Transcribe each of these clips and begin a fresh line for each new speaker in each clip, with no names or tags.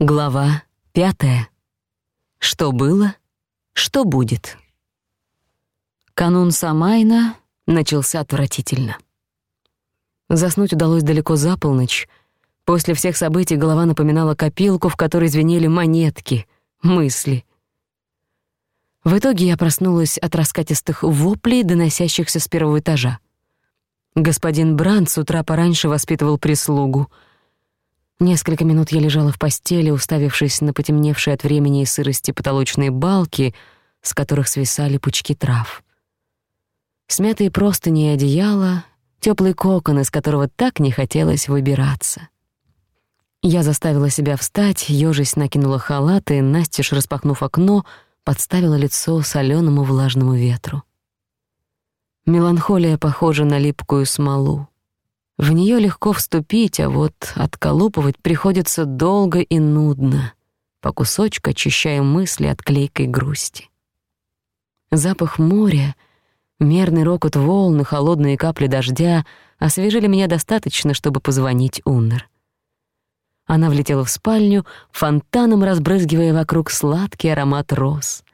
Глава пятая. Что было, что будет. Канун Самайна начался отвратительно. Заснуть удалось далеко за полночь. После всех событий голова напоминала копилку, в которой звенели монетки, мысли. В итоге я проснулась от раскатистых воплей, доносящихся с первого этажа. Господин Бранд с утра пораньше воспитывал прислугу — Несколько минут я лежала в постели, уставившись на потемневшие от времени и сырости потолочные балки, с которых свисали пучки трав. Смятые простыни и одеяло, тёплый кокон, из которого так не хотелось выбираться. Я заставила себя встать, ёжись накинула халат и, настежь распахнув окно, подставила лицо солёному влажному ветру. Меланхолия похожа на липкую смолу. В нее легко вступить, а вот отколупывать приходится долго и нудно, по кусочку очищая мысли от клейкой грусти. Запах моря, мерный рокот волны, холодные капли дождя освежили меня достаточно, чтобы позвонить Уннер. Она влетела в спальню, фонтаном разбрызгивая вокруг сладкий аромат роз.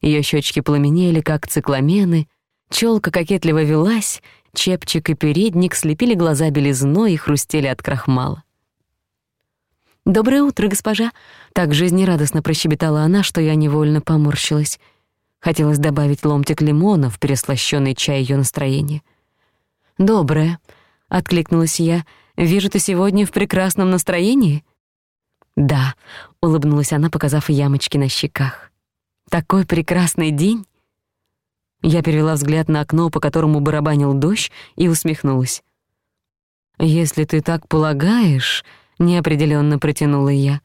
Ее щечки пламенели, как цикламены, челка кокетливо велась, Чепчик и передник слепили глаза белизной и хрустели от крахмала. «Доброе утро, госпожа!» Так жизнерадостно прощебетала она, что я невольно поморщилась. Хотелось добавить ломтик лимона в переслащённый чай её настроение. «Доброе!» — откликнулась я. «Вижу, ты сегодня в прекрасном настроении?» «Да», — улыбнулась она, показав ямочки на щеках. «Такой прекрасный день!» Я перевела взгляд на окно, по которому барабанил дождь, и усмехнулась. «Если ты так полагаешь...» — неопределённо протянула я.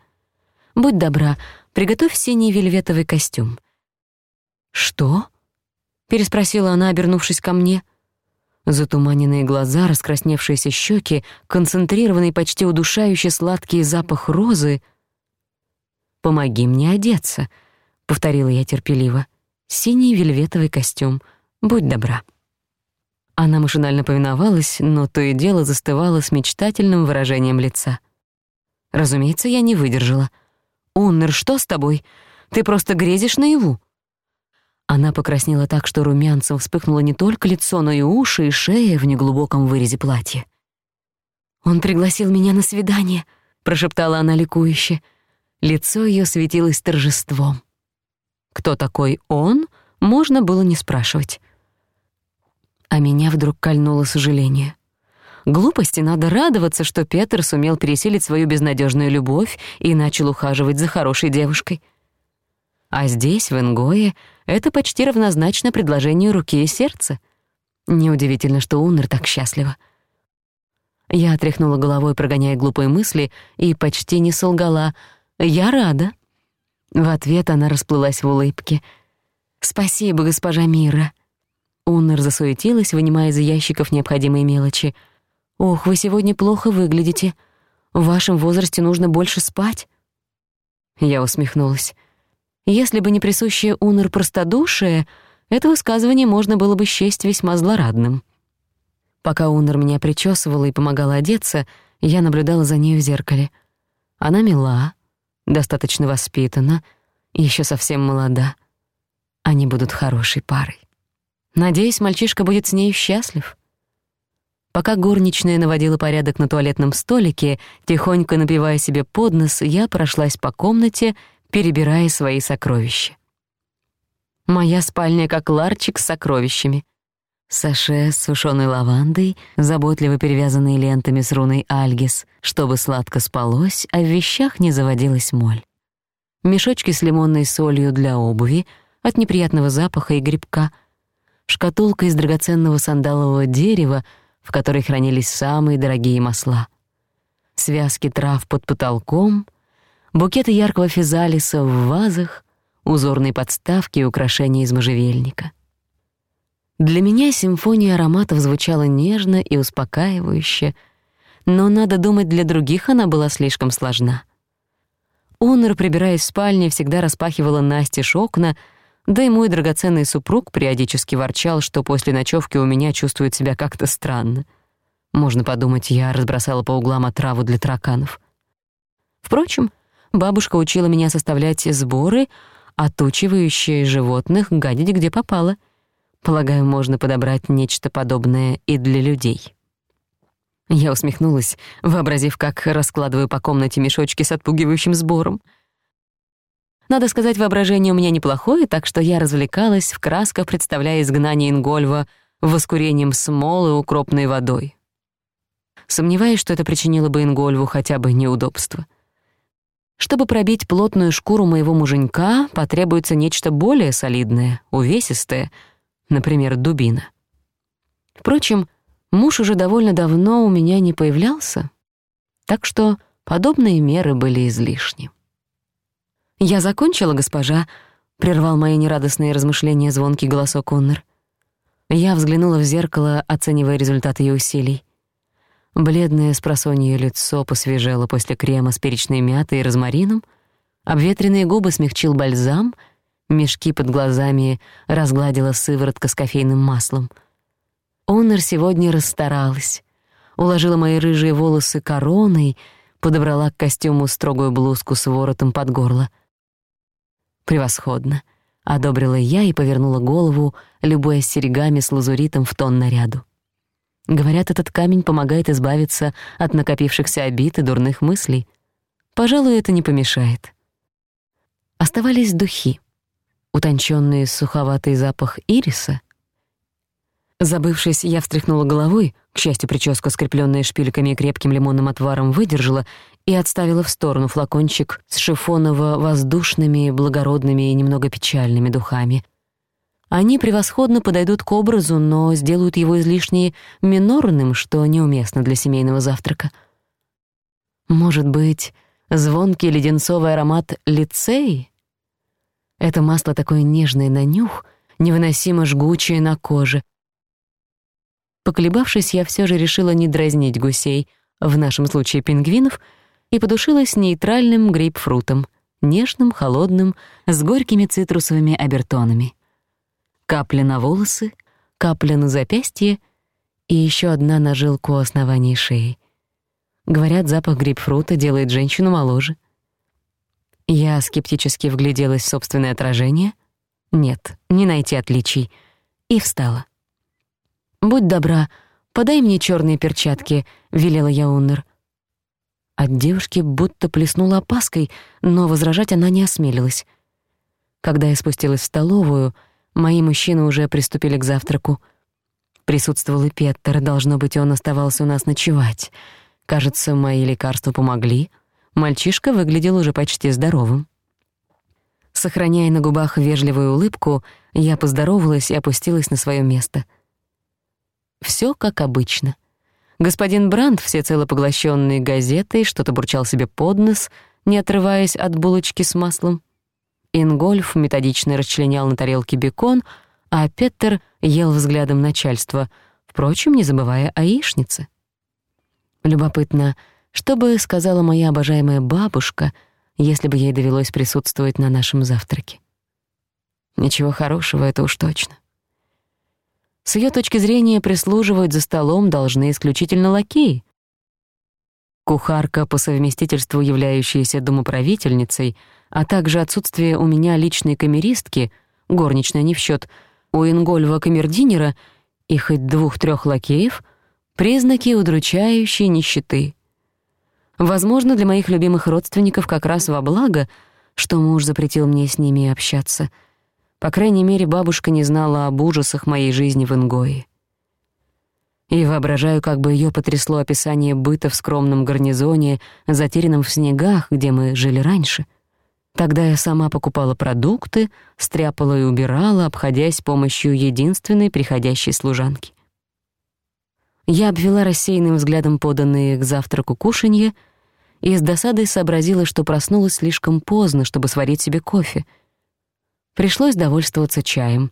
«Будь добра, приготовь синий вельветовый костюм». «Что?» — переспросила она, обернувшись ко мне. Затуманенные глаза, раскрасневшиеся щёки, концентрированный почти удушающий сладкий запах розы. «Помоги мне одеться», — повторила я терпеливо. «Помоги синий вельветовый костюм. Будь добра». Она машинально повиновалась, но то и дело застывала с мечтательным выражением лица. Разумеется, я не выдержала. «Уннер, что с тобой? Ты просто грезишь наяву». Она покраснела так, что румянцем вспыхнуло не только лицо, но и уши, и шея в неглубоком вырезе платья. «Он пригласил меня на свидание», — прошептала она ликующе. Лицо ее светилось торжеством. Кто такой он, можно было не спрашивать. А меня вдруг кольнуло сожаление. Глупости надо радоваться, что Петр сумел пересилить свою безнадежную любовь и начал ухаживать за хорошей девушкой. А здесь, в Ингое, это почти равнозначно предложению руки и сердца. Неудивительно, что Уннер так счастлива. Я отряхнула головой, прогоняя глупые мысли, и почти не солгала. «Я рада». В ответ она расплылась в улыбке. «Спасибо, госпожа Мира». Уннер засуетилась, вынимая из ящиков необходимые мелочи. «Ох, вы сегодня плохо выглядите. В вашем возрасте нужно больше спать». Я усмехнулась. Если бы не присущее Уннер простодушие, это высказывание можно было бы счесть весьма злорадным. Пока Уннер меня причесывала и помогала одеться, я наблюдала за ней в зеркале. Она мила, достаточно воспитана и ещё совсем молода. Они будут хорошей парой. Надеюсь, мальчишка будет с ней счастлив. Пока горничная наводила порядок на туалетном столике, тихонько напивая себе под нос, я прошлась по комнате, перебирая свои сокровища. Моя спальня как ларчик с сокровищами. Саше с сушёной лавандой, заботливо перевязанные лентами с руной альгис, чтобы сладко спалось, а в вещах не заводилась моль. Мешочки с лимонной солью для обуви от неприятного запаха и грибка, шкатулка из драгоценного сандалового дерева, в которой хранились самые дорогие масла, связки трав под потолком, букеты яркого физалиса в вазах, узорные подставки и украшения из можжевельника — Для меня симфония ароматов звучала нежно и успокаивающе, но, надо думать, для других она была слишком сложна. Онор, прибираясь в спальне, всегда распахивала настежь окна, да и мой драгоценный супруг периодически ворчал, что после ночевки у меня чувствует себя как-то странно. Можно подумать, я разбросала по углам отраву для тараканов. Впрочем, бабушка учила меня составлять сборы, отучивающие животных гадить где попало — Полагаю, можно подобрать нечто подобное и для людей. Я усмехнулась, вообразив, как раскладываю по комнате мешочки с отпугивающим сбором. Надо сказать, воображение у меня неплохое, так что я развлекалась в красках, представляя изгнание Ингольва воскурением смолы укропной водой. Сомневаюсь, что это причинило бы Ингольву хотя бы неудобство. Чтобы пробить плотную шкуру моего муженька, потребуется нечто более солидное, увесистое — например, дубина. Впрочем, муж уже довольно давно у меня не появлялся, так что подобные меры были излишни. «Я закончила, госпожа», — прервал мои нерадостные размышления звонкий голосок Оннер. Я взглянула в зеркало, оценивая результат ее усилий. Бледное с просонья лицо посвежело после крема с перечной мятой и розмарином, обветренные губы смягчил бальзам — Мешки под глазами разгладила сыворотка с кофейным маслом. Онор сегодня расстаралась. Уложила мои рыжие волосы короной, подобрала к костюму строгую блузку с воротом под горло. «Превосходно!» — одобрила я и повернула голову, любуясь серьгами с лазуритом в тон наряду. Говорят, этот камень помогает избавиться от накопившихся обид и дурных мыслей. Пожалуй, это не помешает. Оставались духи — утонченный суховатый запах ириса. Забывшись, я встряхнула головой, к счастью, прическа, скрепленная шпильками и крепким лимонным отваром, выдержала и отставила в сторону флакончик с шифоново-воздушными, благородными и немного печальными духами. Они превосходно подойдут к образу, но сделают его излишне минорным, что неуместно для семейного завтрака. Может быть, звонкий леденцовый аромат лицей это масло такое нежное на нюх, невыносимо жгучее на коже. Поколебавшись, я все же решила не дразнить гусей, в нашем случае пингвинов, и подушилась нейтральным грейпфрутом, нежным, холодным, с горькими цитрусовыми обертонами. Капля на волосы, капля на запястье и еще одна на жилку основания шеи. Говорят, запах грейпфрута делает женщину моложе — я скептически вгляделась в собственное отражение. Нет, не найти отличий. И встала. «Будь добра, подай мне черные перчатки», — велела я Уннер. От девушки будто плеснула опаской, но возражать она не осмелилась. Когда я спустилась в столовую, мои мужчины уже приступили к завтраку. Присутствовал и Петтер, должно быть, он оставался у нас ночевать. Кажется, мои лекарства помогли — Мальчишка выглядел уже почти здоровым. Сохраняя на губах вежливую улыбку, я поздоровалась и опустилась на своё место. Всё как обычно. Господин Брандт, всецело поглощённый газетой, что-то бурчал себе под нос, не отрываясь от булочки с маслом. Ингольф методично расчленял на тарелке бекон, а Петер ел взглядом начальства, впрочем, не забывая о яичнице. Любопытно, чтобы сказала моя обожаемая бабушка, если бы ей довелось присутствовать на нашем завтраке. Ничего хорошего это уж точно. С её точки зрения прислуживать за столом должны исключительно лакеи. Кухарка, по совместительству являющаяся домоправительницей, а также отсутствие у меня личной камеристки, горничная не в счёт, у Ингольва камердинера и хоть двух-трёх лакеев — признаки удручающей нищеты — Возможно, для моих любимых родственников как раз во благо, что муж запретил мне с ними общаться. По крайней мере, бабушка не знала об ужасах моей жизни в Ингое. И воображаю, как бы её потрясло описание быта в скромном гарнизоне, затерянном в снегах, где мы жили раньше. Тогда я сама покупала продукты, стряпала и убирала, обходясь помощью единственной приходящей служанки. Я обвела рассеянным взглядом поданные к завтраку кушанье — и с досадой сообразила, что проснулась слишком поздно, чтобы сварить себе кофе. Пришлось довольствоваться чаем.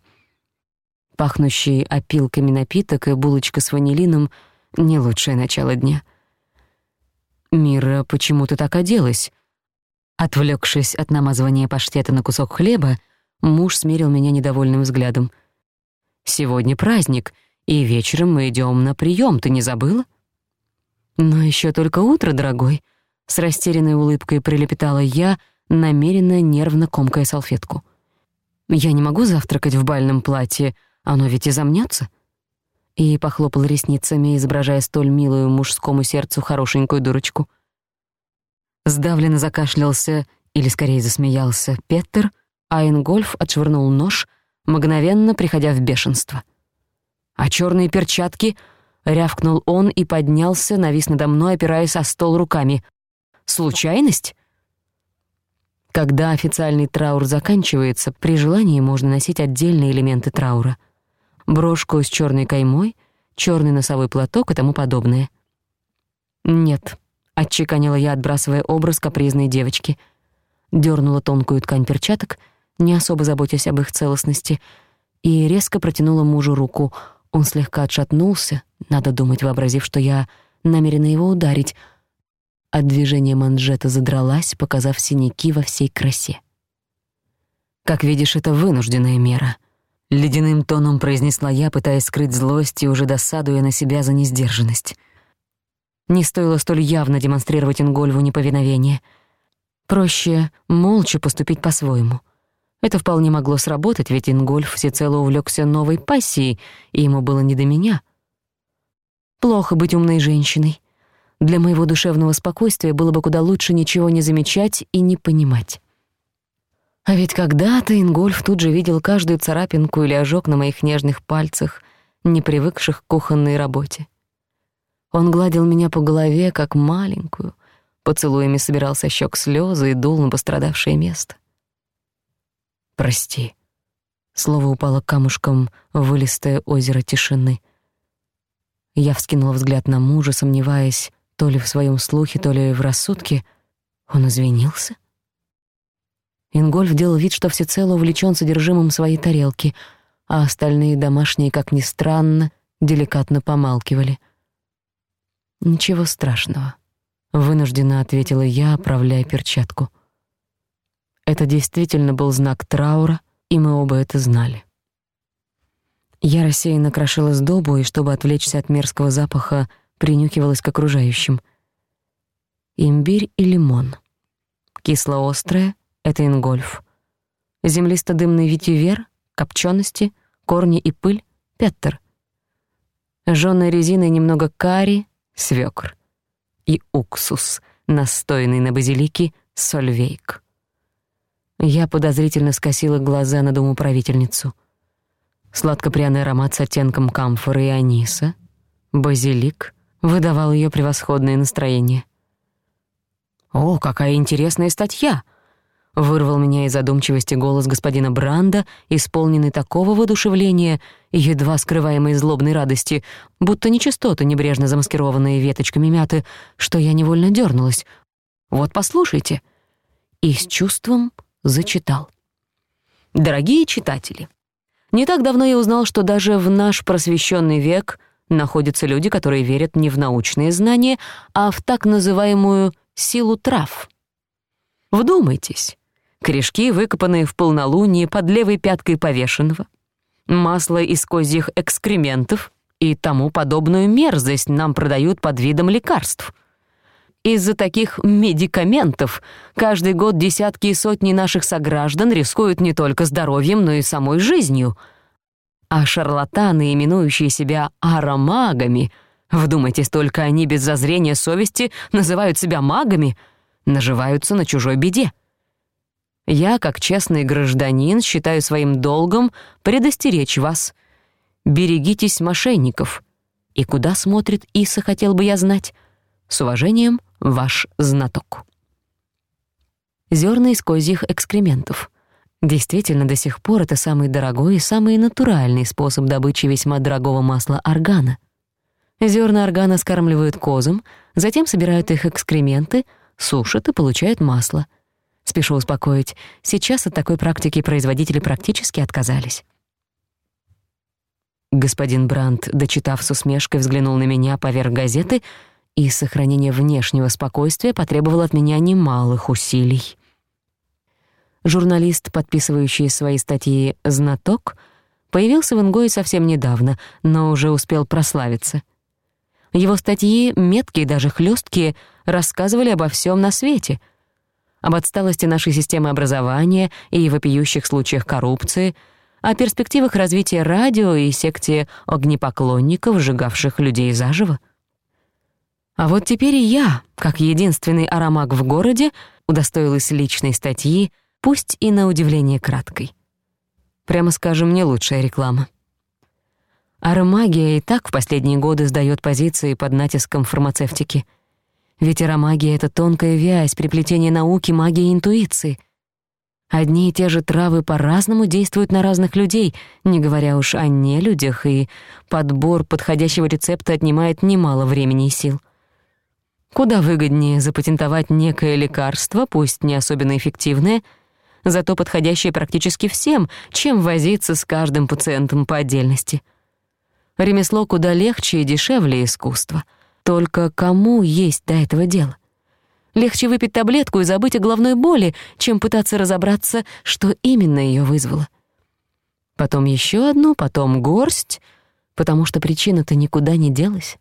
Пахнущий опилками напиток и булочка с ванилином — не лучшее начало дня. «Мира, почему ты так оделась?» Отвлекшись от намазывания паштета на кусок хлеба, муж смерил меня недовольным взглядом. «Сегодня праздник, и вечером мы идем на прием, ты не забыла?» «Но еще только утро, дорогой», с растерянной улыбкой прилепетала я, намеренно нервно комкая салфетку. «Я не могу завтракать в бальном платье, оно ведь и замнётся». И похлопал ресницами, изображая столь милую мужскому сердцу хорошенькую дурочку. Сдавленно закашлялся, или скорее засмеялся, Петер, а Ингольф отшвырнул нож, мгновенно приходя в бешенство. «А чёрные перчатки?» — рявкнул он и поднялся, навис надо мной, опираясь о стол руками — Случайность? Когда официальный траур заканчивается, при желании можно носить отдельные элементы траура. Брошку с чёрной каймой, чёрный носовой платок и тому подобное. «Нет», — отчеканила я, отбрасывая образ капризной девочки. Дёрнула тонкую ткань перчаток, не особо заботясь об их целостности, и резко протянула мужу руку. Он слегка отшатнулся, надо думать, вообразив, что я намерена его ударить — от движения манжета задралась, показав синяки во всей красе. «Как видишь, это вынужденная мера», — ледяным тоном произнесла я, пытаясь скрыть злость и уже досадуя на себя за несдержанность. Не стоило столь явно демонстрировать Ингольву неповиновение. Проще молча поступить по-своему. Это вполне могло сработать, ведь Ингольф всецело увлёкся новой пассией, и ему было не до меня. Плохо быть умной женщиной. Для моего душевного спокойствия было бы куда лучше ничего не замечать и не понимать. А ведь когда-то Ингольф тут же видел каждую царапинку или ожог на моих нежных пальцах, не привыкших к кухонной работе. Он гладил меня по голове, как маленькую, поцелуями собирал со щек слезы и дул на пострадавшее место. «Прости», — слово упало камушком в вылистое озеро тишины. Я вскинула взгляд на мужа, сомневаясь, то ли в своем слухе, то ли в рассудке, он извинился. Ингольф делал вид, что всецело увлечен содержимым своей тарелки, а остальные домашние, как ни странно, деликатно помалкивали. «Ничего страшного», — вынужденно ответила я, оправляя перчатку. Это действительно был знак траура, и мы оба это знали. Я рассеянно крошила сдобу, и чтобы отвлечься от мерзкого запаха, принюхивалась к окружающим. Имбирь и лимон. Кисло-острое — это ингольф. Землисто-дымный ветивер, копчености, корни и пыль — петтер. Жжёной резиной немного карри – свёкр. И уксус, настойный на базилике — сольвейк. Я подозрительно скосила глаза на домоправительницу. Сладко-пряный аромат с оттенком камфоры и аниса, базилик — выдавал её превосходное настроение. «О, какая интересная статья!» — вырвал меня из задумчивости голос господина Бранда, исполненный такого воодушевления и едва скрываемой злобной радости, будто нечистоты, небрежно замаскированные веточками мяты, что я невольно дёрнулась. «Вот послушайте!» И с чувством зачитал. «Дорогие читатели!» Не так давно я узнал, что даже в наш просвещенный век находятся люди, которые верят не в научные знания, а в так называемую «силу трав». Вдумайтесь. Корешки, выкопанные в полнолуние под левой пяткой повешенного, масло из козьих экскрементов и тому подобную мерзость нам продают под видом лекарств. Из-за таких медикаментов каждый год десятки и сотни наших сограждан рискуют не только здоровьем, но и самой жизнью — а шарлатаны, именующие себя аромагами, вдумайтесь только, они без зазрения совести называют себя магами, наживаются на чужой беде. Я, как честный гражданин, считаю своим долгом предостеречь вас. Берегитесь мошенников. И куда смотрит Иса, хотел бы я знать. С уважением, ваш знаток. Зерна из козьих экскрементов — Действительно, до сих пор это самый дорогой и самый натуральный способ добычи весьма дорогого масла органа. Зерна органа скармливают козам, затем собирают их экскременты, сушат и получают масло. Спешу успокоить, сейчас от такой практики производители практически отказались. Господин Брандт, дочитав с усмешкой, взглянул на меня поверх газеты и сохранение внешнего спокойствия потребовало от меня немалых усилий журналист, подписывающий свои статьи «Знаток», появился в Ингое совсем недавно, но уже успел прославиться. Его статьи, меткие, даже хлёсткие, рассказывали обо всём на свете. Об отсталости нашей системы образования и вопиющих случаях коррупции, о перспективах развития радио и секте огнепоклонников, сжигавших людей заживо. А вот теперь я, как единственный аромак в городе, удостоилась личной статьи — пусть и на удивление краткой. Прямо скажем, не лучшая реклама. Аромагия и так в последние годы сдаёт позиции под натиском фармацевтики. Ведь аромагия — это тонкая вязь, приплетение науки, магии и интуиции. Одни и те же травы по-разному действуют на разных людей, не говоря уж о нелюдях, и подбор подходящего рецепта отнимает немало времени и сил. Куда выгоднее запатентовать некое лекарство, пусть не особенно эффективное — зато подходящее практически всем, чем возиться с каждым пациентом по отдельности. Ремесло куда легче и дешевле искусства. Только кому есть до этого дело? Легче выпить таблетку и забыть о головной боли, чем пытаться разобраться, что именно её вызвало. Потом ещё одну, потом горсть, потому что причина-то никуда не делась.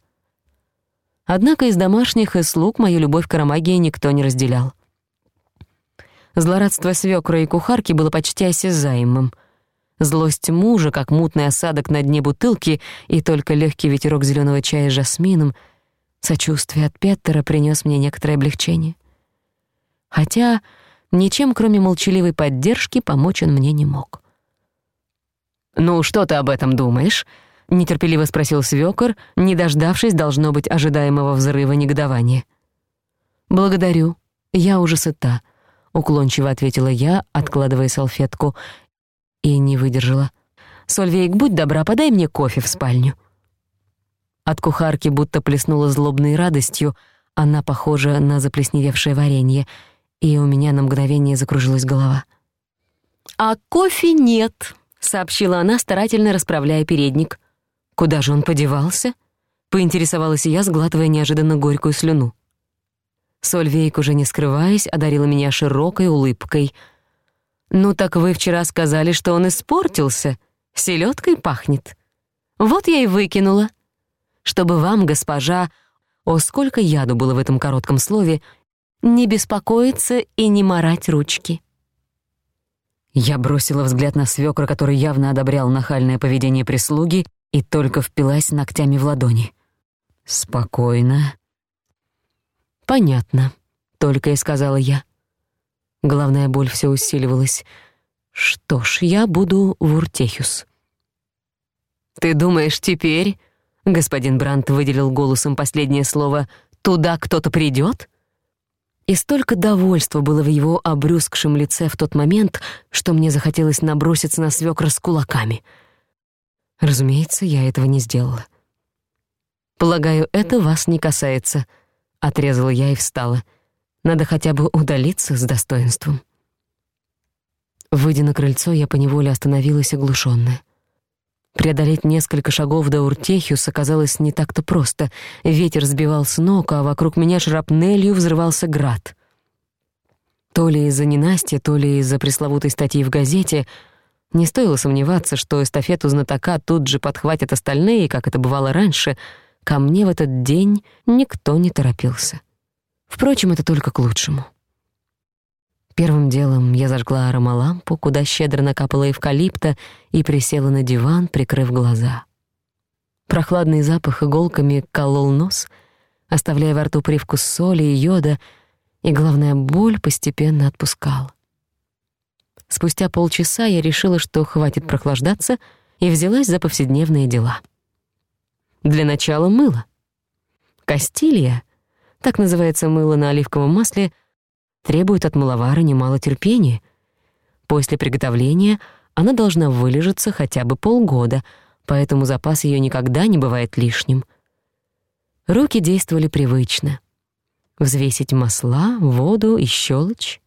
Однако из домашних и слуг мою любовь к аромагии никто не разделял. Злорадство свёкра и кухарки было почти осязаемым. Злость мужа, как мутный осадок на дне бутылки и только лёгкий ветерок зелёного чая с жасмином, сочувствие от Петтера принёс мне некоторое облегчение. Хотя ничем, кроме молчаливой поддержки, помочь он мне не мог. «Ну, что ты об этом думаешь?» — нетерпеливо спросил свёкор, не дождавшись, должно быть, ожидаемого взрыва негодования. «Благодарю. Я уже сыта», Уклончиво ответила я, откладывая салфетку. И не выдержала. «Сольвейк, будь добра, подай мне кофе в спальню». От кухарки будто плеснула злобной радостью. Она похожа на заплесневевшее варенье, и у меня на мгновение закружилась голова. «А кофе нет», — сообщила она, старательно расправляя передник. «Куда же он подевался?» — поинтересовалась я, сглатывая неожиданно горькую слюну. Сольвейк уже не скрываясь, одарила меня широкой улыбкой. «Ну так вы вчера сказали, что он испортился. Селёдкой пахнет. Вот я и выкинула. Чтобы вам, госпожа...» О, сколько яду было в этом коротком слове! «Не беспокоиться и не марать ручки». Я бросила взгляд на свёкра, который явно одобрял нахальное поведение прислуги, и только впилась ногтями в ладони. «Спокойно», «Понятно», — только и сказала я. Головная боль все усиливалась. «Что ж, я буду в Уртехюс». «Ты думаешь, теперь...» — господин Брант выделил голосом последнее слово «туда кто-то придет? И столько довольства было в его обрюзгшем лице в тот момент, что мне захотелось наброситься на свекра с кулаками. Разумеется, я этого не сделала. «Полагаю, это вас не касается», — отрезала я и встала. «Надо хотя бы удалиться с достоинством». Выйдя на крыльцо, я поневоле остановилась оглушённая. Преодолеть несколько шагов до Уртехиус оказалось не так-то просто. Ветер сбивал с ног, а вокруг меня шрапнелью взрывался град. То ли из-за ненастья, то ли из-за пресловутой статьи в газете не стоило сомневаться, что эстафету знатока тут же подхватят остальные, как это бывало раньше — Ко мне в этот день никто не торопился. Впрочем, это только к лучшему. Первым делом я зажгла аромалампу, куда щедро накапала эвкалипта, и присела на диван, прикрыв глаза. Прохладный запах иголками колол нос, оставляя во рту привкус соли и йода, и, главное, боль постепенно отпускала. Спустя полчаса я решила, что хватит прохлаждаться, и взялась за повседневные дела — для начала мыло. Кастилья, так называется мыло на оливковом масле, требует от мыловара немало терпения. После приготовления она должна вылежаться хотя бы полгода, поэтому запас ее никогда не бывает лишним. Руки действовали привычно. Взвесить масла, воду и щелочь,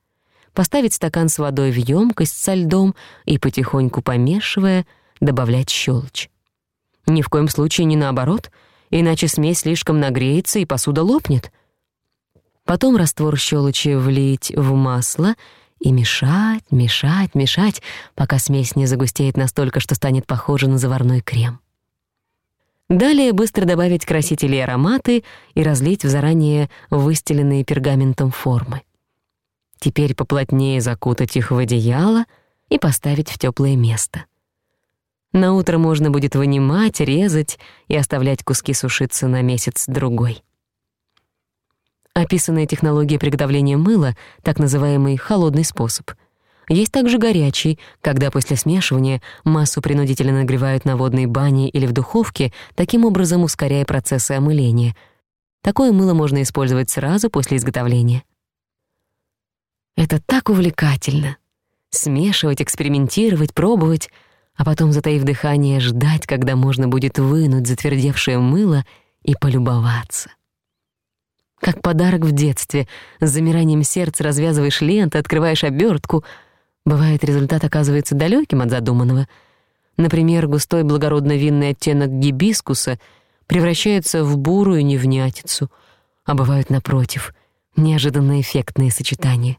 поставить стакан с водой в емкость со льдом и, потихоньку помешивая, добавлять щелочь. Ни в коем случае не наоборот, иначе смесь слишком нагреется и посуда лопнет. Потом раствор щелочи влить в масло и мешать, мешать, мешать, пока смесь не загустеет настолько, что станет похожа на заварной крем. Далее быстро добавить красители и ароматы и разлить в заранее выстеленные пергаментом формы. Теперь поплотнее закутать их в одеяло и поставить в теплое место. На утро можно будет вынимать, резать и оставлять куски сушиться на месяц-другой. Описанная технология приготовления мыла, так называемый «холодный способ», есть также горячий, когда после смешивания массу принудительно нагревают на водной бане или в духовке, таким образом ускоряя процессы омыления. Такое мыло можно использовать сразу после изготовления. Это так увлекательно. Смешивать, экспериментировать, пробовать — а потом, затаив дыхание, ждать, когда можно будет вынуть затвердевшее мыло и полюбоваться. Как подарок в детстве, с замиранием сердца развязываешь ленты, открываешь обертку. Бывает, результат оказывается далеким от задуманного. Например, густой благородно-винный оттенок гибискуса превращается в бурую невнятицу, а бывают, напротив, неожиданные эффектные сочетания.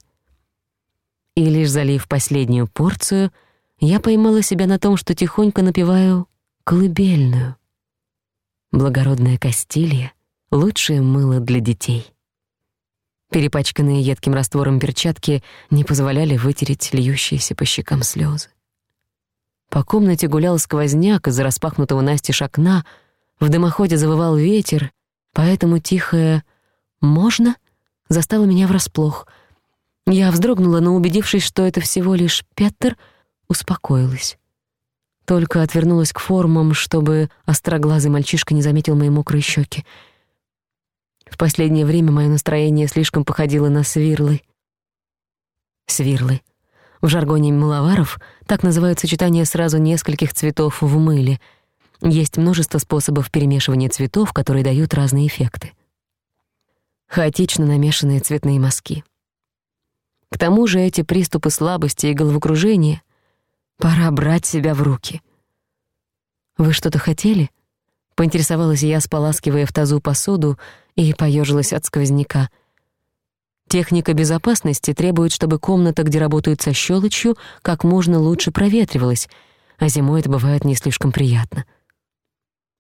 И лишь залив последнюю порцию — я поймала себя на том, что тихонько напеваю колыбельную. Благородное костилье — лучшее мыло для детей. Перепачканные едким раствором перчатки не позволяли вытереть льющиеся по щекам слезы. По комнате гулял сквозняк из-за распахнутого настежь окна, в дымоходе завывал ветер, поэтому тихое «можно?» застало меня врасплох. Я вздрогнула, но, убедившись, что это всего лишь Петр, успокоилась. Только отвернулась к формам, чтобы остроглазый мальчишка не заметил мои мокрые щеки. В последнее время мое настроение слишком походило на свирлы. Свирлы. В жаргоне мыловаров так называют сочетание сразу нескольких цветов в мыле. Есть множество способов перемешивания цветов, которые дают разные эффекты. Хаотично намешанные цветные мазки. К тому же эти приступы слабости и головокружения — Пора брать себя в руки. «Вы что-то хотели?» — поинтересовалась я, споласкивая в тазу посуду и поёжилась от сквозняка. Техника безопасности требует, чтобы комната, где работают со щелочью, как можно лучше проветривалась, а зимой это бывает не слишком приятно.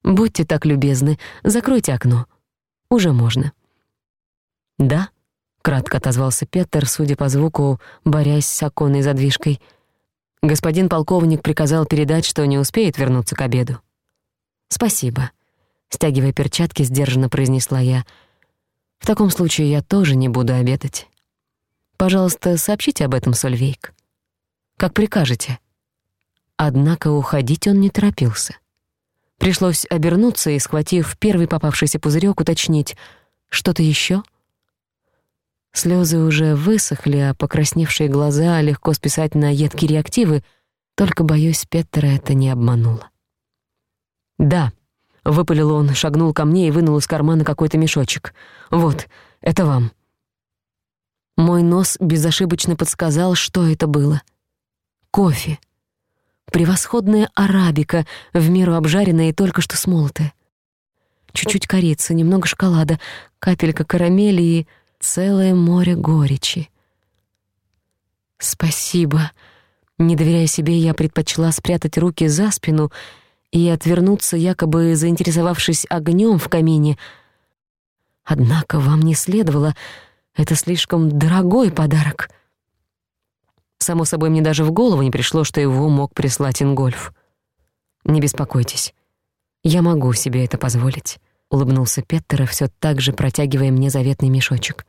«Будьте так любезны, закройте окно. Уже можно». «Да», — кратко отозвался Петр, судя по звуку, борясь с оконной задвижкой — Господин полковник приказал передать, что не успеет вернуться к обеду. «Спасибо», — стягивая перчатки, сдержанно произнесла я. «В таком случае я тоже не буду обедать. Пожалуйста, сообщите об этом, Сольвейк. Как прикажете». Однако уходить он не торопился. Пришлось обернуться и, схватив первый попавшийся пузырёк, уточнить «что-то ещё?» Слезы уже высохли, а покрасневшие глаза легко списать на едкие реактивы, только, боюсь, Петра это не обмануло. «Да», — выпалил он, шагнул ко мне и вынул из кармана какой-то мешочек. «Вот, это вам». Мой нос безошибочно подсказал, что это было. Кофе. Превосходная арабика, в меру обжаренная и только что смолотая. Чуть-чуть корицы, немного шоколада, капелька карамели и целое море горечи. «Спасибо!» Не доверяя себе, я предпочла спрятать руки за спину и отвернуться, якобы заинтересовавшись огнем в камине. «Однако вам не следовало. Это слишком дорогой подарок». Само собой, мне даже в голову не пришло, что его мог прислать Ингольф. «Не беспокойтесь. Я могу себе это позволить» улыбнулся Петтера, всё так же протягивая мне заветный мешочек.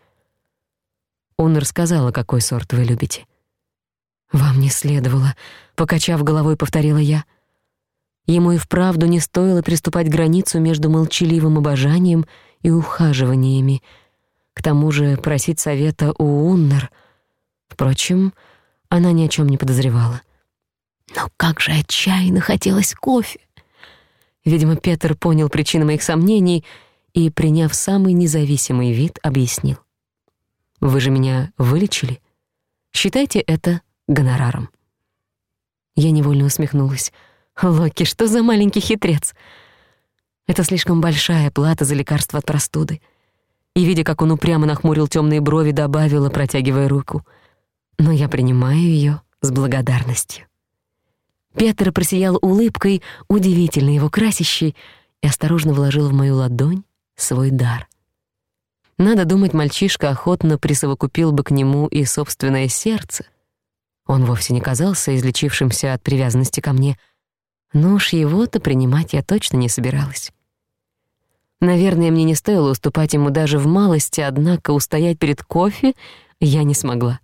Он рассказала, какой сорт вы любите. Вам не следовало, покачав головой, повторила я. Ему и вправду не стоило приступать границу между молчаливым обожанием и ухаживаниями. К тому же просить совета у Уннер. Впрочем, она ни о чём не подозревала. Но как же отчаянно хотелось кофе! Видимо, Петр понял причину моих сомнений и, приняв самый независимый вид, объяснил. «Вы же меня вылечили? Считайте это гонораром». Я невольно усмехнулась. «Локи, что за маленький хитрец?» Это слишком большая плата за лекарство от простуды. И, видя, как он упрямо нахмурил темные брови, добавила, протягивая руку. «Но я принимаю ее с благодарностью». Петр просиял улыбкой, удивительно его красящей, и осторожно вложил в мою ладонь свой дар. Надо думать, мальчишка охотно присовокупил бы к нему и собственное сердце. Он вовсе не казался излечившимся от привязанности ко мне, но уж его-то принимать я точно не собиралась. Наверное, мне не стоило уступать ему даже в малости, однако устоять перед кофе я не смогла.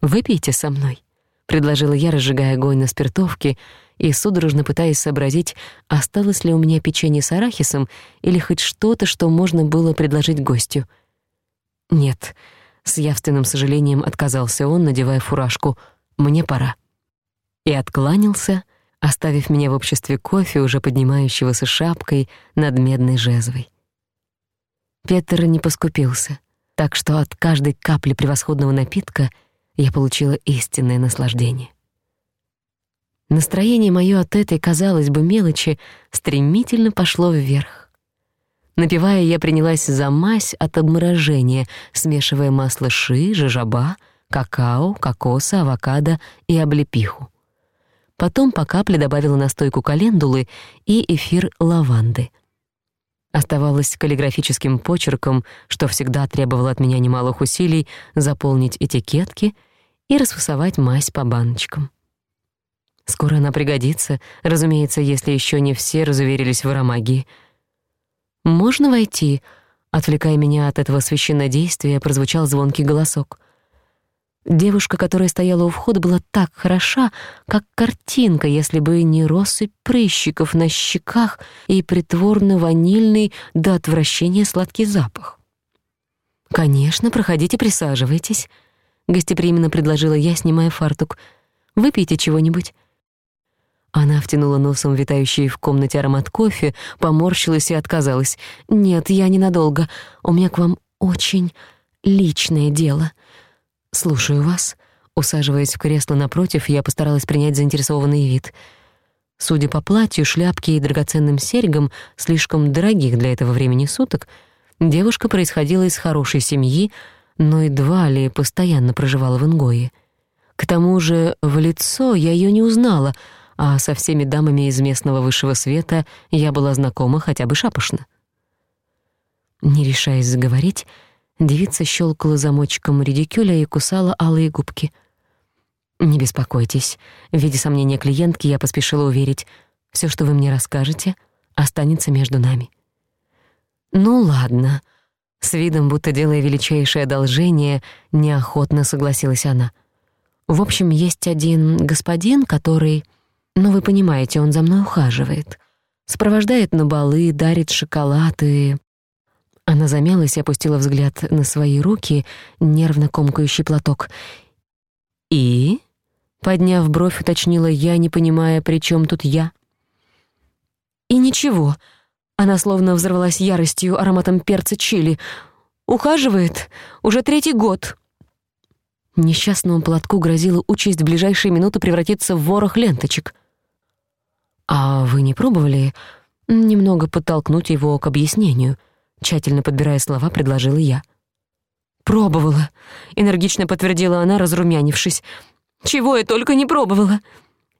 «Выпейте со мной», предложила я, разжигая огонь на спиртовке и судорожно пытаясь сообразить, осталось ли у меня печенье с арахисом или хоть что-то, что можно было предложить гостю. «Нет», — с явственным сожалением отказался он, надевая фуражку, — «мне пора». И откланялся, оставив меня в обществе кофе, уже поднимающегося шапкой над медной жезвой. Петер не поскупился, так что от каждой капли превосходного напитка — я получила истинное наслаждение. Настроение моё от этой, казалось бы, мелочи стремительно пошло вверх. Напивая, я принялась за мазь от обморожения, смешивая масло ши, жижаба, какао, кокоса, авокадо и облепиху. Потом по капле добавила настойку календулы и эфир лаванды — оставалось каллиграфическим почерком, что всегда требовало от меня немалых усилий заполнить этикетки и расфасовать мазь по баночкам. Скоро она пригодится, разумеется, если еще не все разуверились в аромагии. «Можно войти?» — отвлекая меня от этого священнодействия, прозвучал звонкий голосок. Девушка, которая стояла у входа, была так хороша, как картинка, если бы не россыпь прыщиков на щеках и притворно-ванильный до отвращения сладкий запах. «Конечно, проходите, присаживайтесь», — гостеприимно предложила я, снимая фартук. «Выпейте чего-нибудь». Она втянула носом витающий в комнате аромат кофе, поморщилась и отказалась. «Нет, я ненадолго. У меня к вам очень личное дело». «Слушаю вас». Усаживаясь в кресло напротив, я постаралась принять заинтересованный вид. Судя по платью, шляпке и драгоценным серьгам, слишком дорогих для этого времени суток, девушка происходила из хорошей семьи, но едва ли постоянно проживала в Ингое. К тому же в лицо я ее не узнала, а со всеми дамами из местного высшего света я была знакома хотя бы шапошно. Не решаясь заговорить, Девица щелкала замочком редикюля и кусала алые губки. «Не беспокойтесь. В виде сомнения клиентки я поспешила уверить. Всё, что вы мне расскажете, останется между нами». «Ну ладно». С видом, будто делая величайшее одолжение, неохотно согласилась она. «В общем, есть один господин, который... Ну, вы понимаете, он за мной ухаживает. Сопровождает на балы, дарит шоколад и... Она замялась и опустила взгляд на свои руки, нервно комкающий платок. «И?» — подняв бровь, уточнила я, не понимая, при чем тут я. «И ничего». Она словно взорвалась яростью, ароматом перца чили. «Ухаживает? Уже третий год». Несчастному платку грозила участь в ближайшие минуты превратиться в ворох ленточек. «А вы не пробовали немного подтолкнуть его к объяснению?» тщательно подбирая слова, предложила я. «Пробовала», — энергично подтвердила она, разрумянившись. «Чего я только не пробовала!»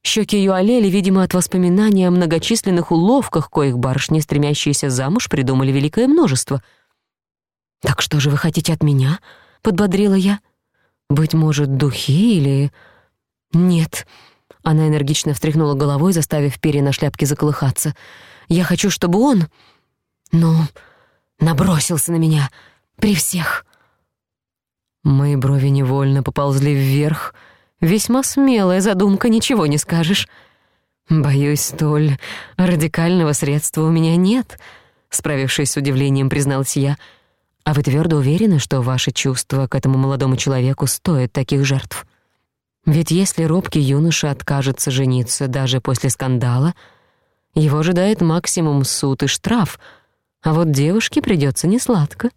Щеки ее олели, видимо, от воспоминания о многочисленных уловках, коих барышни, стремящиеся замуж, придумали великое множество. «Так что же вы хотите от меня?» — подбодрила я. «Быть может, духи или...» «Нет», — она энергично встряхнула головой, заставив перья на шляпке заколыхаться. «Я хочу, чтобы он...» «Ну...» Но набросился на меня при всех. Мои брови невольно поползли вверх. Весьма смелая задумка, ничего не скажешь. Боюсь, столь радикального средства у меня нет, справившись с удивлением, призналась я. А вы твердо уверены, что ваши чувства к этому молодому человеку стоят таких жертв? Ведь если робкий юноша откажется жениться даже после скандала, его ожидает максимум суд и штраф — а вот девушке придётся несладко.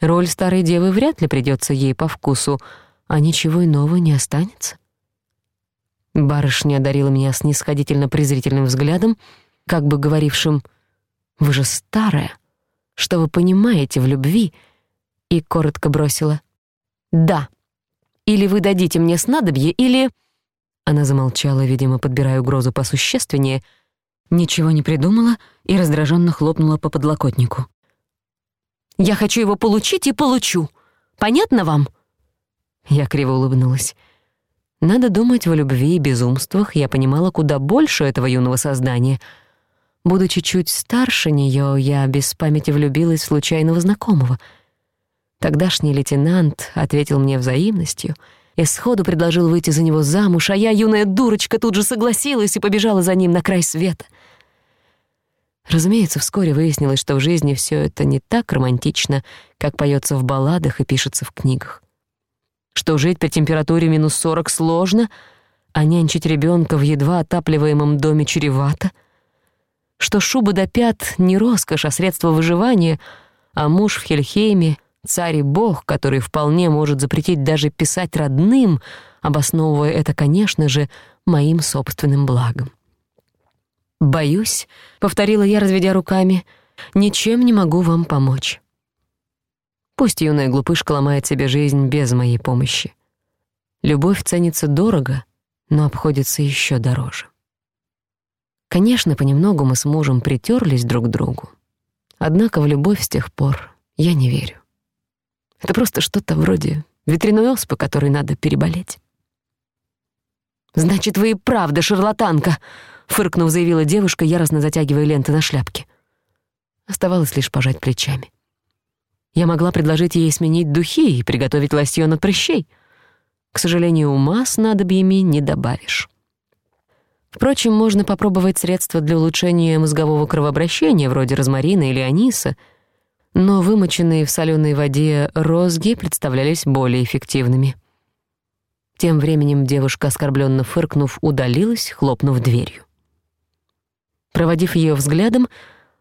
Роль старой девы вряд ли придётся ей по вкусу, а ничего иного не останется. Барышня одарила меня снисходительно-презрительным взглядом, как бы говорившим «Вы же старая, что вы понимаете в любви?» и коротко бросила «Да, или вы дадите мне снадобье, или...» Она замолчала, видимо, подбирая угрозу посущественнее — Ничего не придумала и раздраженно хлопнула по подлокотнику. «Я хочу его получить и получу. Понятно вам?» Я криво улыбнулась. Надо думать о любви и безумствах, я понимала куда больше этого юного создания. Будучи чуть старше неё, я без памяти влюбилась в случайного знакомого. Тогдашний лейтенант ответил мне взаимностью и сходу предложил выйти за него замуж, а я, юная дурочка, тут же согласилась и побежала за ним на край света — Разумеется, вскоре выяснилось, что в жизни все это не так романтично, как поется в балладах и пишется в книгах. Что жить при температуре минус сорок сложно, а нянчить ребенка в едва отапливаемом доме чревато. Что шуба до пят — не роскошь, а средство выживания, а муж в Хельхейме — царь и бог, который вполне может запретить даже писать родным, обосновывая это, конечно же, моим собственным благом. «Боюсь», — повторила я, разведя руками, — «ничем не могу вам помочь». Пусть юная глупышка ломает себе жизнь без моей помощи. Любовь ценится дорого, но обходится еще дороже. Конечно, понемногу мы с мужем притерлись друг к другу. Однако в любовь с тех пор я не верю. Это просто что-то вроде ветряной оспы, который надо переболеть. «Значит, вы и правда шарлатанка!» Фыркнув, заявила девушка, яростно затягивая ленты на шляпке. Оставалось лишь пожать плечами. Я могла предложить ей сменить духи и приготовить лосьон от прыщей. К сожалению, ума с надобьями не добавишь. Впрочем, можно попробовать средства для улучшения мозгового кровообращения, вроде розмарина или аниса, но вымоченные в соленой воде розги представлялись более эффективными. Тем временем девушка, оскорбленно фыркнув, удалилась, хлопнув дверью. Проводив ее взглядом,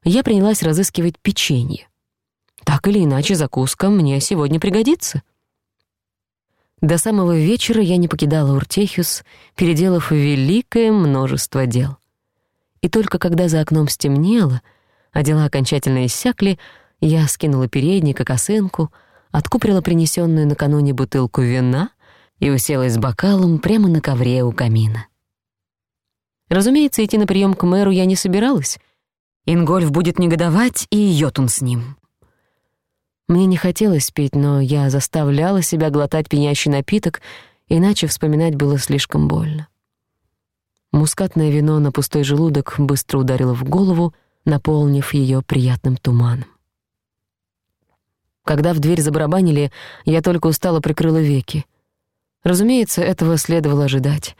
я принялась разыскивать печенье. Так или иначе, закуска мне сегодня пригодится. До самого вечера я не покидала Уртехюс, переделав великое множество дел. И только когда за окном стемнело, а дела окончательно иссякли, я скинула передник и косынку, откуприла принесенную накануне бутылку вина и уселась с бокалом прямо на ковре у камина. Разумеется, идти на прием к мэру я не собиралась. Ингольф будет негодовать, и Йотун с ним. Мне не хотелось пить, но я заставляла себя глотать пенящий напиток, иначе вспоминать было слишком больно. Мускатное вино на пустой желудок быстро ударило в голову, наполнив её приятным туманом. Когда в дверь забарабанили, я только устало прикрыла веки. Разумеется, этого следовало ожидать.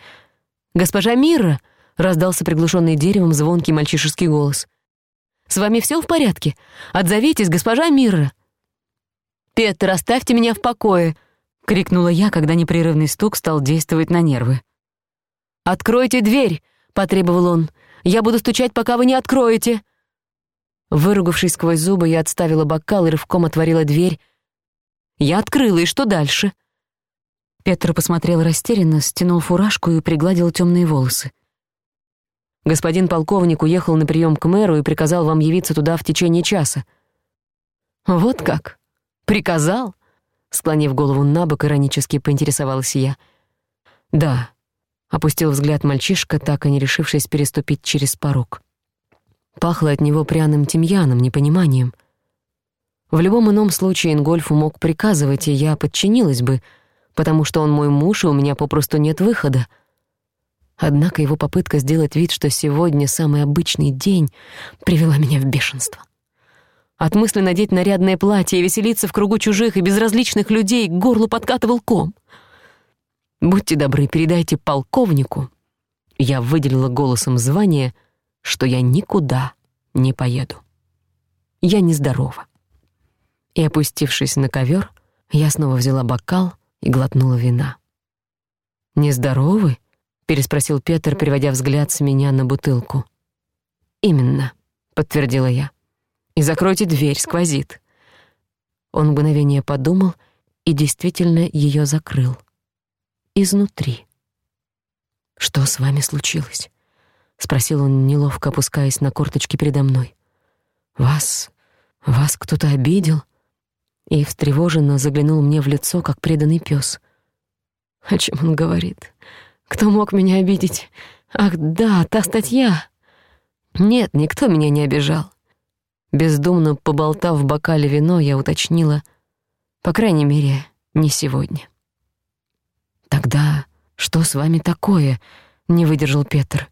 «Госпожа Мира!» — раздался приглушенный деревом звонкий мальчишеский голос. «С вами все в порядке? Отзовитесь, госпожа Мирра!» «Петер, оставьте меня в покое!» — крикнула я, когда непрерывный стук стал действовать на нервы. «Откройте дверь!» — потребовал он. «Я буду стучать, пока вы не откроете!» Выругавшись сквозь зубы, я отставила бокал и рывком отворила дверь. «Я открыла, и что дальше?» Петр посмотрел растерянно, стянул фуражку и пригладил темные волосы. Господин полковник уехал на прием к мэру и приказал вам явиться туда в течение часа». «Вот как? Приказал?» Склонив голову на бок, иронически поинтересовалась я. «Да», — опустил взгляд мальчишка, так и не решившись переступить через порог. Пахло от него пряным тимьяном, непониманием. В любом ином случае Ингольфу мог приказывать, и я подчинилась бы, потому что он мой муж, и у меня попросту нет выхода — Однако его попытка сделать вид, что сегодня самый обычный день, привела меня в бешенство. От мысли надеть нарядное платье и веселиться в кругу чужих и безразличных людей к горлу подкатывал ком. «Будьте добры, передайте полковнику». Я выделила голосом звание, что я никуда не поеду. Я нездорова. И, опустившись на ковер, я снова взяла бокал и глотнула вина. «Нездоровы?» переспросил Петр, переводя взгляд с меня на бутылку. «Именно», — подтвердила я. «И закройте дверь, сквозит». Он мгновение подумал и действительно ее закрыл. Изнутри. «Что с вами случилось?» — спросил он, неловко опускаясь на корточки передо мной. «Вас... вас кто-то обидел?» И встревоженно заглянул мне в лицо, как преданный пес. «О чем он говорит?» Кто мог меня обидеть? Ах, да, та статья!» Нет, никто меня не обижал. Бездумно поболтав в бокале вино, я уточнила, по крайней мере, не сегодня. «Тогда что с вами такое?» — не выдержал Петр.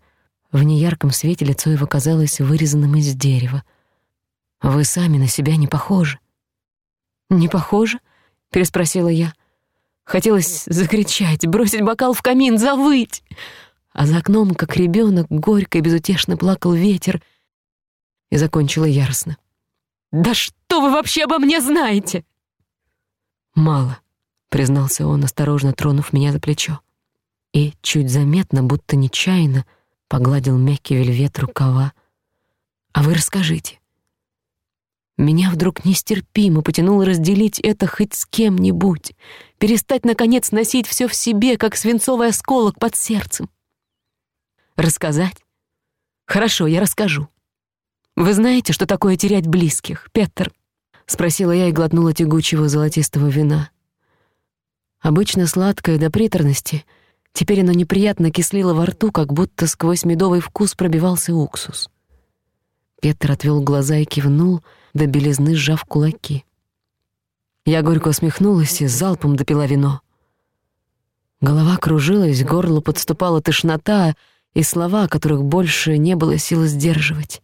В неярком свете лицо его казалось Хотелось закричать, бросить бокал в камин, завыть. А за окном, как ребенок, горько и безутешно плакал ветер. И закончила яростно. «Да что вы вообще обо мне знаете?» «Мало», — признался он, осторожно тронув меня за плечо. И чуть заметно, будто нечаянно, погладил мягкий вельвет рукава. «А вы расскажите, меня вдруг нестерпимо потянуло разделить это хоть с кем-нибудь, перестать, наконец, носить все в себе, как свинцовый осколок под сердцем. Рассказать? Хорошо, я расскажу. «Вы знаете, что такое терять близких, Петер?» — спросила я и глотнула тягучего золотистого вина. Обычно сладкое до приторности, теперь оно неприятно кислило во рту, как будто сквозь медовый вкус пробивался уксус. Петр отвел глаза и кивнул — до белизны сжав кулаки. Я горько усмехнулась и залпом допила вино. Голова кружилась, горло подступала тошнота, и слова, которых больше не было силы сдерживать.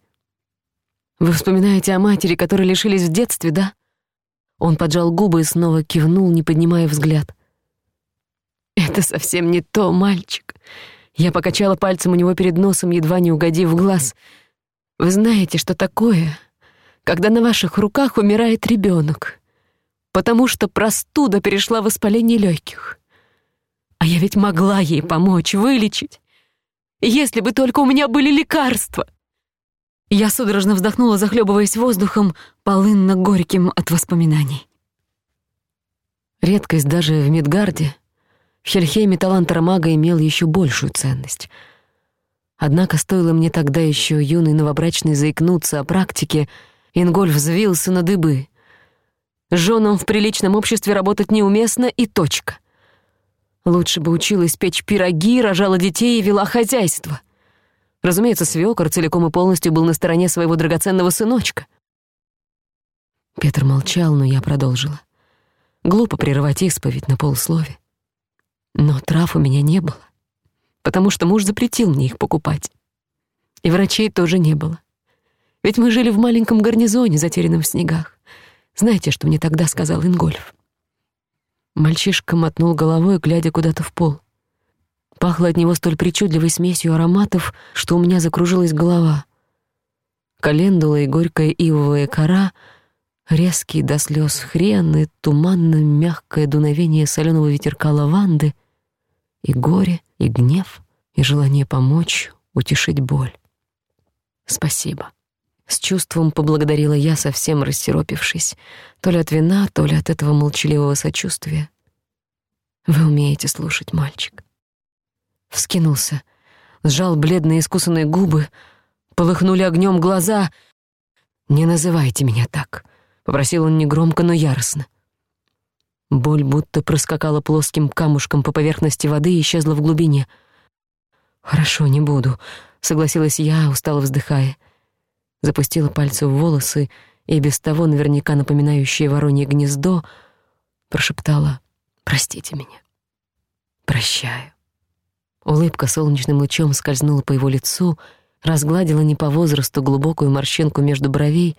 «Вы вспоминаете о матери, которой лишились в детстве, да?» Он поджал губы и снова кивнул, не поднимая взгляд. «Это совсем не то, мальчик». Я покачала пальцем у когда на ваших руках умирает ребенок, потому что простуда перешла в воспаление легких. А я ведь могла ей помочь, вылечить. Если бы только у меня были лекарства. Я судорожно вздохнула, захлебываясь воздухом, полынно-горьким от воспоминаний. Редкость даже в Мидгарде. В Хельхейме талант Ромага имел еще большую ценность — Однако стоило мне тогда еще юной новобрачной заикнуться о практике, Ингольф взвился на дыбы. Женам в приличном обществе работать неуместно и точка. Лучше бы училась печь пироги, рожала детей и вела хозяйство. Разумеется, свёкор целиком и полностью был на стороне своего драгоценного сыночка. Петр молчал, но я продолжила. Глупо прерывать исповедь на полуслове. Но трав у меня не было, потому что муж запретил мне их покупать. И врачей тоже не было. Ведь мы жили в маленьком гарнизоне, затерянном в снегах. Знаете, что мне тогда сказал Ингольф?» Мальчишка мотнул головой, глядя куда-то в пол. Пахло от него столь причудливой смесью ароматов, что у меня закружилась голова. Календула и горькая ивовая кора, резкий до слез хрен и туманно-мягкое дуновение соленого ветерка лаванды, и горе, и гнев, и желание помочь, утешить боль. Спасибо. С чувством поблагодарила я, совсем растеропившись, то ли от вина, то ли от этого молчаливого сочувствия. «Вы умеете слушать, мальчик». Вскинулся, сжал бледные искусанные губы, полыхнули огнем глаза. «Не называйте меня так», — попросил он негромко, но яростно. Боль будто проскакала плоским камушком по поверхности воды и исчезла в глубине. «Хорошо, не буду», — согласилась я, устало вздыхая. «Хорошо» запустила пальцы в волосы и без того наверняка напоминающее воронье гнездо, прошептала «Простите меня». «Прощаю». Улыбка солнечным лучом скользнула по его лицу, разгладила не по возрасту глубокую морщинку между бровей.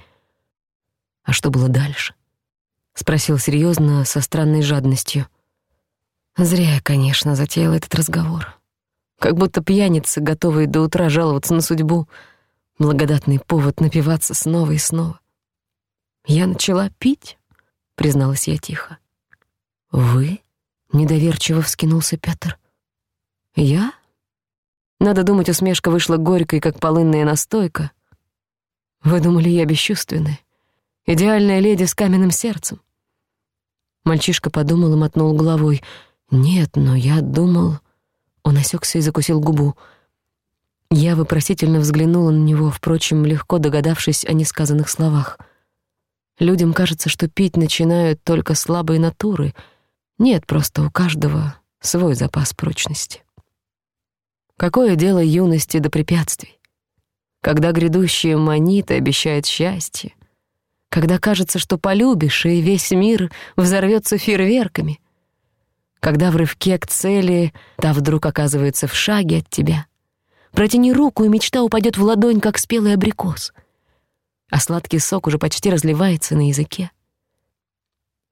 «А что было дальше?» — спросил серьезно, со странной жадностью. «Зря я, конечно, затеяла этот разговор. Как будто пьяницы, готовые до утра жаловаться на судьбу, — благодатный повод напиваться снова и снова. «Я начала пить», — призналась я тихо. «Вы?» — недоверчиво вскинулся Пётр. «Я?» Надо думать, усмешка вышла горькой, как полынная настойка. «Вы думали, я бесчувственная? Идеальная леди с каменным сердцем?» Мальчишка подумал и мотнул головой. «Нет, но я думал...» Он осекся и закусил губу. «Я...» Я вопросительно взглянула на него, впрочем, легко догадавшись о несказанных словах. Людям кажется, что пить начинают только слабые натуры. Нет, просто у каждого свой запас прочности. Какое дело юности до препятствий? Когда грядущее манит и обещает счастье, когда кажется, что полюбишь, и весь мир взорвется фейерверками, когда в рывке к цели та вдруг оказывается в шаге от тебя — Протяни руку, и мечта упадет в ладонь, как спелый абрикос. А сладкий сок уже почти разливается на языке.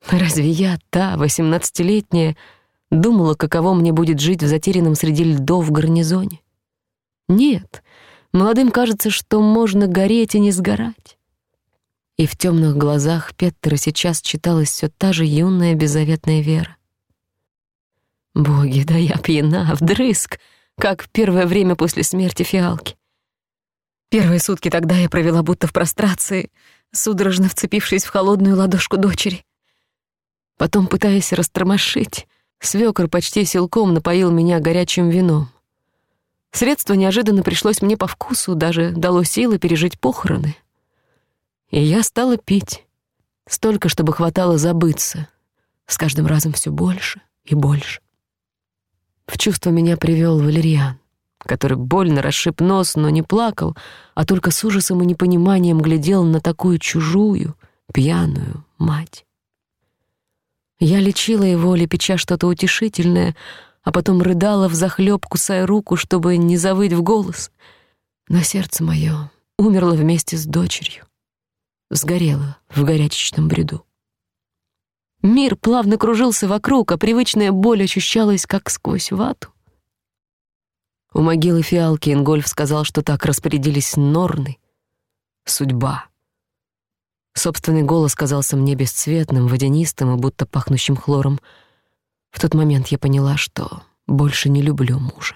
Разве я, та, восемнадцатилетняя, думала, каково мне будет жить в затерянном среди льдов гарнизоне? Нет, молодым кажется, что можно гореть и не сгорать. И в темных глазах Петтера сейчас читалась все та же юная беззаветная вера. «Боги, да я пьяна, вдрызг!» как первое время после смерти фиалки. Первые сутки тогда я провела будто в прострации, судорожно вцепившись в холодную ладошку дочери. Потом, пытаясь растормошить, свёкор почти силком напоил меня горячим вином. Средство неожиданно пришлось мне по вкусу, даже дало силы пережить похороны. И я стала пить. Столько, чтобы хватало забыться. С каждым разом все больше и больше. В чувство меня привел Валерьян, который больно расшиб нос, но не плакал, а только с ужасом и непониманием глядел на такую чужую, пьяную мать. Я лечила его, лепеча что-то утешительное, а потом рыдала в захлеб, кусая руку, чтобы не завыть в голос. Но сердце мое умерло вместе с дочерью. Сгорело в горячечном бреду. Мир плавно кружился вокруг, а привычная боль ощущалась как сквозь вату. У могилы фиалки Ингольф сказал, что так распорядились норны. Судьба. Собственный голос казался мне бесцветным, водянистым и будто пахнущим хлором. В тот момент я поняла, что больше не люблю мужа.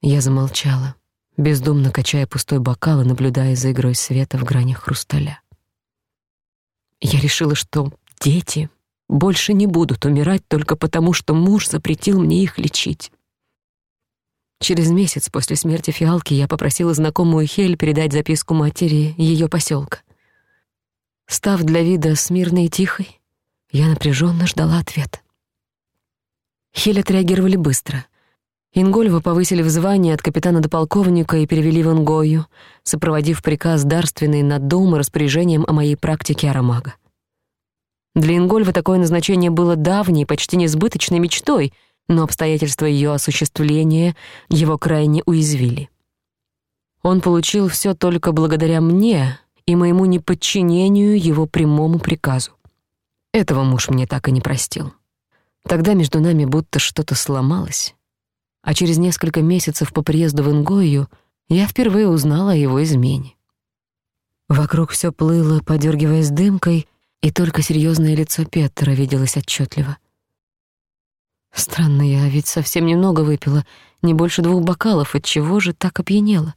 Я замолчала, бездумно качая пустой бокал и наблюдая за игрой света в гранях хрусталя. Я решила, что дети больше не будут умирать только потому, что муж запретил мне их лечить. Через месяц после смерти Фиалки я попросила знакомую Хель передать записку матери ее поселка. Став для вида смирной и тихой, я напряженно ждала ответа. Хель отреагировали быстро. Ингольва повысили в звании от капитана до полковника и перевели в Ингою, сопроводив приказ дарственный над дом и распоряжением о моей практике аромага. Для Ингольва такое назначение было давней, почти несбыточной мечтой, но обстоятельства ее осуществления его крайне уязвили. Он получил все только благодаря мне и моему неподчинению его прямому приказу. Этого муж мне так и не простил. Тогда между нами будто что-то сломалось. А через несколько месяцев по приезду в Ингою я впервые узнала о его измене. Вокруг все плыло, подергиваясь дымкой, и только серьёзное лицо Петра виделось отчётливо. Странно, я ведь совсем немного выпила, не больше двух бокалов, от чего же так опьянела?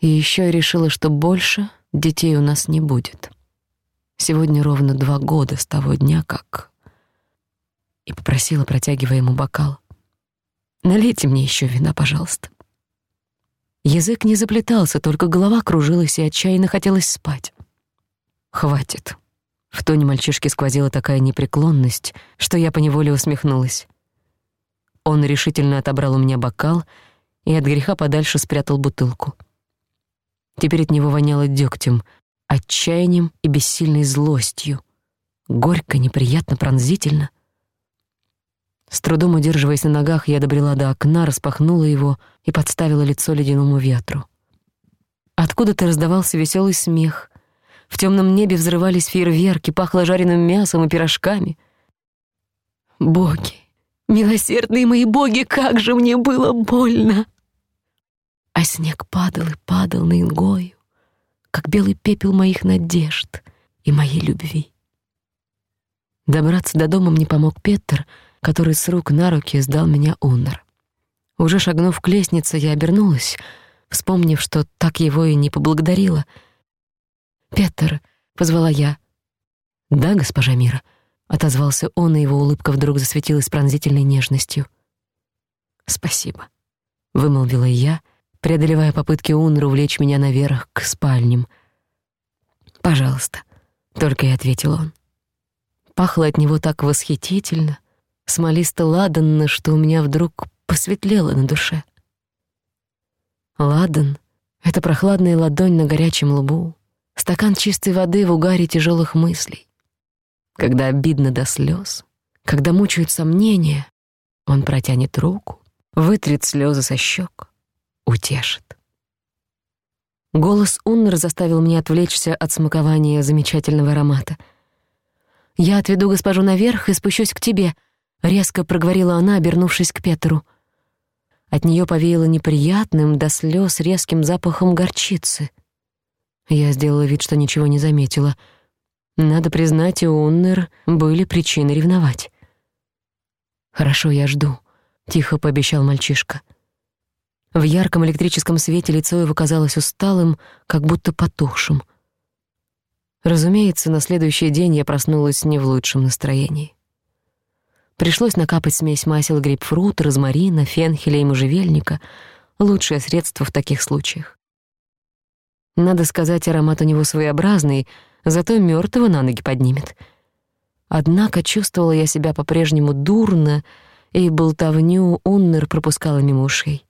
И ещё я решила, что больше детей у нас не будет. Сегодня ровно два года с того дня, как... И попросила, протягивая ему бокал. Налейте мне еще вина, В тоне мальчишки сквозила такая непреклонность, что я поневоле усмехнулась. Он решительно отобрал у меня бокал и от греха подальше спрятал бутылку. Теперь от него воняло дёгтем, отчаянием и бессильной злостью. Горько, неприятно, пронзительно. С трудом удерживаясь на ногах, я добрела до окна, распахнула его и подставила лицо ледяному ветру. Откуда-то раздавался веселый смех, в темном небе взрывались фейерверки, пахло жареным мясом и пирожками. Боги, милосердные мои боги, как же мне было больно! А снег падал и падал на ингою, как белый пепел моих надежд и моей любви. Добраться до дома мне помог Петр, который с рук на руки сдал меня Унор. Уже шагнув к лестнице, я обернулась, вспомнив, что так его и не поблагодарила — Петер!» — позвала я. «Да, госпожа Мира», — отозвался он, и его улыбка вдруг засветилась пронзительной нежностью. «Спасибо», — вымолвила я, преодолевая попытки Унра увлечь меня наверх к спальням. «Пожалуйста», — только и ответил он. Пахло от него так восхитительно, смолисто-ладанно, что у меня вдруг посветлело на душе. Ладан — это прохладная ладонь на горячем лбу, стакан чистой воды в угаре тяжелых мыслей. Когда обидно до слез, когда мучают сомнения, он протянет руку, вытрет слезы со щек, утешит. Голос Уннер заставил меня отвлечься от смакования замечательного аромата. «Я отведу госпожу наверх и спущусь к тебе», — резко проговорила она, обернувшись к Петру. От нее повеяло неприятным до слез резким запахом горчицы — я сделала вид, что ничего не заметила. Надо признать, у Уннер были причины ревновать. «Хорошо, я жду», — тихо пообещал мальчишка. В ярком электрическом свете лицо его казалось усталым, как будто потухшим. Разумеется, на следующий день я проснулась не в лучшем настроении. Пришлось накапать смесь масел грейпфрута, розмарина, фенхеля и можжевельника — лучшее средство в таких случаях. Надо сказать, аромат у него своеобразный, зато мёртвого на ноги поднимет. Однако чувствовала я себя по-прежнему дурно, и болтовню Уннер пропускала мимо ушей.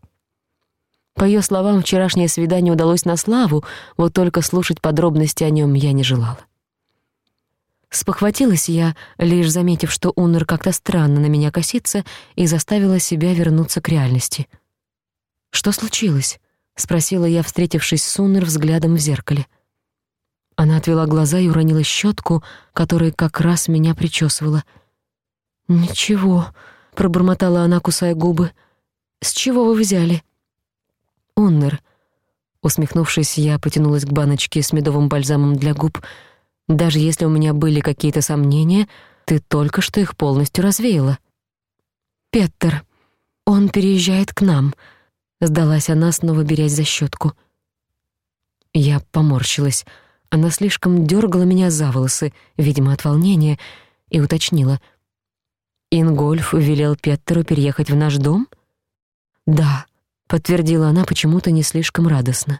По её словам, вчерашнее свидание удалось на славу, вот только слушать подробности о нём я не желала. Спохватилась я, лишь заметив, что Уннер как-то странно на меня косится, и заставила себя вернуться к реальности. «Что случилось?» — спросила я, встретившись с Суннер взглядом в зеркале. Она отвела глаза и уронила щетку, которая как раз меня причесывала. «Ничего», — пробормотала она, кусая губы. «С чего вы взяли?» «Оннер». Усмехнувшись, я потянулась к баночке с медовым бальзамом для губ. «Даже если у меня были какие-то сомнения, ты только что их полностью развеяла». «Петтер, он переезжает к нам», — Сдалась она, снова берясь за щетку. Я поморщилась. Она слишком дергала меня за волосы, видимо, от волнения, и уточнила. «Ингольф велел Петтеру переехать в наш дом?» «Да», — подтвердила она почему-то не слишком радостно.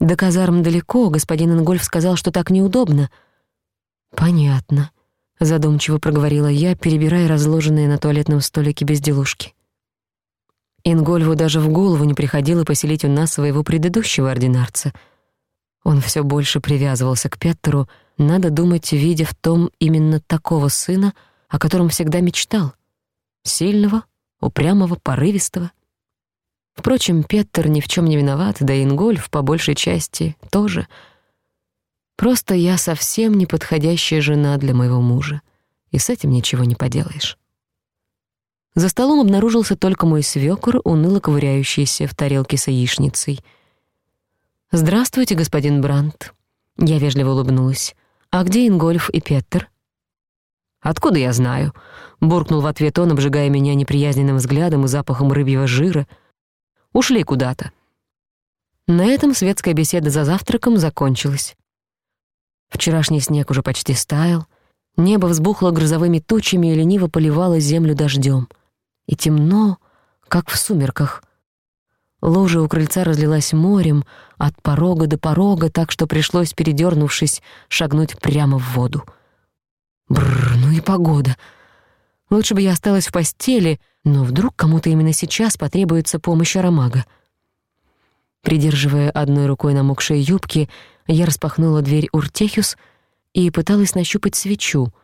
«До казарм далеко, господин Ингольф сказал, что так неудобно». «Понятно», — задумчиво проговорила я, перебирая разложенные на туалетном столике безделушки. Ингольву даже в голову не приходило поселить у нас своего предыдущего ординарца. Он все больше привязывался к Петтеру, надо думать, видя в том именно такого сына, о котором всегда мечтал. Сильного, упрямого, порывистого. Впрочем, Петер ни в чем не виноват, да и Ингольф, по большей части, тоже. Просто я совсем неподходящая жена для моего мужа, и с этим ничего не поделаешь. За столом обнаружился только мой свёкор, уныло ковыряющийся в тарелке с яичницей. «Здравствуйте, господин Брандт». Я вежливо улыбнулась. «А где Ингольф и Петер?» «Откуда я знаю?» — буркнул в ответ он, обжигая меня неприязненным взглядом и запахом рыбьего жира. «Ушли куда-то». На этом светская беседа за завтраком закончилась. Вчерашний снег уже почти стаял, небо взбухло грозовыми тучами и лениво поливало землю дождём — и темно, как в сумерках. Лужа у крыльца разлилась морем от порога до порога, так что пришлось, передернувшись, шагнуть прямо в воду. Бррр, ну и погода. Лучше бы я осталась в постели, но вдруг кому-то именно сейчас потребуется помощь аромага. Придерживая одной рукой намокшие юбки, я распахнула дверь Уртехюс и пыталась нащупать свечу —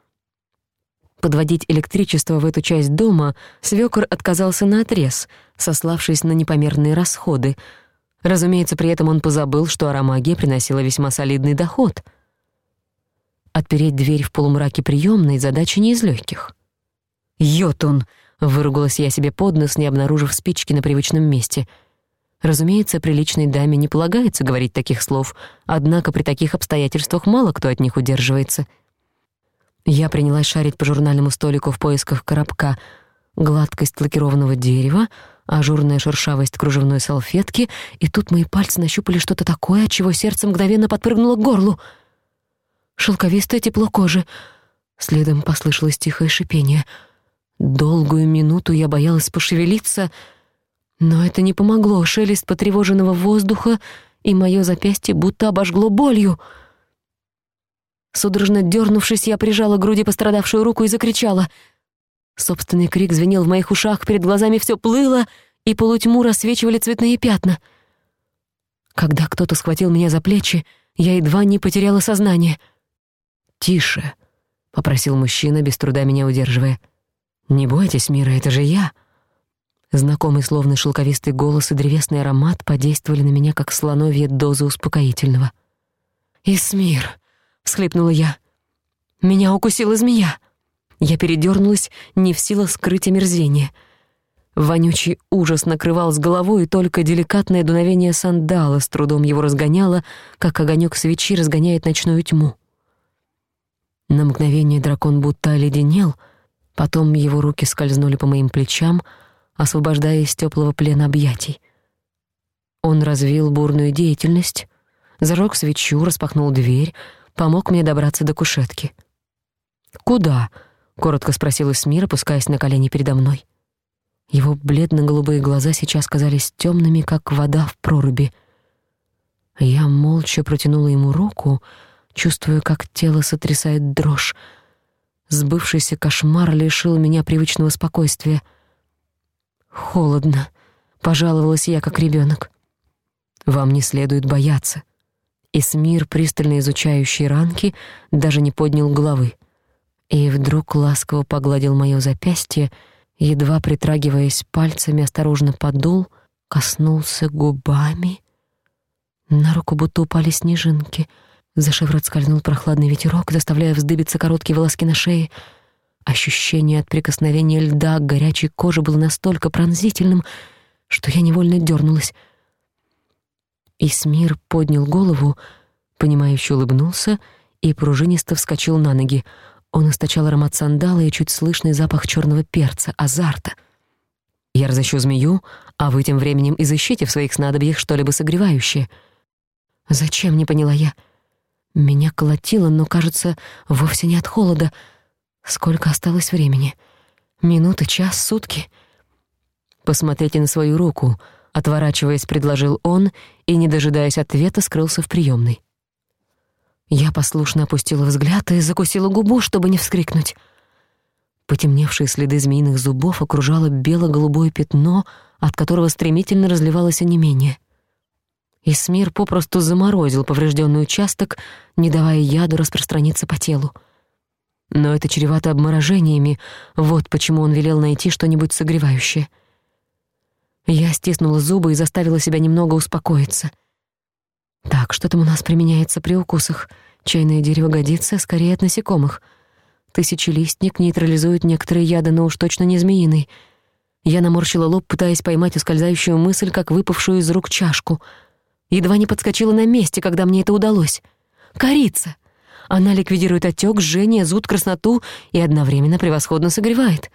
подводить электричество в эту часть дома, свёкор отказался наотрез, сославшись на непомерные расходы. Разумеется, при этом он позабыл, что аромагия приносила весьма солидный доход. Отпереть дверь в полумраке приёмной — задача не из лёгких. «Йотун!» — выругалась я себе под нос, не обнаружив спички на привычном месте. Разумеется, приличной даме не полагается говорить таких слов, однако при таких обстоятельствах мало кто от них удерживается — я принялась шарить по журнальному столику в поисках коробка. Гладкость лакированного дерева, ажурная шершавость кружевной салфетки, и тут мои пальцы нащупали что-то такое, от чего сердце мгновенно подпрыгнуло к горлу. Шелковистое тепло кожи. Следом послышалось тихое шипение. Долгую минуту я боялась пошевелиться, но это не помогло. Шелест потревоженного воздуха и моё запястье будто обожгло болью — Судорожно дернувшись, я прижала к груди пострадавшую руку и закричала. Собственный крик звенел в моих ушах, перед глазами все плыло, и полутьму рассвечивали цветные пятна. Когда кто-то схватил меня за плечи, я едва не потеряла сознание. «Тише», — попросил мужчина, без труда меня удерживая. «Не бойтесь, Мира, это же я». Знакомый словно шелковистый голос и древесный аромат подействовали на меня, как слоновья доза успокоительного. «Исмир!» всхлипнула я. «Меня укусила змея!» Я передернулась, не в силах скрыть омерзение. Вонючий ужас накрывал с головой, и только деликатное дуновение сандала с трудом его разгоняло, как огонек свечи разгоняет ночную тьму. На мгновение дракон будто оледенел, потом его руки скользнули по моим плечам, освобождая из теплого плена объятий. Он развил бурную деятельность, зарок свечу, распахнул дверь — помог мне добраться до кушетки. «Куда?» — коротко спросил Смир, опускаясь на колени передо мной. Его бледно-голубые глаза сейчас казались темными, как вода в проруби. Я молча протянула ему руку, чувствуя, как тело сотрясает дрожь. Сбывшийся кошмар лишил меня привычного спокойствия. «Холодно», — пожаловалась я, как ребенок. «Вам не следует бояться. Эсмир, пристально изучающий ранки, даже не поднял головы. И вдруг ласково погладил моё запястье, едва притрагиваясь пальцами, осторожно подул, коснулся губами. На руку будто упали снежинки. За шеврот скользнул прохладный ветерок, заставляя вздыбиться короткие волоски на шее. Ощущение от прикосновения льда к горячей коже было настолько пронзительным, что я невольно дернулась — Исмир поднял голову, понимающе улыбнулся и пружинисто вскочил на ноги. Он источал аромат сандала и чуть слышный запах черного перца, азарта. «Я разыщу змею, а вы тем временем изыщите в своих снадобьях что-либо согревающее». «Зачем?» — не поняла я. Меня колотило, но, кажется, вовсе не от холода. Сколько осталось времени? Минуты, час, сутки? «Посмотрите на свою руку», Отворачиваясь, предложил он и, не дожидаясь ответа, скрылся в приёмной. Я послушно опустила взгляд и закусила губу, чтобы не вскрикнуть. Потемневшие следы змеиных зубов окружало бело-голубое пятно, от которого стремительно разливалось онемение. Исмир попросту заморозил повреждённый участок, не давая яду распространиться по телу. Но это чревато обморожениями, вот почему он велел найти что-нибудь согревающее — я стиснула зубы и заставила себя немного успокоиться. Так, что там у нас применяется при укусах? Чайное дерево годится скорее от насекомых. Тысячелистник нейтрализует некоторые яды, но уж точно не змеиный. Я наморщила лоб, пытаясь поймать ускользающую мысль, как выпавшую из рук чашку. Едва не подскочила на месте, когда мне это удалось. «Корица!» Она ликвидирует отек, жжение, зуд, красноту и одновременно превосходно согревает.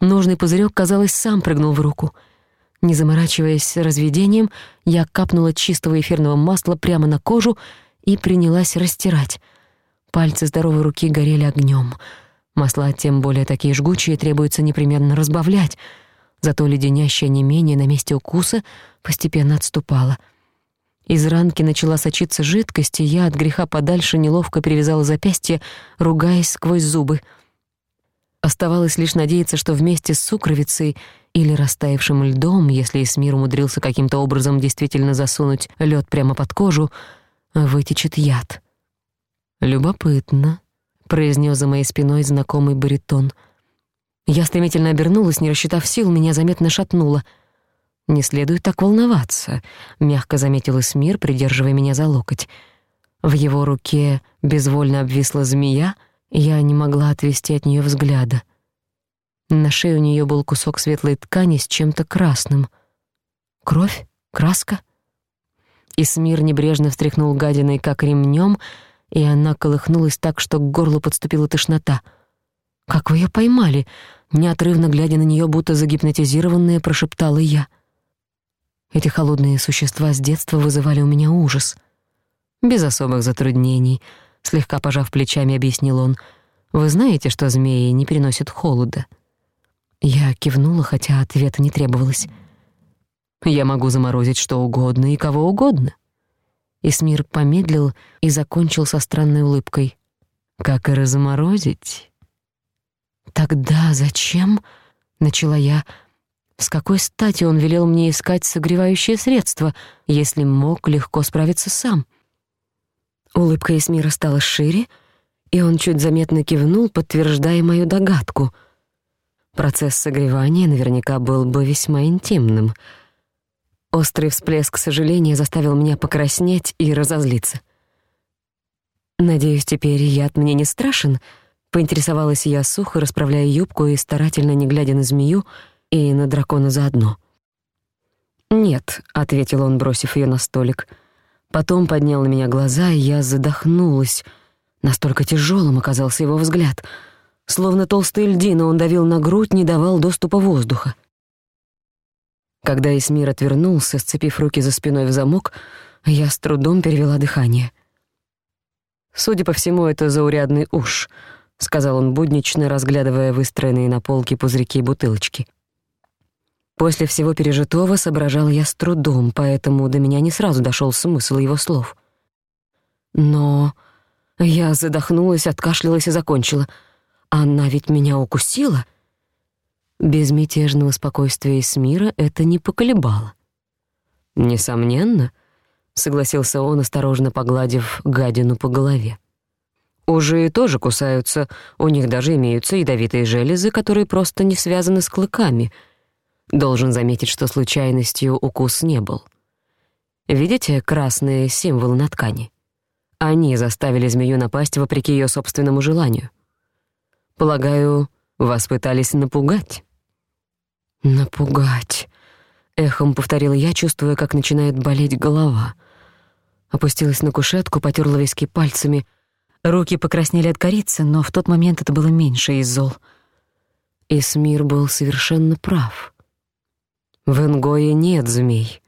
Нужный пузырек, казалось, сам прыгнул в руку — не заморачиваясь разведением, я капнула чистого эфирного масла прямо на кожу и принялась растирать. Пальцы здоровой руки горели огнем. Масла, тем более такие жгучие, требуется непременно разбавлять. Зато леденящее не менее на месте укуса постепенно отступало. Из ранки начала сочиться жидкость, и я от греха подальше неловко перевязала запястье, ругаясь сквозь зубы. Оставалось лишь надеяться, что вместе с сукровицей — или растаявшим льдом, если Эсмир умудрился каким-то образом действительно засунуть лёд прямо под кожу, вытечет яд. «Любопытно», — произнёс за моей спиной знакомый баритон. Я стремительно обернулась, не рассчитав сил, меня заметно шатнуло. «Не следует так волноваться», — мягко заметил Эсмир, придерживая меня за локоть. В его руке безвольно обвисла змея, я не могла отвести от неё взгляда — на шее у нее был кусок светлой ткани с чем-то красным. Кровь? Краска? Исмир небрежно встряхнул гадиной, как ремнем, и она колыхнулась так, что к горлу подступила тошнота. «Как вы ее поймали?» Неотрывно глядя на нее, будто загипнотизированная, прошептала я. Эти холодные существа с детства вызывали у меня ужас. «Без особых затруднений», — слегка пожав плечами, объяснил он. «Вы знаете, что змеи не переносят холода?» Я кивнула, хотя ответа не требовалось. «Я могу заморозить что угодно и кого угодно». Исмир помедлил и закончил со странной улыбкой. «Как и разморозить?» «Тогда зачем?» — начала я. «С какой стати он велел мне искать согревающее средство, если мог легко справиться сам?» Улыбка Исмира стала шире, и он чуть заметно кивнул, подтверждая мою догадку — Процесс согревания наверняка был бы весьма интимным. Острый всплеск сожаления заставил меня покраснеть и разозлиться. «Надеюсь, теперь яд мне не страшен?» — поинтересовалась я сухо, расправляя юбку и старательно не глядя на змею и на дракона заодно. «Нет», — ответил он, бросив её на столик. Потом поднял на меня глаза, и я задохнулась. Настолько тяжёлым оказался его взгляд — Словно толстый льдина он давил на грудь, не давал доступа воздуха. Когда Эсмир отвернулся, сцепив руки за спиной в замок, я с трудом перевела дыхание. «Судя по всему, это заурядный уж», — сказал он буднично, разглядывая выстроенные на полке пузырьки и бутылочки. После всего пережитого соображал я с трудом, поэтому до меня не сразу дошёл смысл его слов. Но я задохнулась, откашлялась и закончила — она ведь меня укусила. Безмятежного мятежного спокойствия Эсмира это не поколебало. «Несомненно», — согласился он, осторожно погладив гадину по голове. «Ужи тоже кусаются, у них даже имеются ядовитые железы, которые просто не связаны с клыками». Должен заметить, что случайностью укус не был. Видите красные символы на ткани? Они заставили змею напасть вопреки ее собственному желанию. Полагаю, вас пытались напугать». «Напугать», — эхом повторила я, чувствуя, как начинает болеть голова. Опустилась на кушетку, потёрла виски пальцами. Руки покраснели от корицы, но в тот момент это было меньше из зол. И Смир был совершенно прав. В Энгое нет змей.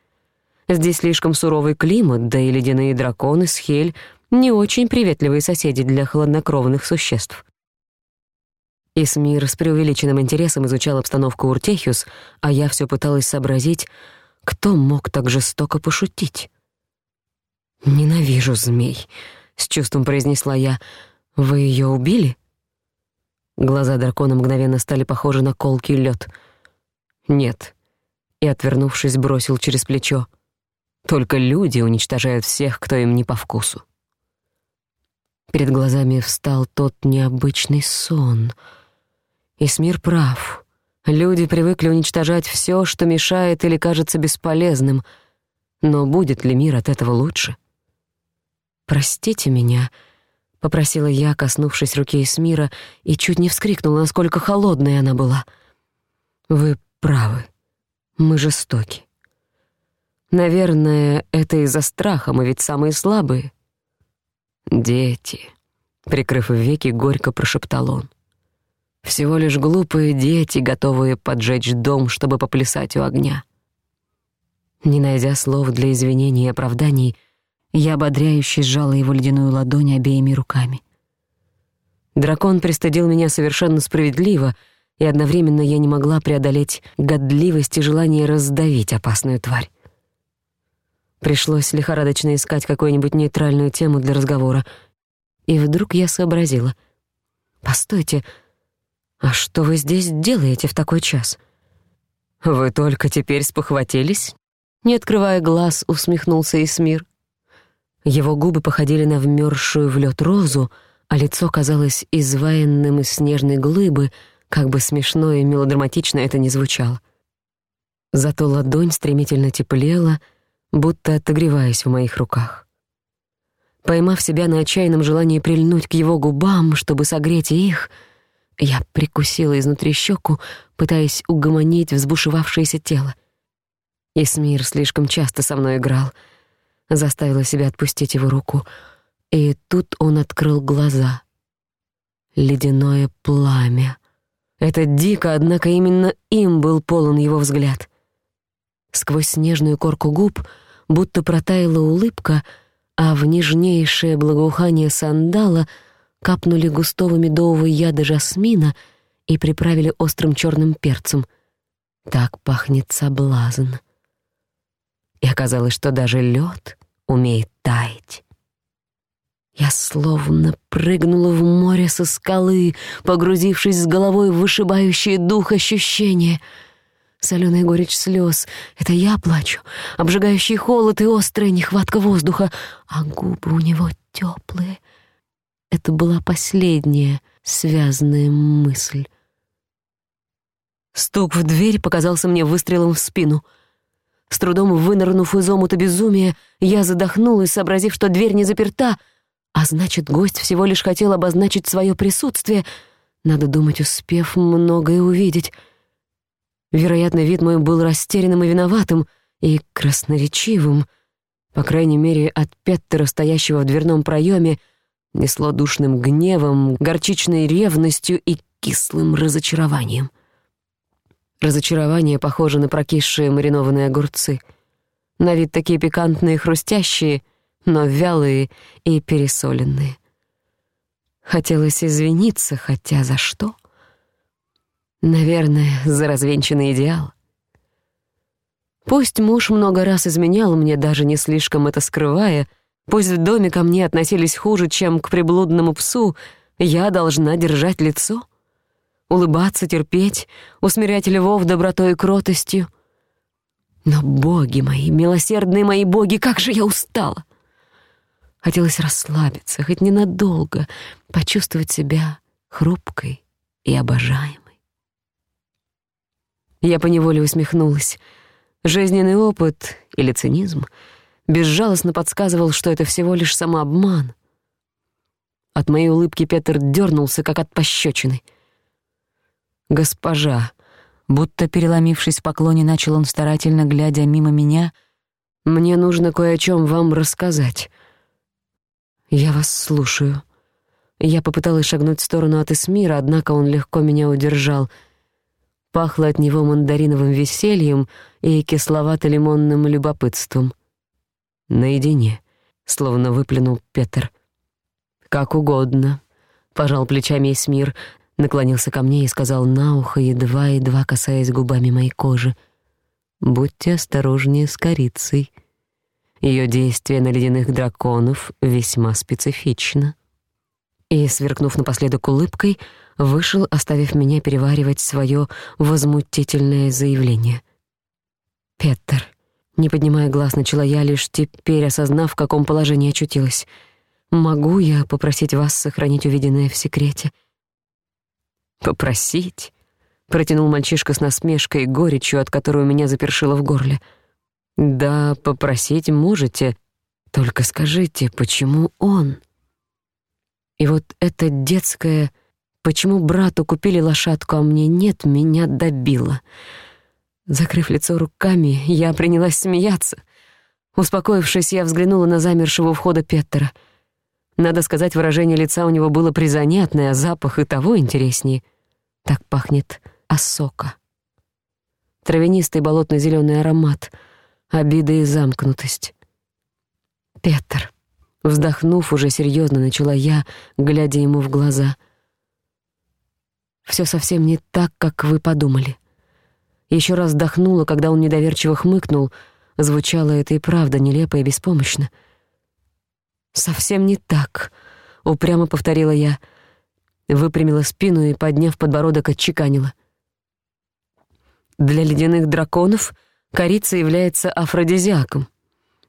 Здесь слишком суровый климат, да и ледяные драконы с Хель — не очень приветливые соседи для холоднокровных существ. Эсмир с преувеличенным интересом изучал обстановку Уртехиус, а я всё пыталась сообразить, кто мог так жестоко пошутить. «Ненавижу змей», — с чувством произнесла я. «Вы её убили?» Глаза дракона мгновенно стали похожи на колкий лёд. «Нет», — и, отвернувшись, бросил через плечо. «Только люди уничтожают всех, кто им не по вкусу». Перед глазами встал тот необычный сон — Исмир прав. Люди привыкли уничтожать всё, что мешает или кажется бесполезным. Но будет ли мир от этого лучше? «Простите меня», — попросила я, коснувшись руки Исмира, и чуть не вскрикнула, насколько холодной она была. «Вы правы. Мы жестоки. Наверное, это из-за страха, мы ведь самые слабые». «Дети», — прикрыв веки, горько прошептал он. Всего лишь глупые дети, готовые поджечь дом, чтобы поплясать у огня. Не найдя слов для извинений и оправданий, я ободряюще сжала его ледяную ладонь обеими руками. Дракон пристыдил меня совершенно справедливо, и одновременно я не могла преодолеть годливость и желание раздавить опасную тварь. Пришлось лихорадочно искать какую-нибудь нейтральную тему для разговора. И вдруг я сообразила. «Постойте, — «А что вы здесь делаете в такой час?» «Вы только теперь спохватились?» Не открывая глаз, усмехнулся Исмир. Его губы походили на вмёрзшую в лёд розу, а лицо казалось изваянным из снежной глыбы, как бы смешно и мелодраматично это ни звучало. Зато ладонь стремительно теплела, будто отогреваясь в моих руках. Поймав себя на отчаянном желании прильнуть к его губам, чтобы согреть их — я прикусила изнутри щеку, пытаясь угомонить взбушевавшееся тело. Исмир слишком часто со мной играл. Заставила себя отпустить его руку. И тут он открыл глаза. Ледяное пламя. Это дико, однако именно им был полон его взгляд. Сквозь снежную корку губ будто протаяла улыбка, а в нежнейшее благоухание сандала — капнули густого медового яда жасмина и приправили острым черным перцем. Так пахнет соблазн. И оказалось, что даже лед умеет таять. Я словно прыгнула в море со скалы, погрузившись с головой в вышибающие дух ощущения. Соленая горечь слез — это я плачу, обжигающий холод и острая нехватка воздуха, а губы у него теплые — это была последняя связанная мысль. Стук в дверь показался мне выстрелом в спину. С трудом вынырнув из омута безумия, я задохнулась, сообразив, что дверь не заперта, а значит, гость всего лишь хотел обозначить свое присутствие, надо думать, успев многое увидеть. Вероятно, вид мой был растерянным и виноватым, и красноречивым. По крайней мере, от Петтера, стоящего в дверном проеме, несло душным гневом, горчичной ревностью и кислым разочарованием. Разочарование похоже на прокисшие маринованные огурцы. На вид такие пикантные хрустящие, но вялые и пересоленные. Хотелось извиниться, хотя за что? Наверное, за развенчанный идеал. Пусть муж много раз изменял мне, даже не слишком это скрывая — Пусть в доме ко мне относились хуже, чем к приблудному псу, я должна держать лицо, улыбаться, терпеть, усмирять львов добротой и кротостью. Но боги мои, милосердные мои боги, как же я устала! Хотелось расслабиться, хоть ненадолго, почувствовать себя хрупкой и обожаемой. Я поневоле усмехнулась. Жизненный опыт или цинизм — Безжалостно подсказывал, что это всего лишь самообман. От моей улыбки Петр дернулся, как от пощечины. «Госпожа!» Будто переломившись в поклоне, начал он старательно, глядя мимо меня. «Мне нужно кое о чем вам рассказать». «Я вас слушаю». Я попыталась шагнуть в сторону от Эсмира, однако он легко меня удержал. Пахло от него мандариновым весельем и кисловато-лимонным любопытством наедине», — словно выплюнул Петер. «Как угодно», — пожал плечами Эсмир, наклонился ко мне и сказал на ухо, едва-едва касаясь губами моей кожи. «Будьте осторожнее с корицей. Ее действие на ледяных драконов весьма специфично». И, сверкнув напоследок улыбкой, вышел, оставив меня переваривать свое возмутительное заявление. «Петер, не поднимая глаз, начала я, лишь теперь осознав, в каком положении очутилась. «Могу я попросить вас сохранить увиденное в секрете?» «Попросить?» — протянул мальчишка с насмешкой и горечью, от которой у меня запершило в горле. «Да, попросить можете. Только скажите, почему он?» И вот это детское «почему брату купили лошадку, а мне нет» меня добило — Закрыв лицо руками, я принялась смеяться. Успокоившись, я взглянула на замершего входа Петтера. Надо сказать, выражение лица у него было призанятное, а запах и того интереснее. Так пахнет осока. Травянистый болотно-зелёный аромат, обида и замкнутость. «Петер», — вздохнув, уже серьёзно начала я, глядя ему в глаза. «Всё совсем не так, как вы подумали». Еще раз вздохнула, когда он недоверчиво хмыкнул. Звучало это и правда нелепо и беспомощно. «Совсем не так», — упрямо повторила я. Выпрямила спину и, подняв подбородок, отчеканила. «Для ледяных драконов корица является афродизиаком.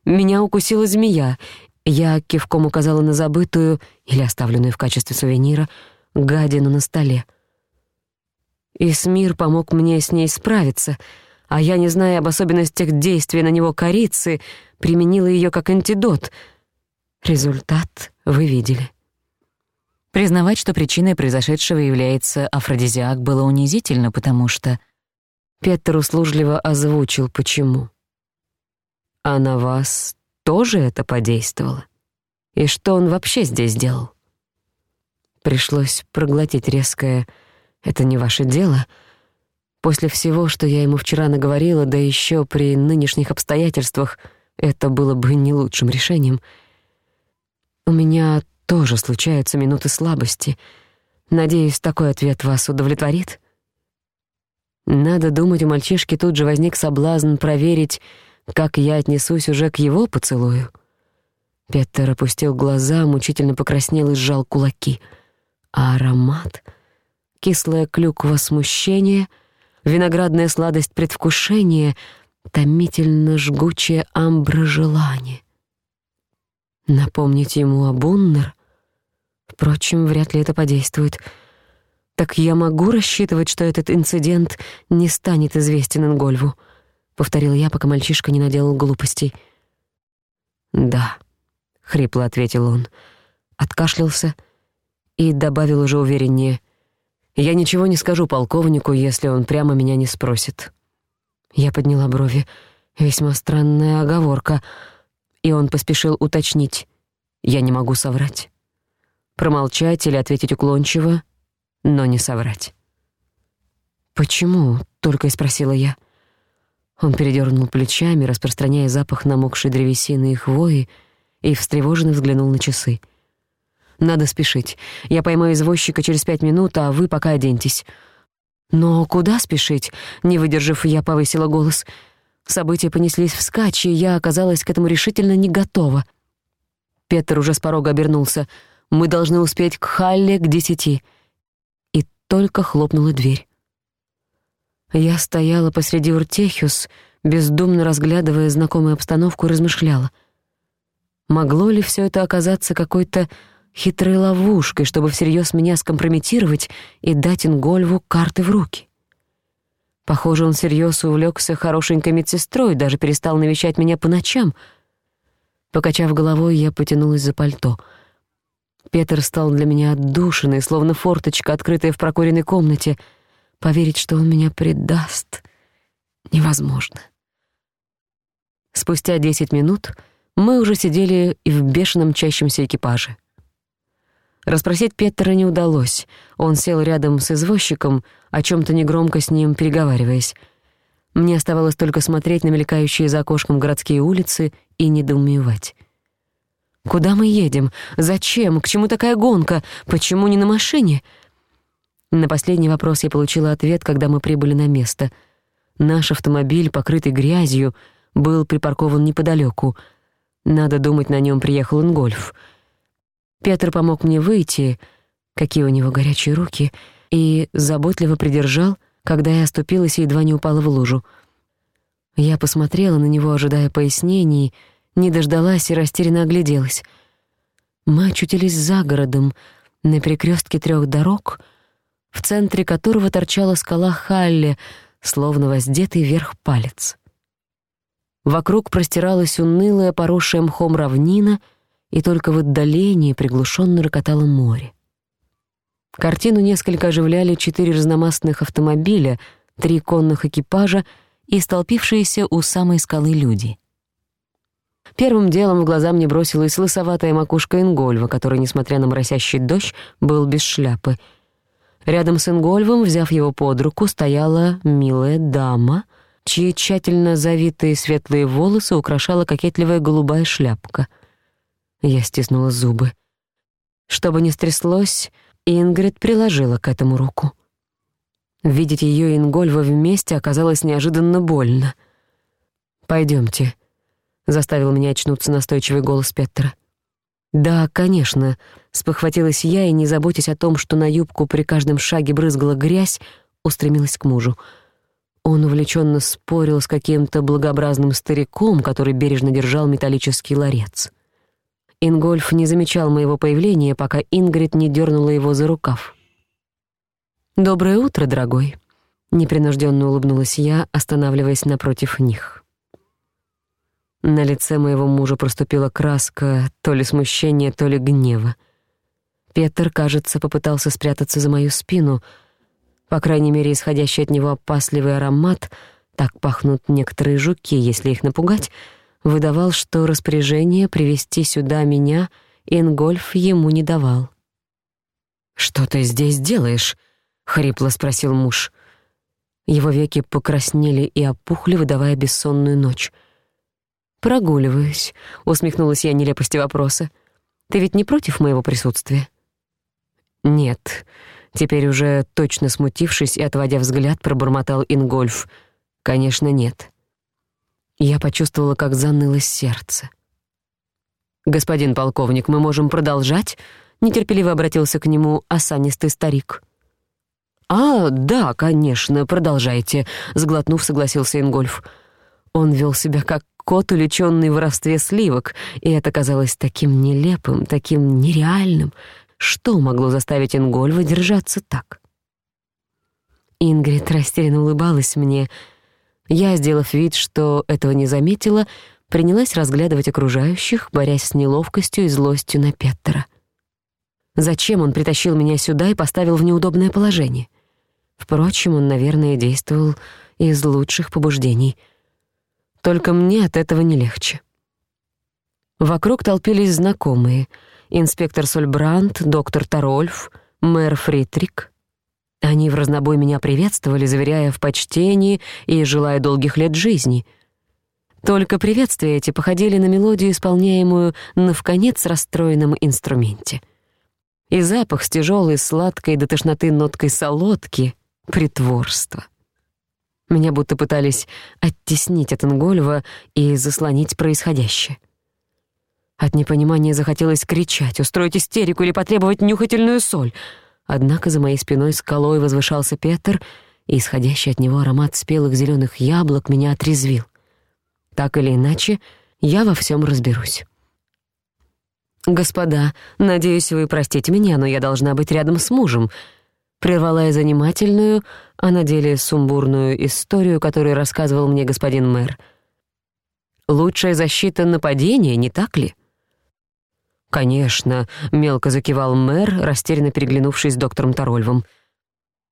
Меня укусила змея. Я кивком указала на забытую, или оставленную в качестве сувенира, гадину на столе» и Смир помог мне с ней справиться, а я, не зная об особенностях действия на него корицы, применила ее как антидот. Результат вы видели. Признавать, что причиной произошедшего является афродизиак, было унизительно, потому что... Петр услужливо озвучил, почему. «А на вас тоже это подействовало? И что он вообще здесь делал?» Пришлось проглотить резкое это не ваше дело. После всего, что я ему вчера наговорила, да еще при нынешних обстоятельствах, это было бы не лучшим решением. У меня тоже случаются минуты слабости. Надеюсь, такой ответ вас удовлетворит? Надо думать, у мальчишки тут же возник соблазн проверить, как я отнесусь уже к его поцелую. Петер опустил глаза, мучительно покраснел и сжал кулаки. А аромат кислая клюква смущения, виноградная сладость предвкушения, томительно жгучее амбра желания. Напомнить ему о Буннер? Впрочем, вряд ли это подействует. Так я могу рассчитывать, что этот инцидент не станет известен Ингольву? Повторил я, пока мальчишка не наделал глупостей. «Да», — хрипло ответил он, откашлялся и добавил уже увереннее — я ничего не скажу полковнику, если он прямо меня не спросит». Я подняла брови. Весьма странная оговорка. И он поспешил уточнить. «Я не могу соврать». Промолчать или ответить уклончиво, но не соврать. «Почему?» — только и спросила я. Он передернул плечами, распространяя запах намокшей древесины и хвои, и встревоженно взглянул на часы — надо спешить. Я поймаю извозчика через пять минут, а вы пока оденьтесь». «Но куда спешить?» — не выдержав, я повысила голос. События понеслись вскачь, и я оказалась к этому решительно не готова. Петр уже с порога обернулся. «Мы должны успеть к Халле к десяти». И только хлопнула дверь. Я стояла посреди Уртехиус, бездумно разглядывая знакомую обстановку, размышляла. Могло ли все это оказаться какой-то хитрой ловушкой, чтобы всерьез меня скомпрометировать и дать Ингольву карты в руки. Похоже, он всерьез увлекся хорошенькой медсестрой, даже перестал навещать меня по ночам. Покачав головой, я потянулась за пальто. Петр стал для меня отдушенный, словно форточка, открытая в прокуренной комнате. Поверить, что он меня предаст, невозможно. Спустя десять минут мы уже сидели и в бешеном чащемся экипаже. Распросить Петра не удалось. Он сел рядом с извозчиком, о чем то негромко с ним переговариваясь. Мне оставалось только смотреть на мелькающие за окошком городские улицы и недоумевать. «Куда мы едем? Зачем? К чему такая гонка? Почему не на машине?» На последний вопрос я получила ответ, когда мы прибыли на место. Наш автомобиль, покрытый грязью, был припаркован неподалеку. Надо думать, на нем приехал ингольф — Петр помог мне выйти, какие у него горячие руки, и заботливо придержал, когда я оступилась и едва не упала в лужу. Я посмотрела на него, ожидая пояснений, не дождалась и растерянно огляделась. Мы очутились за городом, на перекрёстке трёх дорог, в центре которого торчала скала Халли, словно воздетый вверх палец. Вокруг простиралась унылая, поросшая мхом равнина — и только в отдалении приглушенно рокотало море. Картину несколько оживляли четыре разномастных автомобиля, три конных экипажа и столпившиеся у самой скалы люди. Первым делом в глаза мне бросилась лысоватая макушка Ингольва, который, несмотря на моросящий дождь, был без шляпы. Рядом с Ингольвом, взяв его под руку, стояла милая дама, чьи тщательно завитые светлые волосы украшала кокетливая голубая шляпка — я стиснула зубы. Чтобы не стряслось, Ингрид приложила к этому руку. Видеть ее и Ингольва вместе оказалось неожиданно больно. «Пойдемте», — заставил меня очнуться настойчивый голос Петра. «Да, конечно», — спохватилась я и, не заботясь о том, что на юбку при каждом шаге брызгала грязь, устремилась к мужу. Он увлеченно спорил с каким-то благообразным стариком, который бережно держал металлический ларец. Ингольф не замечал моего появления, пока Ингрид не дернула его за рукав. «Доброе утро, дорогой», — непринужденно улыбнулась я, останавливаясь напротив них. На лице моего мужа проступила краска то ли смущения, то ли гнева. Петр, кажется, попытался спрятаться за мою спину. По крайней мере, исходящий от него опасливый аромат — так пахнут некоторые жуки, если их напугать — выдавал, что распоряжение привести сюда меня Ингольф ему не давал. «Что ты здесь делаешь?» — хрипло спросил муж. Его веки покраснели и опухли, выдавая бессонную ночь. «Прогуливаюсь», — усмехнулась я нелепости вопроса. «Ты ведь не против моего присутствия?» «Нет», — теперь уже точно смутившись и отводя взгляд, пробормотал Ингольф. «Конечно, нет». Я почувствовала, как занылось сердце. «Господин полковник, мы можем продолжать?» — нетерпеливо обратился к нему осанистый старик. «А, да, конечно, продолжайте», — сглотнув, согласился Ингольф. Он вел себя как кот, уличенный в воровстве сливок, и это казалось таким нелепым, таким нереальным. Что могло заставить Ингольфа держаться так? Ингрид растерянно улыбалась мне — я, сделав вид, что этого не заметила, принялась разглядывать окружающих, борясь с неловкостью и злостью на Петтера. Зачем он притащил меня сюда и поставил в неудобное положение? Впрочем, он, наверное, действовал из лучших побуждений. Только мне от этого не легче. Вокруг толпились знакомые. Инспектор Сольбрант, доктор Тарольф, мэр Фритрик. Они в разнобой меня приветствовали, заверяя в почтении и желая долгих лет жизни. Только приветствия эти походили на мелодию, исполняемую на вконец расстроенном инструменте. И запах с тяжёлой, сладкой до тошноты ноткой солодки — притворство. Меня будто пытались оттеснить от Ингольва и заслонить происходящее. От непонимания захотелось кричать, устроить истерику или потребовать нюхательную соль — Однако за моей спиной скалой возвышался Петр, и исходящий от него аромат спелых зеленых яблок меня отрезвил. Так или иначе, я во всем разберусь. «Господа, надеюсь, вы простите меня, но я должна быть рядом с мужем», прервала я занимательную, а на деле сумбурную историю, которую рассказывал мне господин мэр. «Лучшая защита — нападения, не так ли?» «Конечно», — мелко закивал мэр, растерянно переглянувшись с доктором Тарольвом.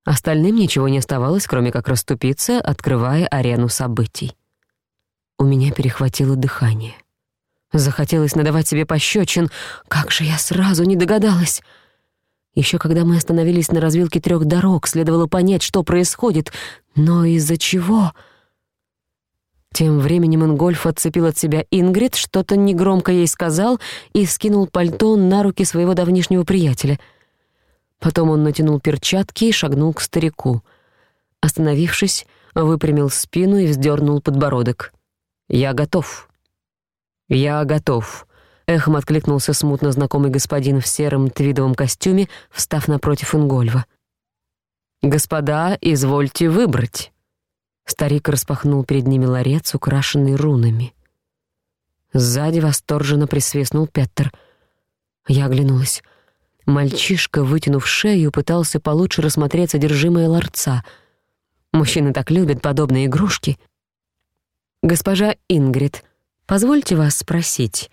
Остальным ничего не оставалось, кроме как расступиться, открывая арену событий. У меня перехватило дыхание. Захотелось надавать себе пощечин. Как же я сразу не догадалась! Еще когда мы остановились на развилке трех дорог, следовало понять, что происходит. Но из-за чего? Тем временем Ингольф отцепил от себя Ингрид, что-то негромко ей сказал и скинул пальто на руки своего давнишнего приятеля. Потом он натянул перчатки и шагнул к старику. Остановившись, выпрямил спину и вздернул подбородок. «Я готов». «Я готов», — эхом откликнулся смутно знакомый господин в сером твидовом костюме, встав напротив Ингольва. «Господа, извольте выбрать». Старик распахнул перед ними ларец, украшенный рунами. Сзади восторженно присвистнул Петтер. Я оглянулась. Мальчишка, вытянув шею, пытался получше рассмотреть содержимое ларца. Мужчины так любят подобные игрушки. «Госпожа Ингрид, позвольте вас спросить».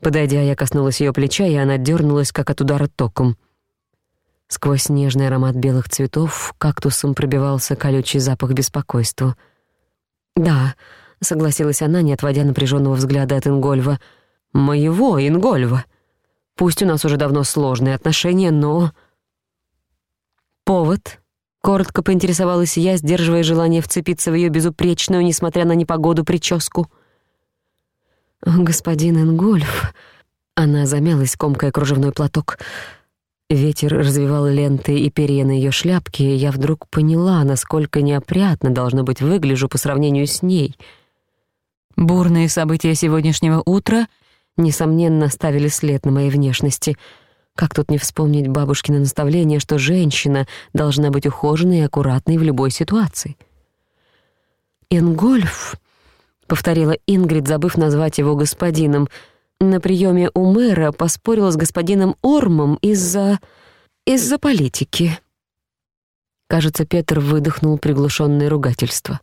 Подойдя, я коснулась ее плеча, и она дернулась, как от удара током. Сквозь нежный аромат белых цветов кактусом пробивался колючий запах беспокойства. «Да», — согласилась она, не отводя напряженного взгляда от Ингольва. «Моего Ингольва! Пусть у нас уже давно сложные отношения, но...» «Повод?» — коротко поинтересовалась я, сдерживая желание вцепиться в ее безупречную, несмотря на непогоду, прическу. «Господин Ингольф...» — она замялась, комкая кружевной платок — Ветер развивал ленты и перья на ее шляпке, и я вдруг поняла, насколько неопрятно должно быть выгляжу по сравнению с ней. Бурные события сегодняшнего утра, несомненно, ставили след на моей внешности. Как тут не вспомнить бабушкино наставление, что женщина должна быть ухоженной и аккуратной в любой ситуации? «Ингольф», — повторила Ингрид, забыв назвать его господином — на приеме у мэра поспорил с господином Ормом из-за... из-за политики». Кажется, Петр выдохнул приглушенное ругательство.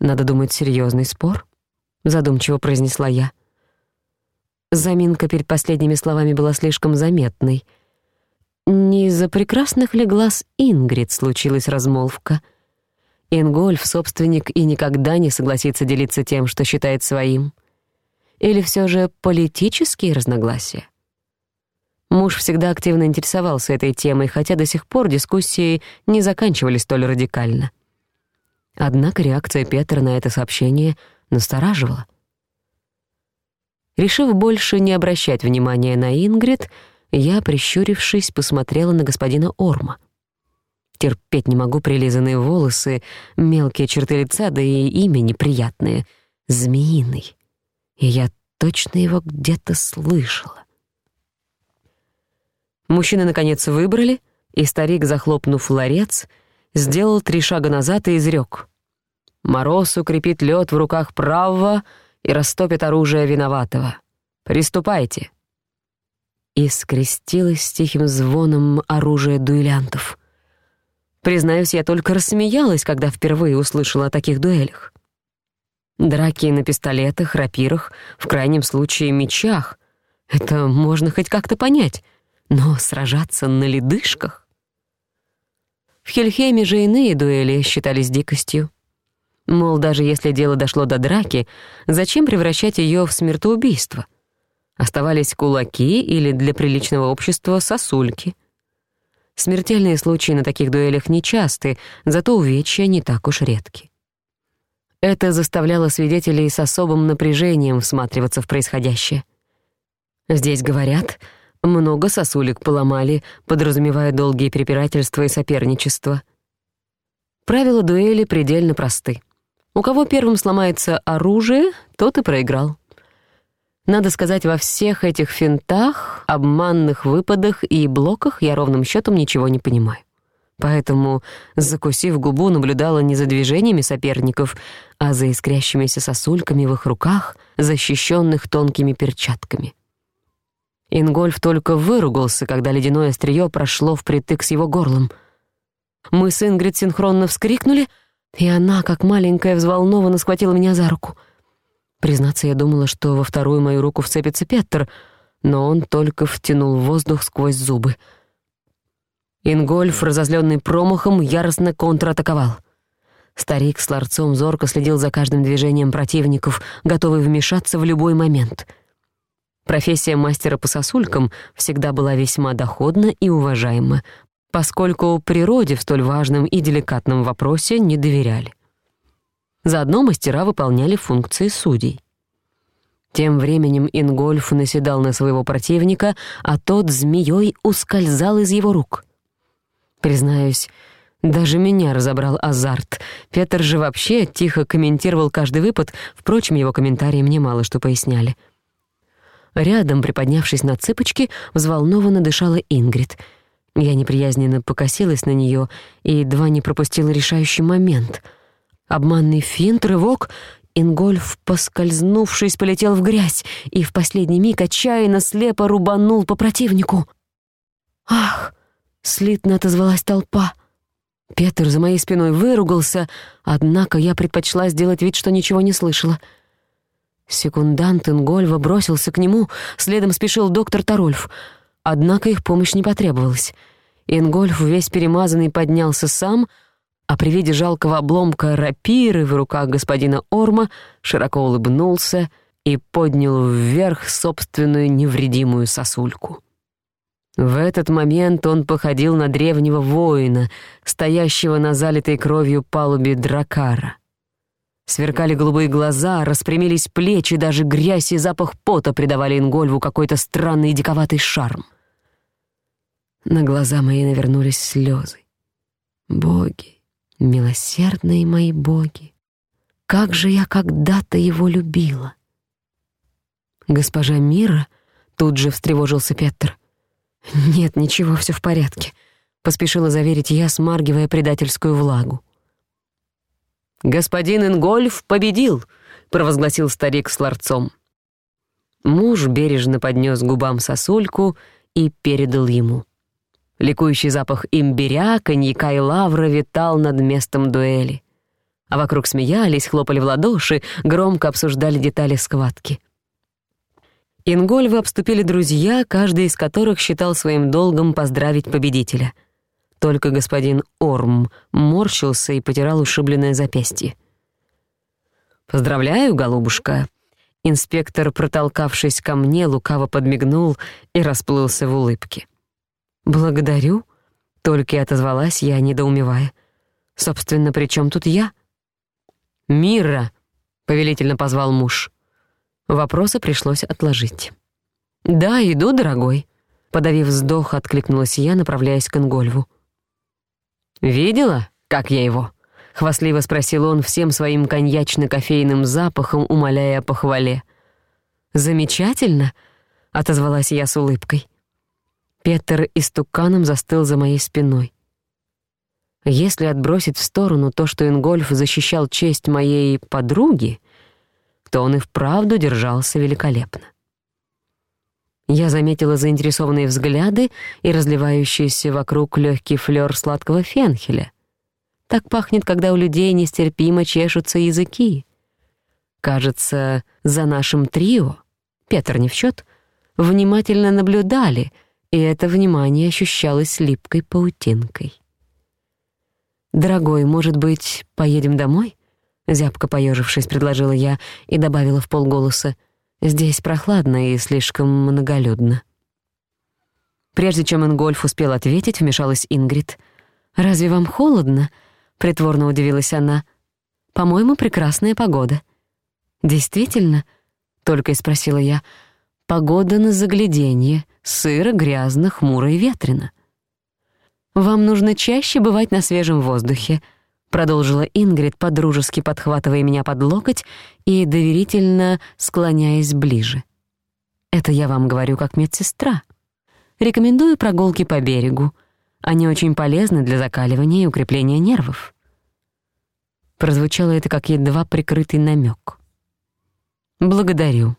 «Надо думать, серьезный спор?» — задумчиво произнесла я. Заминка перед последними словами была слишком заметной. Не из-за прекрасных ли глаз Ингрид случилась размолвка — Ингольф — собственник и никогда не согласится делиться тем, что считает своим или все же политические разногласия? Муж всегда активно интересовался этой темой, хотя до сих пор дискуссии не заканчивались столь радикально. Однако реакция Петра на это сообщение настораживала. Решив больше не обращать внимания на Ингрид, я, прищурившись, посмотрела на господина Орма. Терпеть не могу прилизанные волосы, мелкие черты лица, да и имя неприятное — «Змеиный» и я точно его где-то слышала. Мужчины, наконец, выбрали, и старик, захлопнув ларец, сделал три шага назад и изрёк. «Мороз укрепит лёд в руках правого и растопит оружие виноватого. Приступайте!» И скрестилось с тихим звоном оружие дуэлянтов. Признаюсь, я только рассмеялась, когда впервые услышала о таких дуэлях. Драки на пистолетах, рапирах, в крайнем случае мечах. Это можно хоть как-то понять. Но сражаться на ледышках? В Хельхеме же иные дуэли считались дикостью. Мол, даже если дело дошло до драки, зачем превращать ее в смертоубийство? Оставались кулаки или для приличного общества сосульки. Смертельные случаи на таких дуэлях нечасты, зато увечья не так уж редки. Это заставляло свидетелей с особым напряжением всматриваться в происходящее. Здесь говорят, много сосулек поломали, подразумевая долгие препирательства и соперничество. Правила дуэли предельно просты. У кого первым сломается оружие, тот и проиграл. Надо сказать, во всех этих финтах, обманных выпадах и блоках я ровным счетом ничего не понимаю поэтому, закусив губу, наблюдала не за движениями соперников, а за искрящимися сосульками в их руках, защищенных тонкими перчатками. Ингольф только выругался, когда ледяное острие прошло впритык с его горлом. Мы с Ингрид синхронно вскрикнули, и она, как маленькая, взволнованно схватила меня за руку. Признаться, я думала, что во вторую мою руку вцепится Петер, но он только втянул воздух сквозь зубы — Ингольф, разозленный промахом, яростно контратаковал. Старик с ларцом зорко следил за каждым движением противников, готовый вмешаться в любой момент. Профессия мастера по сосулькам всегда была весьма доходна и уважаема, поскольку природе в столь важном и деликатном вопросе не доверяли. Заодно мастера выполняли функции судей. Тем временем Ингольф наседал на своего противника, а тот змеей ускользал из его рук. Признаюсь, даже меня разобрал азарт. Петр же вообще тихо комментировал каждый выпад, впрочем, его комментарии мне мало что поясняли. Рядом, приподнявшись на цыпочки, взволнованно дышала Ингрид. Я неприязненно покосилась на неё и едва не пропустила решающий момент. Обманный финт, рывок, Ингольф, поскользнувшись, полетел в грязь и в последний миг отчаянно слепо рубанул по противнику. «Ах!» Слитно отозвалась толпа. Петр за моей спиной выругался, однако я предпочла сделать вид, что ничего не слышала. Секундант Ингольва бросился к нему, следом спешил доктор Тарольф. Однако их помощь не потребовалась. Ингольф весь перемазанный поднялся сам, а при виде жалкого обломка рапиры в руках господина Орма широко улыбнулся и поднял вверх собственную невредимую сосульку. В этот момент он походил на древнего воина, стоящего на залитой кровью палубе дракара. Сверкали голубые глаза, распрямились плечи, даже грязь и запах пота придавали Ингольву какой-то странный диковатый шарм. На глаза мои навернулись слезы. Боги, милосердные мои боги, как же я когда-то его любила! Госпожа Мира, тут же встревожился Петр, — «Нет, ничего, всё в порядке», — поспешила заверить я, смаргивая предательскую влагу. «Господин Ингольф победил», — провозгласил старик с ларцом. Муж бережно поднёс губам сосульку и передал ему. Ликующий запах имбиря, коньяка и лавра витал над местом дуэли. А вокруг смеялись, хлопали в ладоши, громко обсуждали детали схватки — Ингольва обступили друзья, каждый из которых считал своим долгом поздравить победителя. Только господин Орм морщился и потирал ушибленное запястье. «Поздравляю, голубушка!» Инспектор, протолкавшись ко мне, лукаво подмигнул и расплылся в улыбке. «Благодарю», — только и отозвалась я, недоумевая. «Собственно, при чем тут я?» «Мира!» — повелительно позвал муж. Вопросы пришлось отложить. «Да, иду, дорогой», — подавив вздох, откликнулась я, направляясь к Ингольву. «Видела, как я его?» — хвастливо спросил он всем своим коньячно-кофейным запахом, умоляя о похвале. «Замечательно», — отозвалась я с улыбкой. Петер истуканом застыл за моей спиной. Если отбросить в сторону то, что Ингольф защищал честь моей подруги, то он и вправду держался великолепно. Я заметила заинтересованные взгляды и разливающийся вокруг легкий флёр сладкого фенхеля. Так пахнет, когда у людей нестерпимо чешутся языки. Кажется, за нашим трио, Петр не в счет. внимательно наблюдали, и это внимание ощущалось липкой паутинкой. «Дорогой, может быть, поедем домой?» Зябко поёжившись, предложила я и добавила в полголоса. «Здесь прохладно и слишком многолюдно». Прежде чем Ингольф успел ответить, вмешалась Ингрид. «Разве вам холодно?» — притворно удивилась она. «По-моему, прекрасная погода». «Действительно?» — только и спросила я. «Погода на загляденье, сыро, грязно, хмуро и ветрено». «Вам нужно чаще бывать на свежем воздухе», — продолжила Ингрид, подружески подхватывая меня под локоть и доверительно склоняясь ближе. «Это я вам говорю как медсестра. Рекомендую прогулки по берегу. Они очень полезны для закаливания и укрепления нервов». Прозвучало это как едва прикрытый намёк. «Благодарю».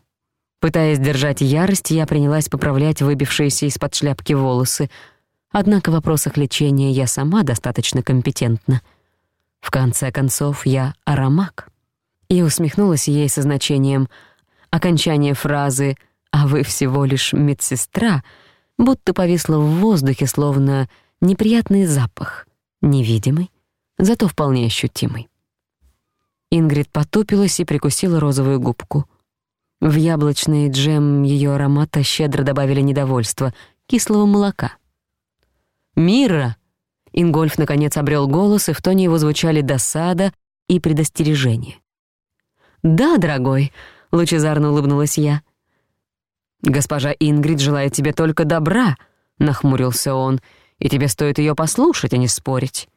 Пытаясь держать ярость, я принялась поправлять выбившиеся из-под шляпки волосы, однако в вопросах лечения я сама достаточно компетентна — в конце концов, я аромак. И усмехнулась ей со значением окончание фразы «А вы всего лишь медсестра» будто повисло в воздухе, словно неприятный запах, невидимый, зато вполне ощутимый. Ингрид потупилась и прикусила розовую губку. В яблочный джем ее аромата щедро добавили недовольство, кислого молока. «Мира!» Ингольф наконец обрел голос, и в тоне его звучали досада и предостережение. «Да, дорогой», — лучезарно улыбнулась я. «Госпожа Ингрид желает тебе только добра», — нахмурился он, «и тебе стоит ее послушать, а не спорить».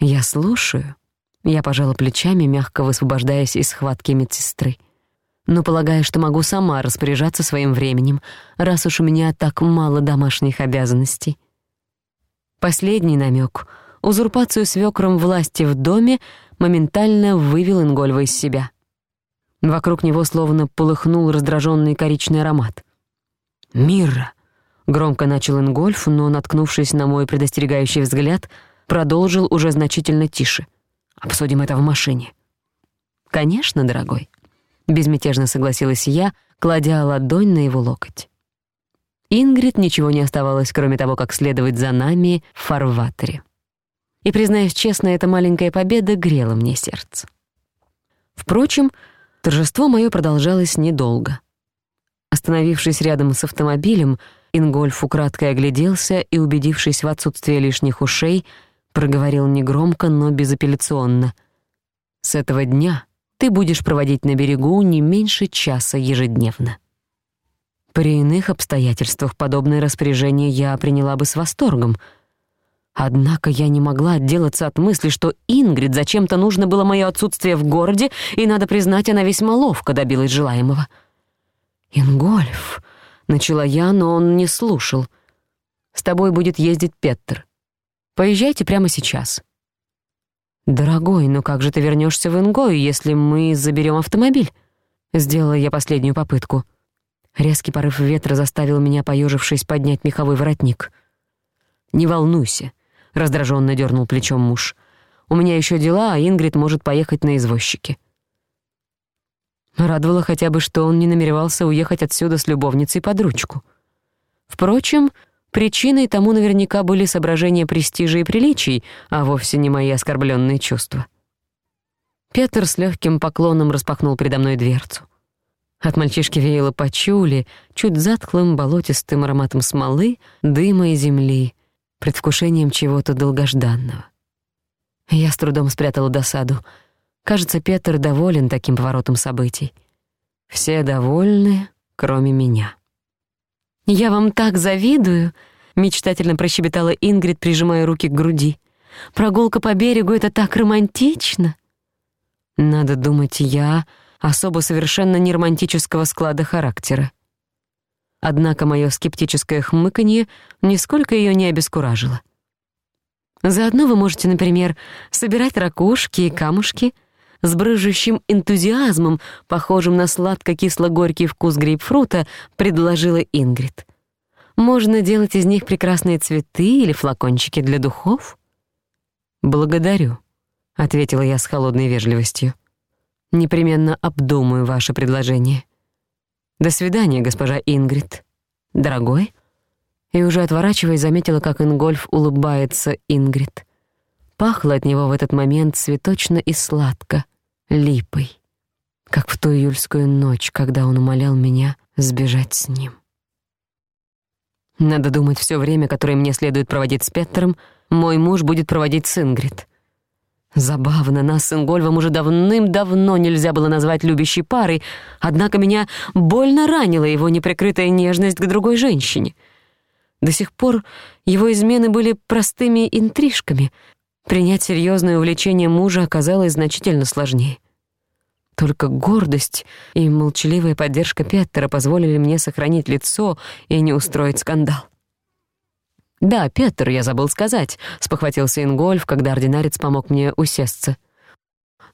«Я слушаю», — я пожала плечами, мягко высвобождаясь из схватки медсестры. «Но полагаю, что могу сама распоряжаться своим временем, раз уж у меня так мало домашних обязанностей». Последний намёк, узурпацию свёкром власти в доме, моментально вывел Ингольва из себя. Вокруг него словно полыхнул раздражённый коричный аромат. «Мирра!» — громко начал Ингольф, но, наткнувшись на мой предостерегающий взгляд, продолжил уже значительно тише. «Обсудим это в машине». «Конечно, дорогой», — безмятежно согласилась я, кладя ладонь на его локоть. Ингрид ничего не оставалось, кроме того, как следовать за нами в фарватере. И, признаюсь честно, эта маленькая победа грела мне сердце. Впрочем, торжество мое продолжалось недолго. Остановившись рядом с автомобилем, Ингольф украдкой огляделся и, убедившись в отсутствии лишних ушей, проговорил негромко, но безапелляционно. «С этого дня ты будешь проводить на берегу не меньше часа ежедневно». При иных обстоятельствах подобное распоряжение я приняла бы с восторгом. Однако я не могла отделаться от мысли, что Ингрид зачем-то нужно было мое отсутствие в городе, и, надо признать, она весьма ловко добилась желаемого. «Ингольф», — начала я, но он не слушал. «С тобой будет ездить Петтер. Поезжайте прямо сейчас». «Дорогой, но ну как же ты вернешься в Ингою, если мы заберем автомобиль?» Сделала я последнюю попытку. Резкий порыв ветра заставил меня, поёжившись, поднять меховой воротник. «Не волнуйся», — раздражённо дёрнул плечом муж. «У меня ещё дела, а Ингрид может поехать на извозчике». Радовало хотя бы, что он не намеревался уехать отсюда с любовницей под ручку. Впрочем, причиной тому наверняка были соображения престижа и приличий, а вовсе не мои оскорблённые чувства. Петр с лёгким поклоном распахнул передо мной дверцу. От мальчишки веяло почули, чуть затхлым болотистым ароматом смолы, дыма и земли, предвкушением чего-то долгожданного. Я с трудом спрятала досаду. Кажется, Петр доволен таким поворотом событий. Все довольны, кроме меня. «Я вам так завидую!» — мечтательно прощебетала Ингрид, прижимая руки к груди. «Прогулка по берегу — это так романтично!» Надо думать, я особо совершенно неромантического склада характера. Однако мое скептическое хмыканье нисколько ее не обескуражило. Заодно вы можете, например, собирать ракушки и камушки с брыжущим энтузиазмом, похожим на сладко-кисло-горький вкус грейпфрута, предложила Ингрид. Можно делать из них прекрасные цветы или флакончики для духов. «Благодарю», — ответила я с холодной вежливостью непременно обдумаю ваше предложение. До свидания, госпожа Ингрид. Дорогой?» И уже отворачиваясь, заметила, как Ингольф улыбается Ингрид. Пахло от него в этот момент цветочно и сладко, липой. Как в ту июльскую ночь, когда он умолял меня сбежать с ним. Надо думать, всё время, которое мне следует проводить с Петером, мой муж будет проводить с Ингрид. Забавно, нас с Ингольвом уже давным-давно нельзя было назвать любящей парой, однако меня больно ранила его неприкрытая нежность к другой женщине. До сих пор его измены были простыми интрижками. Принять серьезное увлечение мужа оказалось значительно сложнее. Только гордость и молчаливая поддержка Петтера позволили мне сохранить лицо и не устроить скандал. «Да, Петр, я забыл сказать», — спохватился Ингольф, когда ординарец помог мне усесться.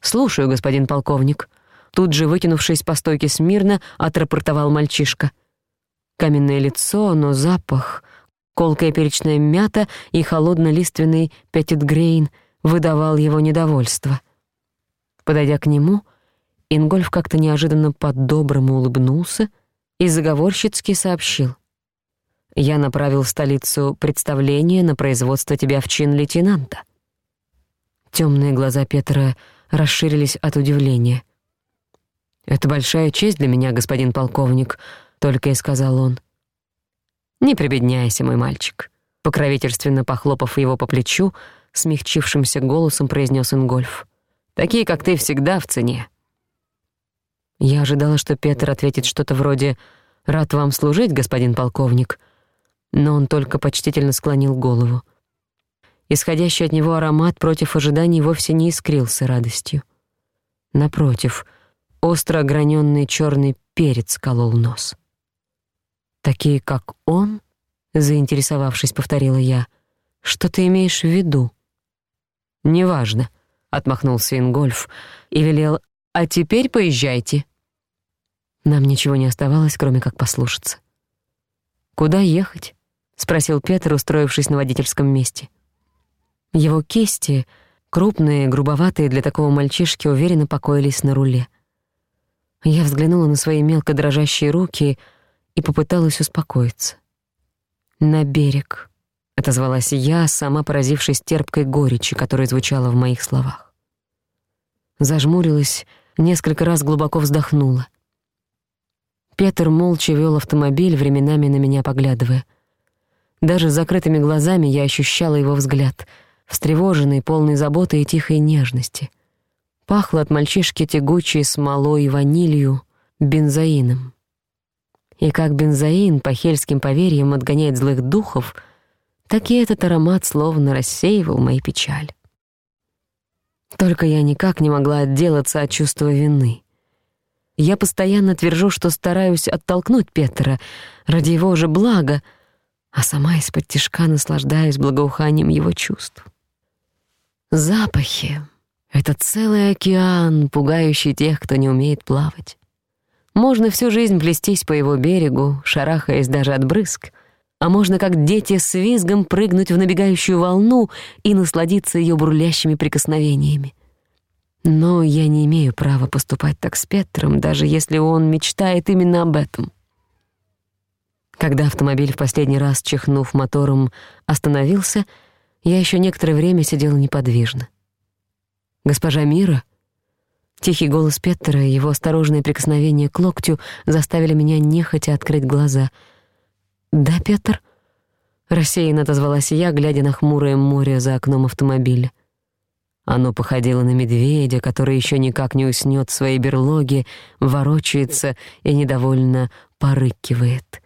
«Слушаю, господин полковник». Тут же, выкинувшись по стойке смирно, отрапортовал мальчишка. Каменное лицо, но запах. Колкая перечная мята и холодно-лиственный пятитгрейн выдавал его недовольство. Подойдя к нему, Ингольф как-то неожиданно по-доброму улыбнулся и заговорщицки сообщил — я направил в столицу представление на производство тебя в чин лейтенанта». Темные глаза Петра расширились от удивления. «Это большая честь для меня, господин полковник», — только и сказал он. «Не прибедняйся, мой мальчик», — покровительственно похлопав его по плечу, смягчившимся голосом произнес Ингольф. «Такие, как ты, всегда в цене». Я ожидала, что Петр ответит что-то вроде «Рад вам служить, господин полковник», но он только почтительно склонил голову. Исходящий от него аромат против ожиданий вовсе не искрился радостью. Напротив, остро ограненный черный перец колол нос. «Такие, как он?» — заинтересовавшись, повторила я. «Что ты имеешь в виду?» «Неважно», — отмахнулся Ингольф и велел «А теперь поезжайте». Нам ничего не оставалось, кроме как послушаться. Куда ехать? спросил Петр, устроившись на водительском месте. Его кисти, крупные, грубоватые для такого мальчишки, уверенно покоились на руле. Я взглянула на свои мелко дрожащие руки и попыталась успокоиться. «На берег», — отозвалась я, сама поразившись терпкой горечи, которая звучала в моих словах. Зажмурилась, несколько раз глубоко вздохнула. Петр молча вел автомобиль, временами на меня поглядывая — даже с закрытыми глазами я ощущала его взгляд, встревоженный, полный заботы и тихой нежности. Пахло от мальчишки тягучей смолой и ванилью, бензоином. И как бензоин по хельским поверьям отгоняет злых духов, так и этот аромат словно рассеивал мои печаль. Только я никак не могла отделаться от чувства вины. Я постоянно твержу, что стараюсь оттолкнуть Петра ради его же блага, а сама из-под тишка наслаждаюсь благоуханием его чувств. Запахи — это целый океан, пугающий тех, кто не умеет плавать. Можно всю жизнь плестись по его берегу, шарахаясь даже от брызг, а можно, как дети, с визгом прыгнуть в набегающую волну и насладиться ее бурлящими прикосновениями. Но я не имею права поступать так с Петром, даже если он мечтает именно об этом. Когда автомобиль в последний раз, чихнув мотором, остановился, я еще некоторое время сидела неподвижно. «Госпожа Мира?» Тихий голос Петтера и его осторожное прикосновение к локтю заставили меня нехотя открыть глаза. «Да, Петр?» — рассеянно отозвалась я, глядя на хмурое море за окном автомобиля. Оно походило на медведя, который еще никак не уснет в своей берлоге, ворочается и недовольно порыкивает —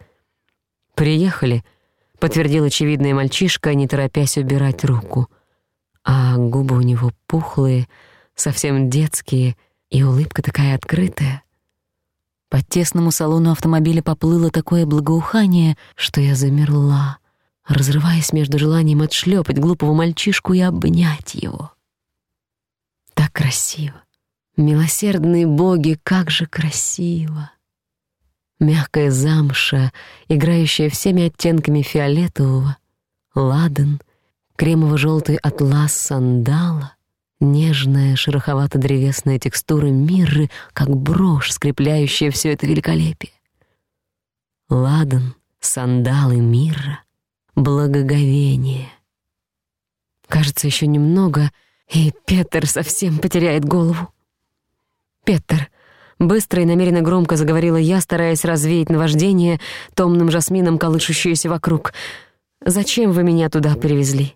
«Приехали», — подтвердил очевидный мальчишка, не торопясь убирать руку. А губы у него пухлые, совсем детские, и улыбка такая открытая. По тесному салону автомобиля поплыло такое благоухание, что я замерла, разрываясь между желанием отшлепать глупого мальчишку и обнять его. Так красиво. Милосердные боги, как же красиво мягкая замша, играющая всеми оттенками фиолетового, ладан, кремово-желтый атлас сандала, нежная шероховато-древесная текстура мирры, как брошь, скрепляющая все это великолепие. Ладан, сандалы мирра, благоговение. Кажется, еще немного, и Петер совсем потеряет голову. Петер, Быстро и намеренно громко заговорила я, стараясь развеять наваждение томным жасмином, колышущееся вокруг. «Зачем вы меня туда привезли?»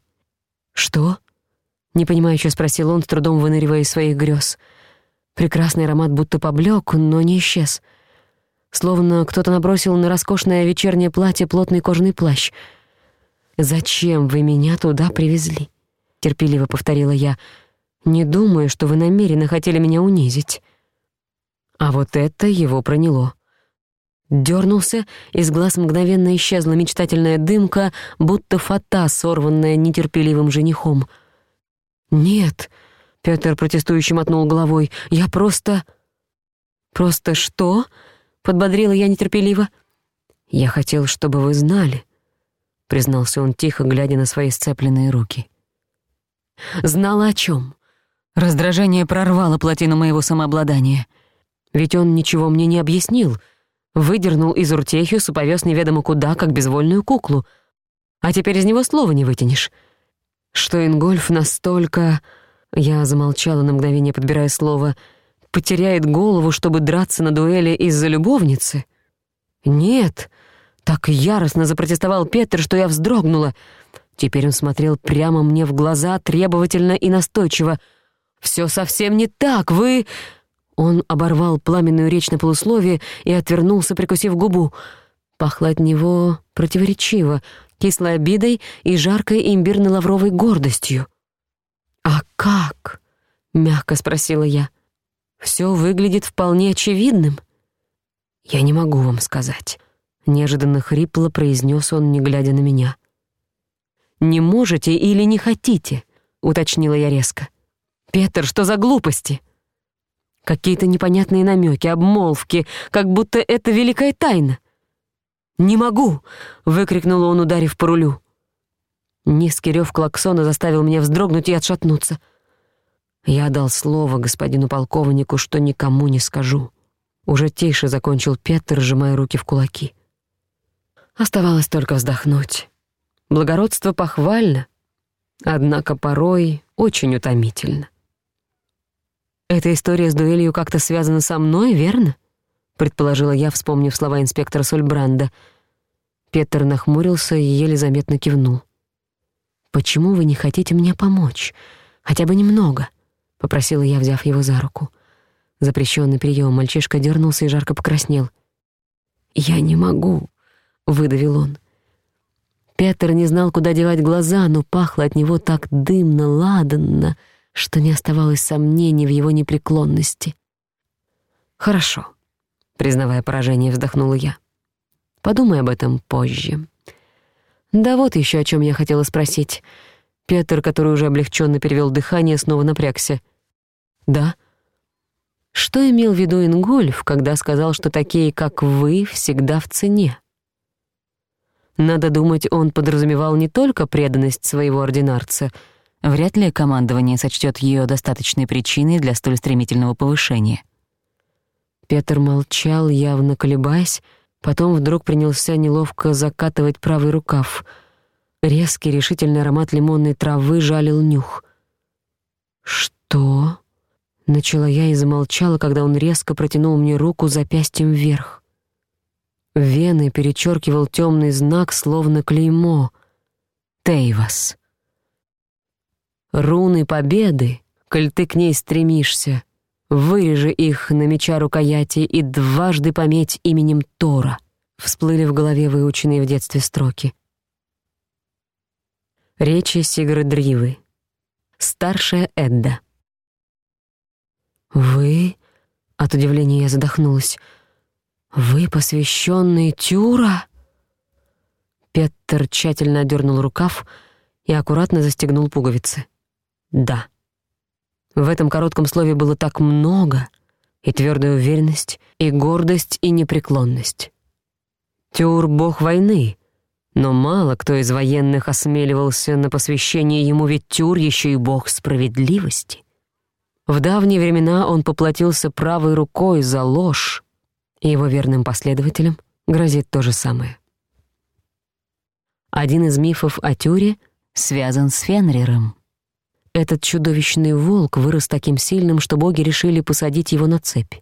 «Что?» — непонимающе спросил он, с трудом выныривая из своих грез. Прекрасный аромат будто поблек, но не исчез. Словно кто-то набросил на роскошное вечернее платье плотный кожаный плащ. «Зачем вы меня туда привезли?» — терпеливо повторила я. «Не думаю, что вы намеренно хотели меня унизить». А вот это его проняло. Дёрнулся, из глаз мгновенно исчезла мечтательная дымка, будто фата, сорванная нетерпеливым женихом. «Нет», — Пётр протестующе мотнул головой, — «я просто...» «Просто что?» — подбодрила я нетерпеливо. «Я хотел, чтобы вы знали», — признался он тихо, глядя на свои сцепленные руки. «Знала о чём. Раздражение прорвало плотину моего самообладания. Ведь он ничего мне не объяснил. Выдернул из Уртехиус и повез неведомо куда, как безвольную куклу. А теперь из него слова не вытянешь. Что Ингольф настолько... Я замолчала на мгновение, подбирая слово. Потеряет голову, чтобы драться на дуэли из-за любовницы? Нет. Так яростно запротестовал Петр, что я вздрогнула. Теперь он смотрел прямо мне в глаза, требовательно и настойчиво. Все совсем не так, вы...» Он оборвал пламенную речь на полусловие и отвернулся, прикусив губу. Пахло от него противоречиво, кислой обидой и жаркой имбирно-лавровой гордостью. «А как?» — мягко спросила я. Все выглядит вполне очевидным». «Я не могу вам сказать», — неожиданно хрипло произнес он, не глядя на меня. «Не можете или не хотите?» — уточнила я резко. «Петер, что за глупости?» какие-то непонятные намеки, обмолвки, как будто это великая тайна. «Не могу!» — выкрикнул он, ударив по рулю. Низкий рев клаксона заставил меня вздрогнуть и отшатнуться. Я дал слово господину полковнику, что никому не скажу. Уже тише закончил Петр, сжимая руки в кулаки. Оставалось только вздохнуть. Благородство похвально, однако порой очень утомительно. «Эта история с дуэлью как-то связана со мной, верно?» — предположила я, вспомнив слова инспектора Сольбранда. Петер нахмурился и еле заметно кивнул. «Почему вы не хотите мне помочь? Хотя бы немного?» — попросила я, взяв его за руку. Запрещенный прием мальчишка дернулся и жарко покраснел. «Я не могу», — выдавил он. Петер не знал, куда девать глаза, но пахло от него так дымно, ладанно, — что не оставалось сомнений в его непреклонности. «Хорошо», — признавая поражение, вздохнула я. «Подумай об этом позже». «Да вот еще о чем я хотела спросить». Петр, который уже облегченно перевел дыхание, снова напрягся. «Да?» Что имел в виду Ингольф, когда сказал, что такие, как вы, всегда в цене? Надо думать, он подразумевал не только преданность своего ординарца — Вряд ли командование сочтёт её достаточной причиной для столь стремительного повышения. Петр молчал, явно колебаясь, потом вдруг принялся неловко закатывать правый рукав. Резкий решительный аромат лимонной травы жалил нюх. «Что?» — начала я и замолчала, когда он резко протянул мне руку запястьем вверх. Вены перечеркивал темный знак, словно клеймо. «Тейвас» руны победы, коль ты к ней стремишься, вырежи их на меча рукояти и дважды пометь именем Тора. Всплыли в голове выученные в детстве строки. Речи Сигрыдривы. Старшая Эдда. «Вы?» — от удивления я задохнулась. «Вы посвященный Тюра?» Петр тщательно одернул рукав и аккуратно застегнул пуговицы. «да». В этом коротком слове было так много и твердая уверенность, и гордость, и непреклонность. Тюр — бог войны, но мало кто из военных осмеливался на посвящение ему, ведь Тюр еще и бог справедливости. В давние времена он поплатился правой рукой за ложь, и его верным последователям грозит то же самое. Один из мифов о Тюре связан с Фенриром. Этот чудовищный волк вырос таким сильным, что боги решили посадить его на цепь.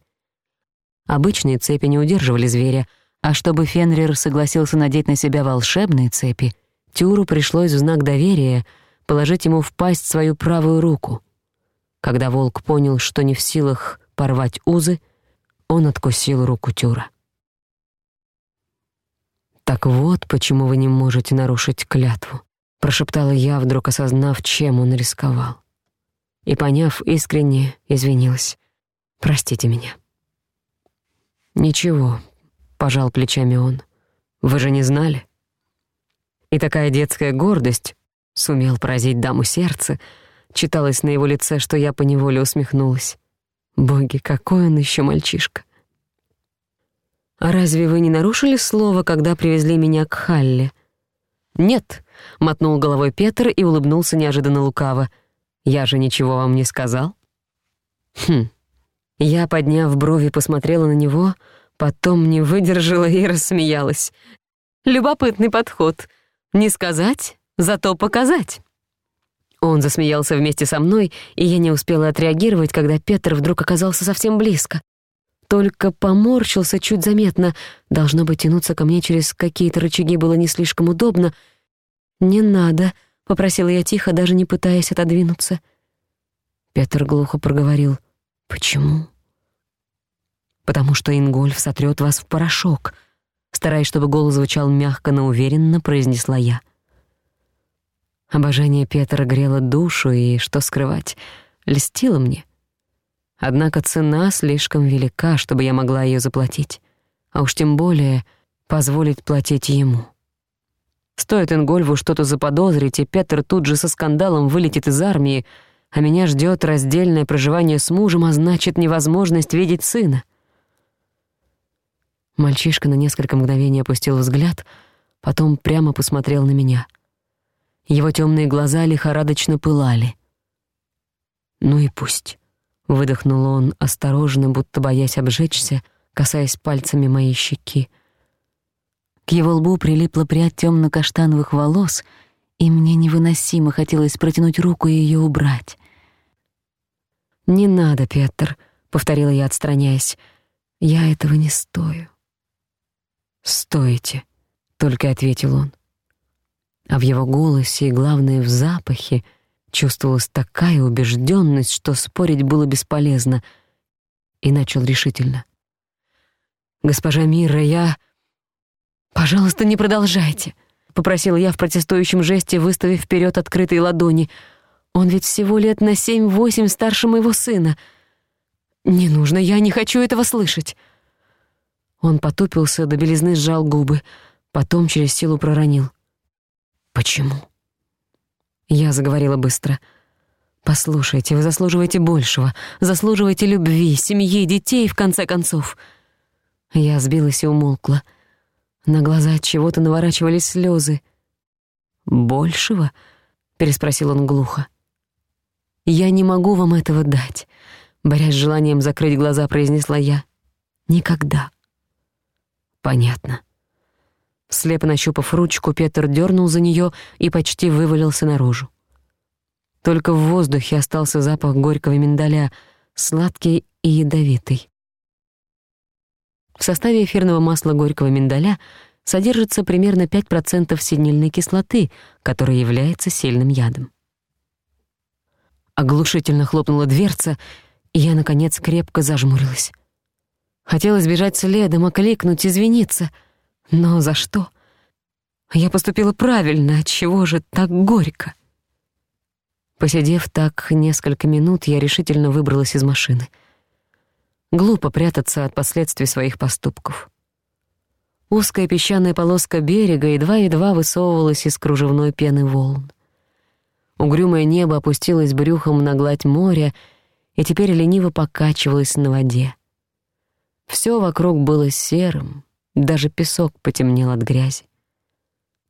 Обычные цепи не удерживали зверя, а чтобы Фенрир согласился надеть на себя волшебные цепи, Тюру пришлось в знак доверия положить ему в пасть свою правую руку. Когда волк понял, что не в силах порвать узы, он откусил руку Тюра. «Так вот, почему вы не можете нарушить клятву прошептала я, вдруг осознав, чем он рисковал. И, поняв, искренне извинилась. «Простите меня». «Ничего», — пожал плечами он. «Вы же не знали?» И такая детская гордость сумел поразить даму сердца, читалось на его лице, что я поневоле усмехнулась. «Боги, какой он еще мальчишка!» «А разве вы не нарушили слово, когда привезли меня к Халле?» «Нет», — мотнул головой Петр и улыбнулся неожиданно лукаво. «Я же ничего вам не сказал?» «Хм». Я, подняв брови, посмотрела на него, потом не выдержала и рассмеялась. «Любопытный подход. Не сказать, зато показать». Он засмеялся вместе со мной, и я не успела отреагировать, когда Петр вдруг оказался совсем близко. Только поморщился чуть заметно. Должно быть, тянуться ко мне через какие-то рычаги было не слишком удобно — «Не надо», — попросила я тихо, даже не пытаясь отодвинуться. Петр глухо проговорил. «Почему?» «Потому что Ингольф сотрет вас в порошок», — стараясь, чтобы голос звучал мягко, но уверенно, произнесла я. Обожание Петра грело душу и, что скрывать, льстило мне. Однако цена слишком велика, чтобы я могла ее заплатить, а уж тем более позволить платить ему. Стоит Ингольву что-то заподозрить, и Петр тут же со скандалом вылетит из армии, а меня ждет раздельное проживание с мужем, а значит, невозможность видеть сына. Мальчишка на несколько мгновений опустил взгляд, потом прямо посмотрел на меня. Его темные глаза лихорадочно пылали. «Ну и пусть», — выдохнул он, осторожно, будто боясь обжечься, касаясь пальцами моей щеки — к его лбу прилипла прядь тёмно-каштановых волос, и мне невыносимо хотелось протянуть руку и её убрать. «Не надо, Петер», — повторила я, отстраняясь. «Я этого не стою». «Стоите», — только ответил он. А в его голосе и, главное, в запахе чувствовалась такая убеждённость, что спорить было бесполезно, и начал решительно. «Госпожа Мира, я...» «Пожалуйста, не продолжайте», — попросила я в протестующем жесте, выставив вперед открытые ладони. «Он ведь всего лет на семь-восемь старше моего сына. Не нужно, я не хочу этого слышать». Он потупился, до белизны сжал губы, потом через силу проронил. «Почему?» Я заговорила быстро. «Послушайте, вы заслуживаете большего, заслуживаете любви, семьи, детей, в конце концов». Я сбилась и умолкла. «Послушайте, на глаза от чего-то наворачивались слезы. «Большего?» — переспросил он глухо. «Я не могу вам этого дать», — борясь с желанием закрыть глаза, произнесла я. «Никогда». «Понятно». Слепо нащупав ручку, Петр дернул за нее и почти вывалился наружу. Только в воздухе остался запах горького миндаля, сладкий и ядовитый. В составе эфирного масла горького миндаля содержится примерно 5% синильной кислоты, которая является сильным ядом. Оглушительно хлопнула дверца, и я, наконец, крепко зажмурилась. Хотелось бежать следом, окликнуть, извиниться. Но за что? Я поступила правильно, отчего же так горько? Посидев так несколько минут, я решительно выбралась из машины — Глупо прятаться от последствий своих поступков. Узкая песчаная полоска берега едва-едва высовывалась из кружевной пены волн. Угрюмое небо опустилось брюхом на гладь моря и теперь лениво покачивалось на воде. Всё вокруг было серым, даже песок потемнел от грязи.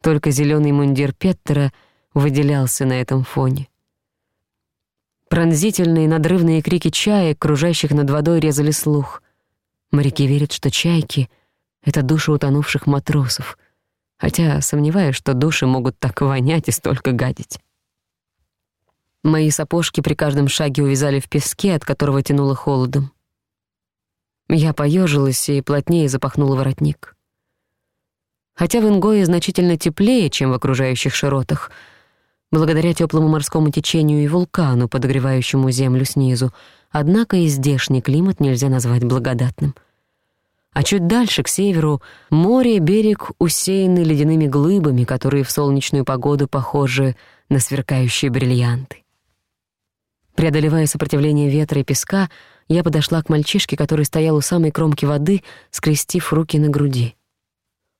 Только зелёный мундир Петтера выделялся на этом фоне. Пронзительные надрывные крики чаек, кружащих над водой, резали слух. Моряки верят, что чайки — это души утонувших матросов, хотя сомневаюсь, что души могут так вонять и столько гадить. Мои сапожки при каждом шаге увязали в песке, от которого тянуло холодом. Я поежилась и плотнее запахнула воротник. Хотя в Ингое значительно теплее, чем в окружающих широтах — благодаря теплому морскому течению и вулкану, подогревающему землю снизу, однако и здешний климат нельзя назвать благодатным. А чуть дальше, к северу, море и берег усеяны ледяными глыбами, которые в солнечную погоду похожи на сверкающие бриллианты. Преодолевая сопротивление ветра и песка, я подошла к мальчишке, который стоял у самой кромки воды, скрестив руки на груди.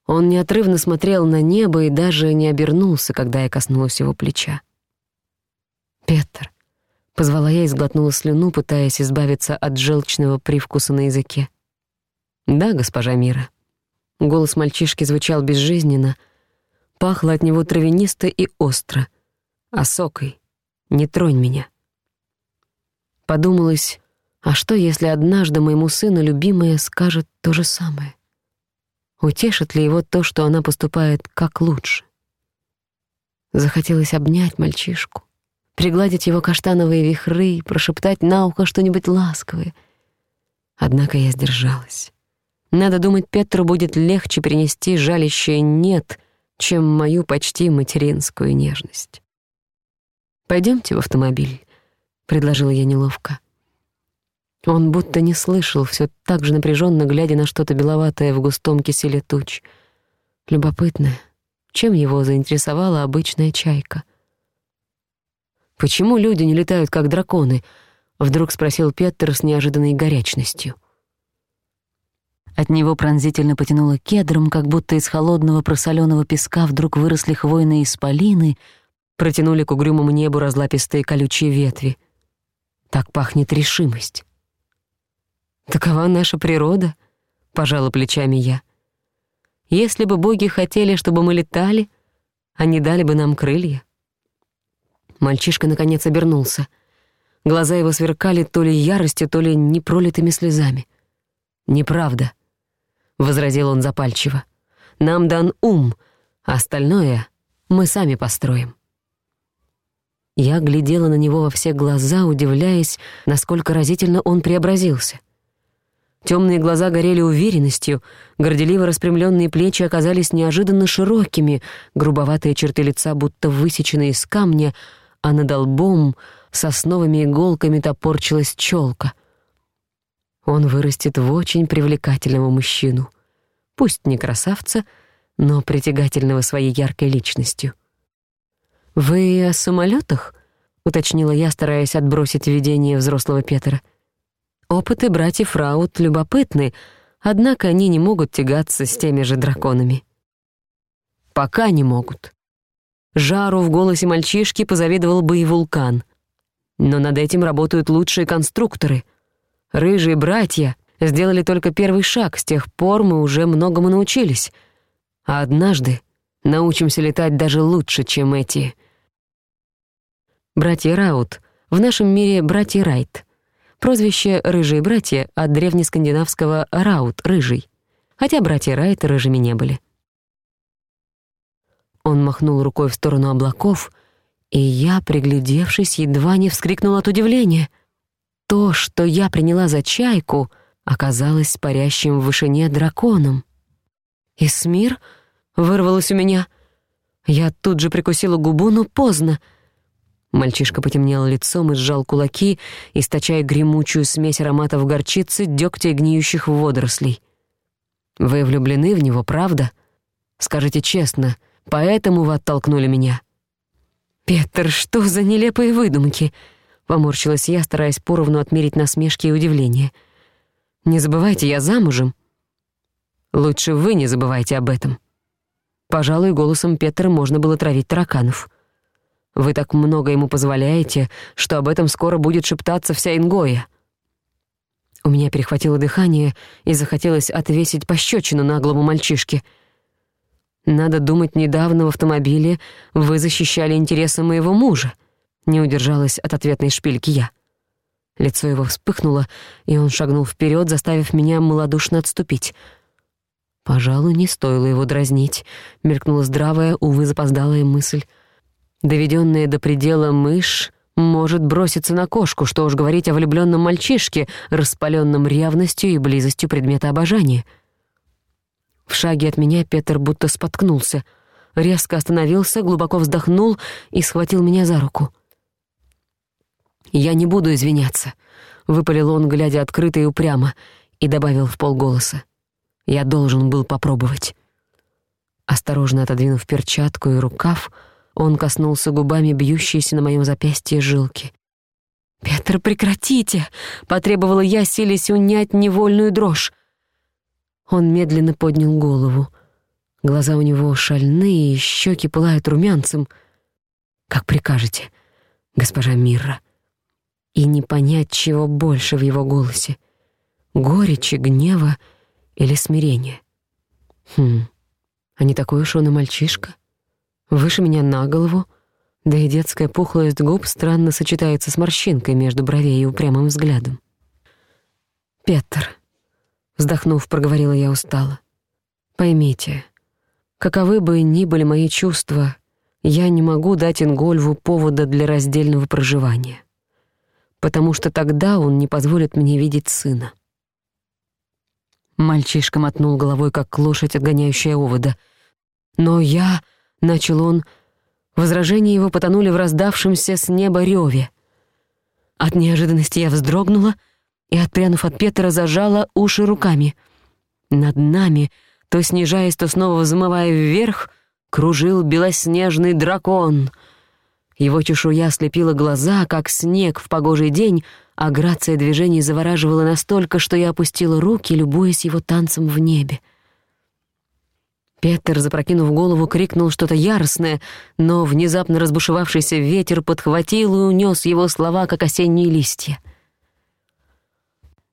Он неотрывно смотрел на небо и даже не обернулся, когда я коснулась его плеча. «Петер», — позвала я и сглотнула слюну, пытаясь избавиться от желчного привкуса на языке. «Да, госпожа Мира». Голос мальчишки звучал безжизненно, пахло от него травянисто и остро. «Осокой, «А не тронь меня». Подумалось, а что, если однажды моему сыну любимая скажет то же самое? Утешит ли его то, что она поступает как лучше? Захотелось обнять мальчишку, пригладить его каштановые вихры, прошептать на ухо что-нибудь ласковое. Однако я сдержалась. Надо думать, Петру будет легче принести жалящее «нет», чем мою почти материнскую нежность. «Пойдёмте в автомобиль», — предложила я неловко. Он будто не слышал, все так же напряженно глядя на что-то беловатое в густом киселе туч. Любопытное. Чем его заинтересовала обычная чайка? «Почему люди не летают, как драконы?» — вдруг спросил Петер с неожиданной горячностью. От него пронзительно потянуло кедром, как будто из холодного просоленного песка вдруг выросли хвойные исполины, протянули к угрюмому небу разлапистые колючие ветви. Так пахнет решимость. «Такова наша природа», — пожала плечами я. «Если бы боги хотели, чтобы мы летали, они дали бы нам крылья». Мальчишка наконец обернулся. Глаза его сверкали то ли яростью, то ли непролитыми слезами. «Неправда», — возразил он запальчиво. «Нам дан ум, а остальное мы сами построим». Я глядела на него во все глаза, удивляясь, насколько разительно он преобразился. Темные глаза горели уверенностью, горделиво распрямленные плечи оказались неожиданно широкими, грубоватые черты лица будто высечены из камня, а над лбом сосновыми иголками топорчилась челка. Он вырастет в очень привлекательного мужчину. Пусть не красавца, но притягательного своей яркой личностью. «Вы о самолетах? уточнила я, стараясь отбросить видение взрослого Петра — Опыты братьев Раут любопытны, однако они не могут тягаться с теми же драконами. Пока не могут. Жару в голосе мальчишки позавидовал бы и вулкан. Но над этим работают лучшие конструкторы. Рыжие братья сделали только первый шаг, с тех пор мы уже многому научились. А однажды научимся летать даже лучше, чем эти. Братья Раут, в нашем мире братья Райт — Прозвище «рыжие братья» от древнескандинавского «раут» — «рыжий», хотя братья Райт рыжими не были. Он махнул рукой в сторону облаков, и я, приглядевшись, едва не вскрикнул от удивления. То, что я приняла за чайку, оказалось парящим в вышине драконом. «Исмир?» — вырвалось у меня. Я тут же прикусила губу, но поздно — Мальчишка потемнел лицом и сжал кулаки, источая гремучую смесь ароматов горчицы, дёгтя и гниющих водорослей. «Вы влюблены в него, правда? Скажите честно, поэтому вы оттолкнули меня». «Петер, что за нелепые выдумки?» — поморщилась я, стараясь поровну отмерить насмешки и удивление. «Не забывайте, я замужем». «Лучше вы не забывайте об этом». Пожалуй, голосом Петера можно было травить тараканов. Вы так много ему позволяете, что об этом скоро будет шептаться вся Ингоя». У меня перехватило дыхание и захотелось отвесить пощечину наглому мальчишке. «Надо думать, недавно в автомобиле вы защищали интересы моего мужа», — не удержалась от ответной шпильки я. Лицо его вспыхнуло, и он шагнул вперед, заставив меня малодушно отступить. «Пожалуй, не стоило его дразнить», — мелькнула здравая, увы, запоздалая мысль — Доведенная до предела мышь может броситься на кошку, что уж говорить о влюбленном мальчишке, распаленном ревностью и близостью предмета обожания. В шаге от меня Петр будто споткнулся, резко остановился, глубоко вздохнул и схватил меня за руку. «Я не буду извиняться», — выпалил он, глядя открыто и упрямо, и добавил в полголоса. «Я должен был попробовать». Осторожно отодвинув перчатку и рукав, — он коснулся губами бьющейся на моем запястье жилки. «Петр, прекратите!» — потребовала я, силясь унять невольную дрожь. Он медленно поднял голову. Глаза у него шальные, щеки пылают румянцем. «Как прикажете, госпожа Мирра». И не понять, чего больше в его голосе — горечи, гнева или смирения. «Хм, а не такой уж он и мальчишка». выше меня на голову, да и детская пухлость губ странно сочетается с морщинкой между бровей и упрямым взглядом. «Петр», — вздохнув, проговорила я устало, — «поймите, каковы бы ни были мои чувства, я не могу дать Ингольву повода для раздельного проживания, потому что тогда он не позволит мне видеть сына». Мальчишка мотнул головой, как лошадь, отгоняющая овода. «Но я...» Начал он. Возражения его потонули в раздавшемся с неба рёве. От неожиданности я вздрогнула и, отпрянув от Петра, зажала уши руками. Над нами, то снижаясь, то снова взмывая вверх, кружил белоснежный дракон. Его чешуя слепила глаза, как снег в погожий день, а грация движений завораживала настолько, что я опустила руки, любуясь его танцем в небе. — Петер, запрокинув голову, крикнул что-то яростное, но внезапно разбушевавшийся ветер подхватил и унес его слова, как осенние листья.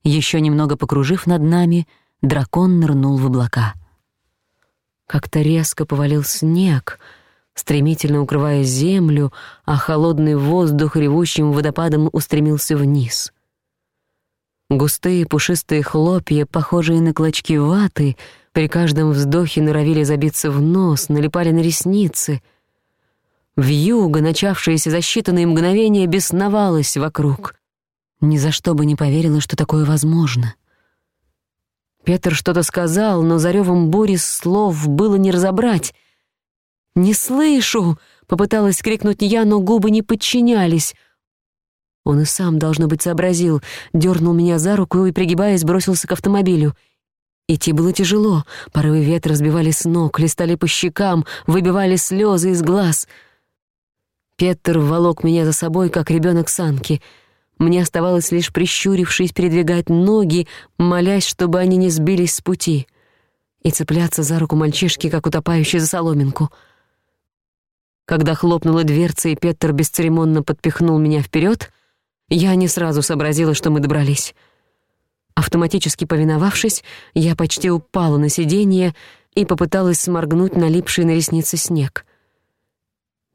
Еще немного покружив над нами, дракон нырнул в облака. Как-то резко повалил снег, стремительно укрывая землю, а холодный воздух ревущим водопадом устремился вниз. Густые пушистые хлопья, похожие на клочки ваты — при каждом вздохе норовили забиться в нос, налипали на ресницы. Вьюга, начавшаяся за считанные мгновения, бесновалась вокруг. Ни за что бы не поверила, что такое возможно. Петр что-то сказал, но за ревом бури слов было не разобрать. «Не слышу!» — попыталась крикнуть я, но губы не подчинялись. Он и сам, должно быть, сообразил, дернул меня за руку и, пригибаясь, бросился к автомобилю — Идти было тяжело, порывы ветра сбивали с ног, листали по щекам, выбивали слезы из глаз. Петр волок меня за собой, как ребенок санки. Мне оставалось лишь прищурившись передвигать ноги, молясь, чтобы они не сбились с пути, и цепляться за руку мальчишки, как утопающий за соломинку. Когда хлопнула дверца, и Петр бесцеремонно подпихнул меня вперед, я не сразу сообразила, что мы добрались — Автоматически повиновавшись, я почти упала на сиденье и попыталась сморгнуть налипший на ресницы снег.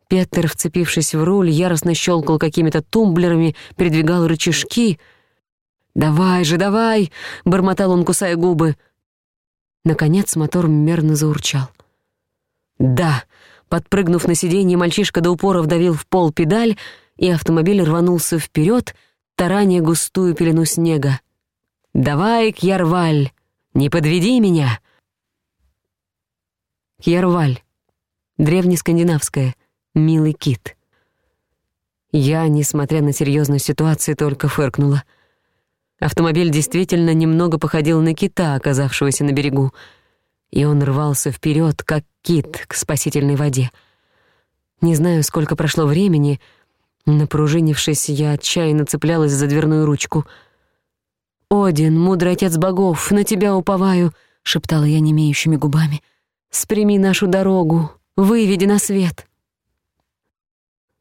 Петер, вцепившись в руль, яростно щелкал какими-то тумблерами, передвигал рычажки. «Давай же, давай!» — бормотал он, кусая губы. Наконец мотор мерно заурчал. «Да!» — подпрыгнув на сиденье, мальчишка до упора вдавил в пол педаль, и автомобиль рванулся вперед, тараня густую пелену снега. «Давай, Кьярваль, не подведи меня!» Кьярваль. Древнескандинавская. «Милый кит». Я, несмотря на серьёзность ситуацию, только фыркнула. Автомобиль действительно немного походил на кита, оказавшегося на берегу, и он рвался вперёд, как кит, к спасительной воде. Не знаю, сколько прошло времени, напружинившись, я отчаянно цеплялась за дверную ручку — «Один, мудрый отец богов, на тебя уповаю!» — шептала я немеющими губами. Спрями нашу дорогу, выведи на свет!»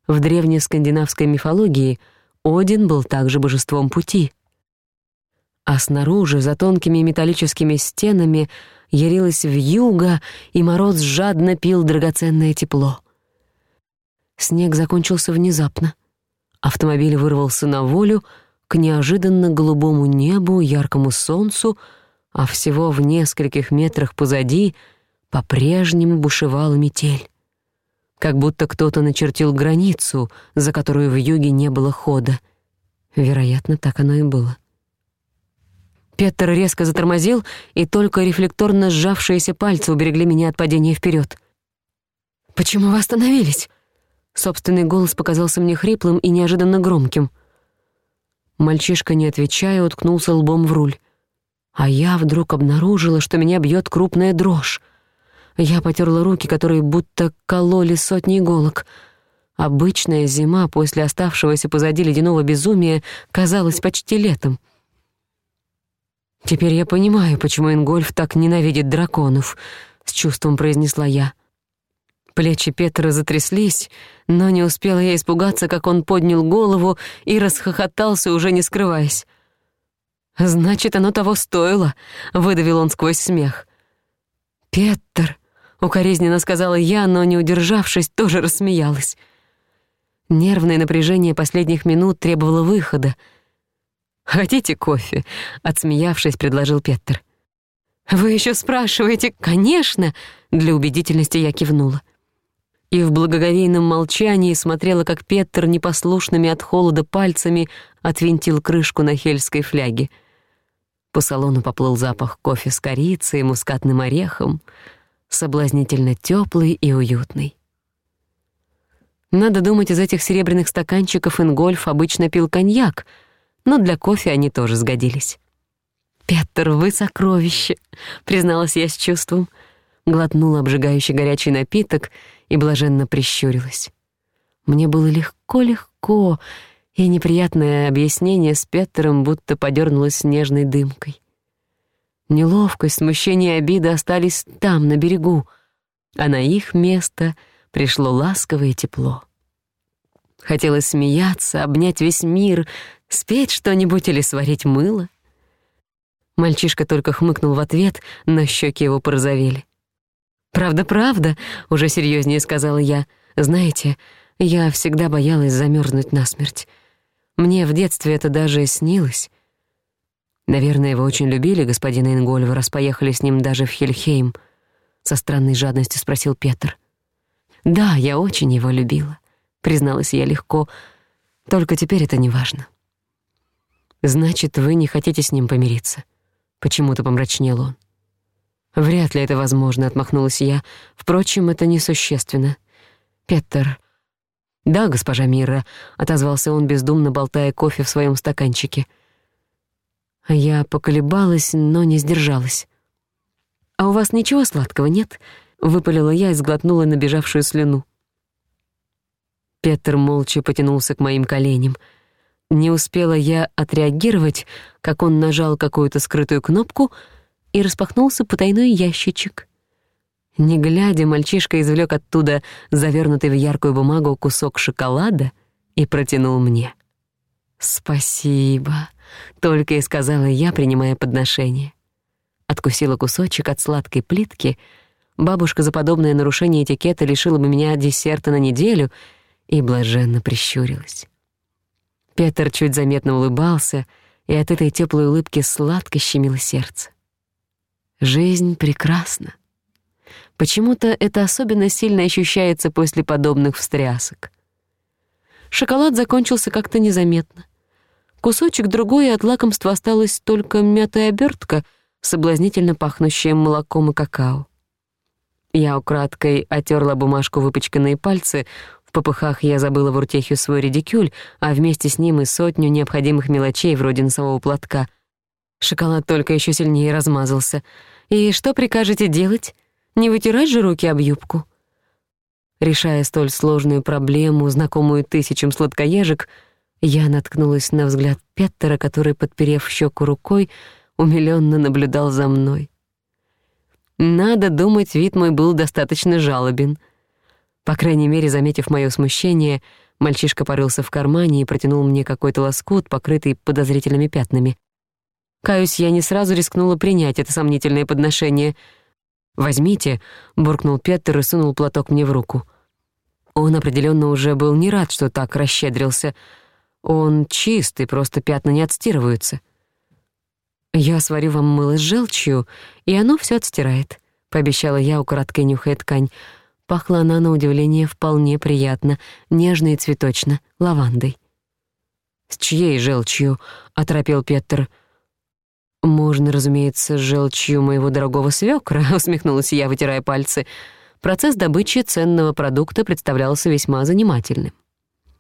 В древней скандинавской мифологии Один был также божеством пути. А снаружи, за тонкими металлическими стенами, ярилась вьюга, и мороз жадно пил драгоценное тепло. Снег закончился внезапно. Автомобиль вырвался на волю — к неожиданно голубому небу, яркому солнцу, а всего в нескольких метрах позади по-прежнему бушевала метель. Как будто кто-то начертил границу, за которую в юге не было хода. Вероятно, так оно и было. Петр резко затормозил, и только рефлекторно сжавшиеся пальцы уберегли меня от падения вперед. «Почему вы остановились?» Собственный голос показался мне хриплым и неожиданно громким — Мальчишка, не отвечая, уткнулся лбом в руль. А я вдруг обнаружила, что меня бьет крупная дрожь. Я потерла руки, которые будто кололи сотни иголок. Обычная зима после оставшегося позади ледяного безумия казалась почти летом. «Теперь я понимаю, почему Ингольф так ненавидит драконов», — с чувством произнесла я. Плечи Петра затряслись, но не успела я испугаться, как он поднял голову и расхохотался, уже не скрываясь. «Значит, оно того стоило», — выдавил он сквозь смех. «Петр», — укоризненно сказала я, но, не удержавшись, тоже рассмеялась. Нервное напряжение последних минут требовало выхода. «Хотите кофе?» — отсмеявшись, предложил Петр. «Вы еще спрашиваете?» «Конечно!» — для убедительности я кивнула и в благоговейном молчании смотрела, как Петр непослушными от холода пальцами отвинтил крышку на хельской фляге. По салону поплыл запах кофе с корицей и мускатным орехом, соблазнительно тёплый и уютный. Надо думать, из этих серебряных стаканчиков Ингольф обычно пил коньяк, но для кофе они тоже сгодились. «Петер, вы сокровище!» — призналась я с чувством. Глотнула обжигающий горячий напиток — и блаженно прищурилась. Мне было легко-легко, и неприятное объяснение с Петером будто подернулось нежной дымкой. Неловкость, смущение и обида остались там, на берегу, а на их место пришло ласковое тепло. Хотелось смеяться, обнять весь мир, спеть что-нибудь или сварить мыло. Мальчишка только хмыкнул в ответ, но щеки его порозовели. «Правда, правда», — уже серьёзнее сказала я. «Знаете, я всегда боялась замёрзнуть насмерть. Мне в детстве это даже снилось». Наверное, его очень любили, господина Ингольва, раз поехали с ним даже в Хельхейм. Со странной жадностью спросил Петр. «Да, я очень его любила», — призналась я легко. «Только теперь это не важно». «Значит, вы не хотите с ним помириться?» Почему-то помрачнел он. Вряд ли это возможно, отмахнулась я. Впрочем, это несущественно. Петер. Да, госпожа Мира, отозвался он, бездумно болтая кофе в своем стаканчике. Я поколебалась, но не сдержалась. А у вас ничего сладкого нет? выпалила я и сглотнула набежавшую слюну. Петр молча потянулся к моим коленям. Не успела я отреагировать, как он нажал какую-то скрытую кнопку — и распахнулся потайной ящичек. Не глядя, мальчишка извлек оттуда завернутый в яркую бумагу кусок шоколада и протянул мне. «Спасибо», — только и сказала я, принимая подношение. Откусила кусочек от сладкой плитки. Бабушка за подобное нарушение этикета лишила бы меня десерта на неделю и блаженно прищурилась. Петр чуть заметно улыбался, и от этой теплой улыбки сладко щемило сердце. Жизнь прекрасна. Почему-то это особенно сильно ощущается после подобных встрясок. Шоколад закончился как-то незаметно. Кусочек другой, от лакомства осталась только мятая обертка, соблазнительно пахнущая молоком и какао. Я украдкой отерла бумажку выпачканные пальцы, в попыхах я забыла в уртехе свой редикюль, а вместе с ним и сотню необходимых мелочей вроде носового платка, Шоколад только еще сильнее размазался. «И что прикажете делать? Не вытирать же руки об юбку?» Решая столь сложную проблему, знакомую тысячам сладкоежек, я наткнулась на взгляд Петтера, который, подперев щеку рукой, умилённо наблюдал за мной. Надо думать, вид мой был достаточно жалобен. По крайней мере, заметив моё смущение, мальчишка порылся в кармане и протянул мне какой-то лоскут, покрытый подозрительными пятнами. Каюсь, я не сразу рискнула принять это сомнительное подношение. «Возьмите», — буркнул Петер и сунул платок мне в руку. Он определённо уже был не рад, что так расщедрился. Он чистый, просто пятна не отстирываются. «Я сварю вам мыло с желчью, и оно всё отстирает», — пообещала я, украдкой нюхая ткань. Пахла она, на удивление, вполне приятно, нежно и цветочно, лавандой. «С чьей желчью?» — оторопел Петер. «Петер». «Можно, разумеется, желчью моего дорогого свёкра», — усмехнулась я, вытирая пальцы. Процесс добычи ценного продукта представлялся весьма занимательным.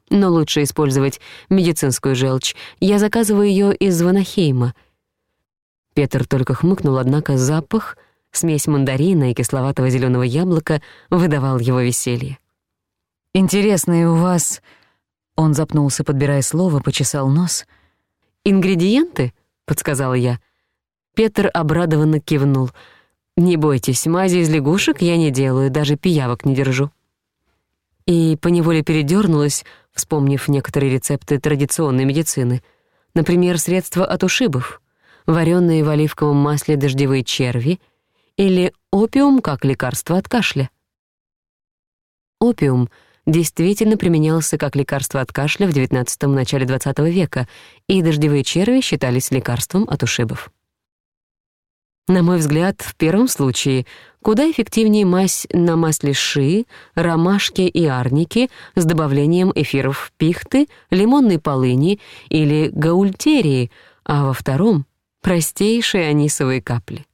Но лучше использовать медицинскую желчь. Я заказываю её из Ванахейма. Петр только хмыкнул, однако запах, смесь мандарина и кисловатого зелёного яблока выдавал его веселье.
«Интересные у вас...» Он запнулся, подбирая слово, почесал нос.
«Ингредиенты?» — подсказала я — Петр обрадованно кивнул. «Не бойтесь, мази из лягушек я не делаю, даже пиявок не держу». И поневоле передёрнулась, вспомнив некоторые рецепты традиционной медицины. Например, средства от ушибов, варёные в оливковом масле дождевые черви или опиум как лекарство от кашля. Опиум действительно применялся как лекарство от кашля в XIX — начале XX века, и дождевые черви считались лекарством от ушибов. На мой взгляд, в первом случае куда эффективнее мазь на масле ши, ромашке и арники с добавлением эфиров пихты, лимонной полыни или гаультерии, а во втором — простейшие анисовые капли.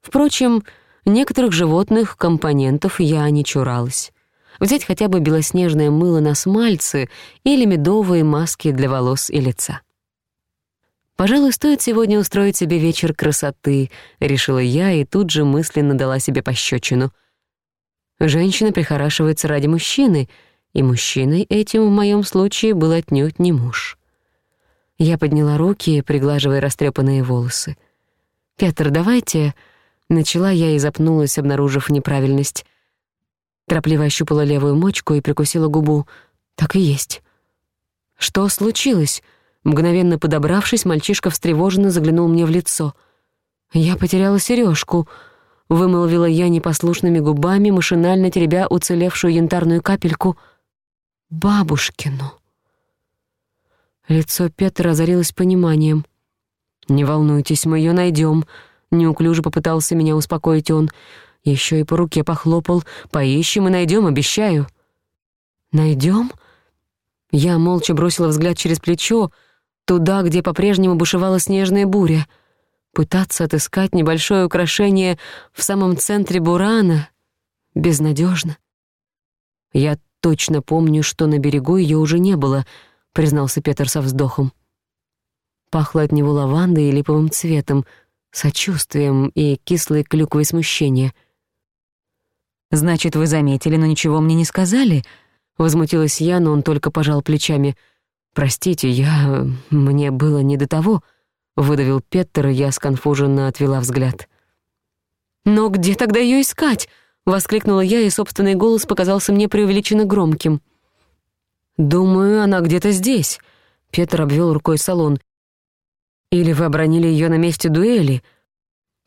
Впрочем, некоторых животных компонентов я не чуралась. Взять хотя бы белоснежное мыло на смальце или медовые маски для волос и лица. «Пожалуй, стоит сегодня устроить себе вечер красоты», — решила я и тут же мысленно дала себе пощечину. Женщина прихорашивается ради мужчины, и мужчиной этим в моем случае был отнюдь не муж. Я подняла руки, приглаживая растрепанные волосы. «Петр, давайте...» — начала я и запнулась, обнаружив неправильность. Торопливо ощупала левую мочку и прикусила губу. «Так и есть». «Что случилось?» Мгновенно подобравшись, мальчишка встревоженно заглянул мне в лицо. «Я потеряла сережку. вымолвила я непослушными губами, машинально теребя уцелевшую янтарную капельку. «Бабушкину». Лицо Петра озарилось пониманием. «Не волнуйтесь, мы ее найдем. неуклюже попытался меня успокоить он. Еще и по руке похлопал. «Поищем и найдем, обещаю». Найдем? Я молча бросила взгляд через плечо, — туда, где по-прежнему бушевала снежная буря. Пытаться отыскать небольшое украшение в самом центре Бурана безнадежно. «Я точно помню, что на берегу ее уже не было», — признался Петр со вздохом. Пахло от него лавандой и липовым цветом, сочувствием и кислой клюквой смущения.
«Значит, вы заметили, но ничего мне не сказали?»
— возмутилась я, но он только пожал плечами — «Простите, я... мне было не до того», — выдавил Петтер, и я сконфуженно отвела взгляд. «Но где тогда её искать?» — воскликнула я, и собственный голос показался мне преувеличенно громким. «Думаю, она где-то здесь», — Петр обвёл рукой салон. «Или вы обронили её на месте дуэли?»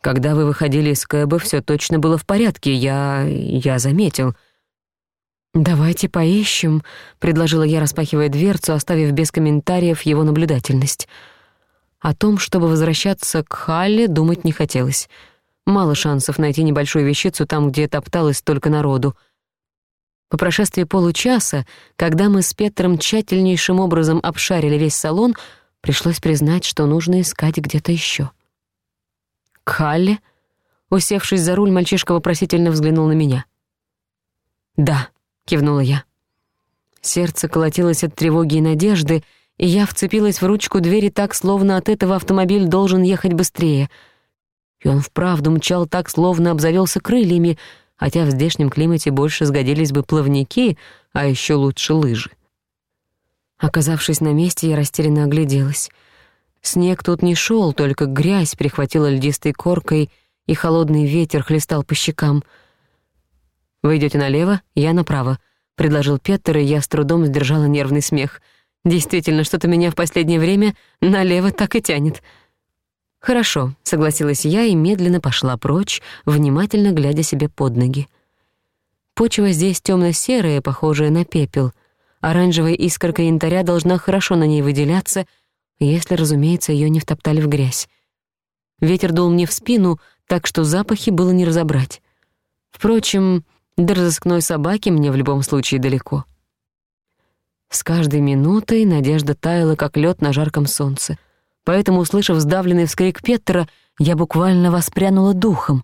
Когда вы выходили из кэба, всё точно было в порядке, я... я заметил. «Давайте поищем», — предложила я, распахивая дверцу, оставив без комментариев его наблюдательность. О том, чтобы возвращаться к Халле, думать не хотелось. Мало шансов найти небольшую вещицу там, где топталось только народу. По прошествии получаса, когда мы с Петром тщательнейшим образом обшарили весь салон, пришлось признать, что нужно искать где-то ещё. «К Халле?» Усевшись за руль, мальчишка вопросительно взглянул на меня. «Да», кивнула я. Сердце колотилось от тревоги и надежды, и я вцепилась в ручку двери так, словно от этого автомобиль должен ехать быстрее. И он вправду мчал так, словно обзавелся крыльями, хотя в здешнем климате больше сгодились бы плавники, а еще лучше лыжи. Оказавшись на месте, я растерянно огляделась. Снег тут не шел, только грязь прихватила льдистой коркой, и холодный ветер хлестал по щекам — «Вы идёте налево, я направо», — предложил Петер, и я с трудом сдержала нервный смех. «Действительно, что-то меня в последнее время налево так и тянет». «Хорошо», — согласилась я и медленно пошла прочь, внимательно глядя себе под ноги. Почва здесь тёмно-серая, похожая на пепел. Оранжевая искорка янтаря должна хорошо на ней выделяться, если, разумеется, её не втоптали в грязь. Ветер дул мне в спину, так что запахи было не разобрать. Впрочем, до разыскной собаки мне в любом случае далеко. С каждой минутой надежда таяла, как лед на жарком солнце. Поэтому, услышав сдавленный вскрик Петтера, я буквально воспрянула духом.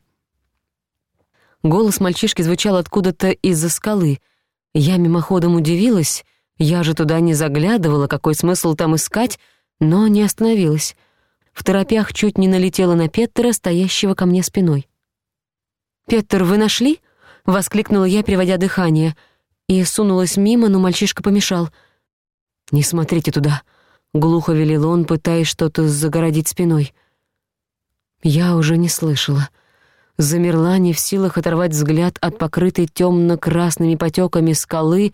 Голос мальчишки звучал откуда-то из-за скалы. Я мимоходом удивилась, я же туда не заглядывала, какой смысл там искать, но не остановилась. В торопях чуть не налетела на Петтера, стоящего ко мне спиной. «Петтер, вы нашли?» Воскликнула я, приводя дыхание. И сунулась мимо, но мальчишка помешал. «Не смотрите туда», — глухо велел он, пытаясь что-то загородить спиной. Я уже не слышала. Замерла, не в силах оторвать взгляд от покрытой темно-красными потеками скалы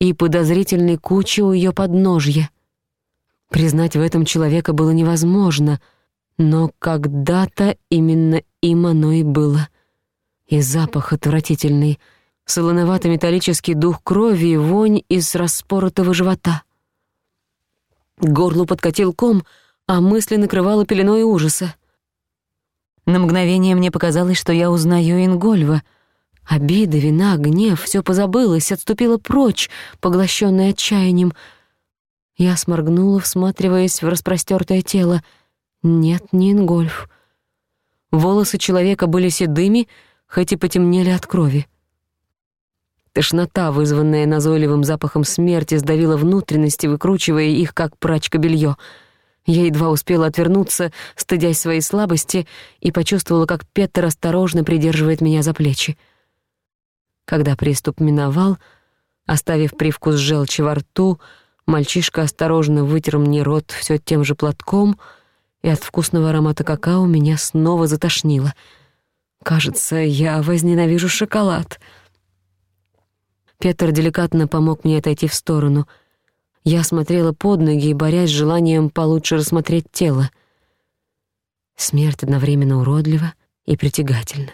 и подозрительной кучи у ее подножья. Признать в этом человека было невозможно, но когда-то именно им оно и было — и запах отвратительный, солоновато-металлический дух крови и вонь из распоротого живота. Горло подкатил ком, а мысли накрывало пеленой ужаса. На мгновение мне показалось, что я узнаю Ингольва. Обида, вина, гнев — всё позабылось, отступило прочь, поглощённое отчаянием. Я сморгнула, всматриваясь в распростёртое тело. Нет, не Ингольф. Волосы человека были седыми — хоть и потемнели от крови. Тошнота, вызванная назойливым запахом смерти, сдавила внутренности, выкручивая их, как прачка белье. Я едва успела отвернуться, стыдясь своей слабости, и почувствовала, как Петер осторожно придерживает меня за плечи. Когда приступ миновал, оставив привкус желчи во рту, мальчишка осторожно вытер мне рот все тем же платком, и от вкусного аромата какао меня снова затошнило — Кажется, я возненавижу шоколад. Петр деликатно помог мне отойти в сторону. Я смотрела под ноги и борясь с желанием получше рассмотреть тело. Смерть одновременно уродлива и притягательна.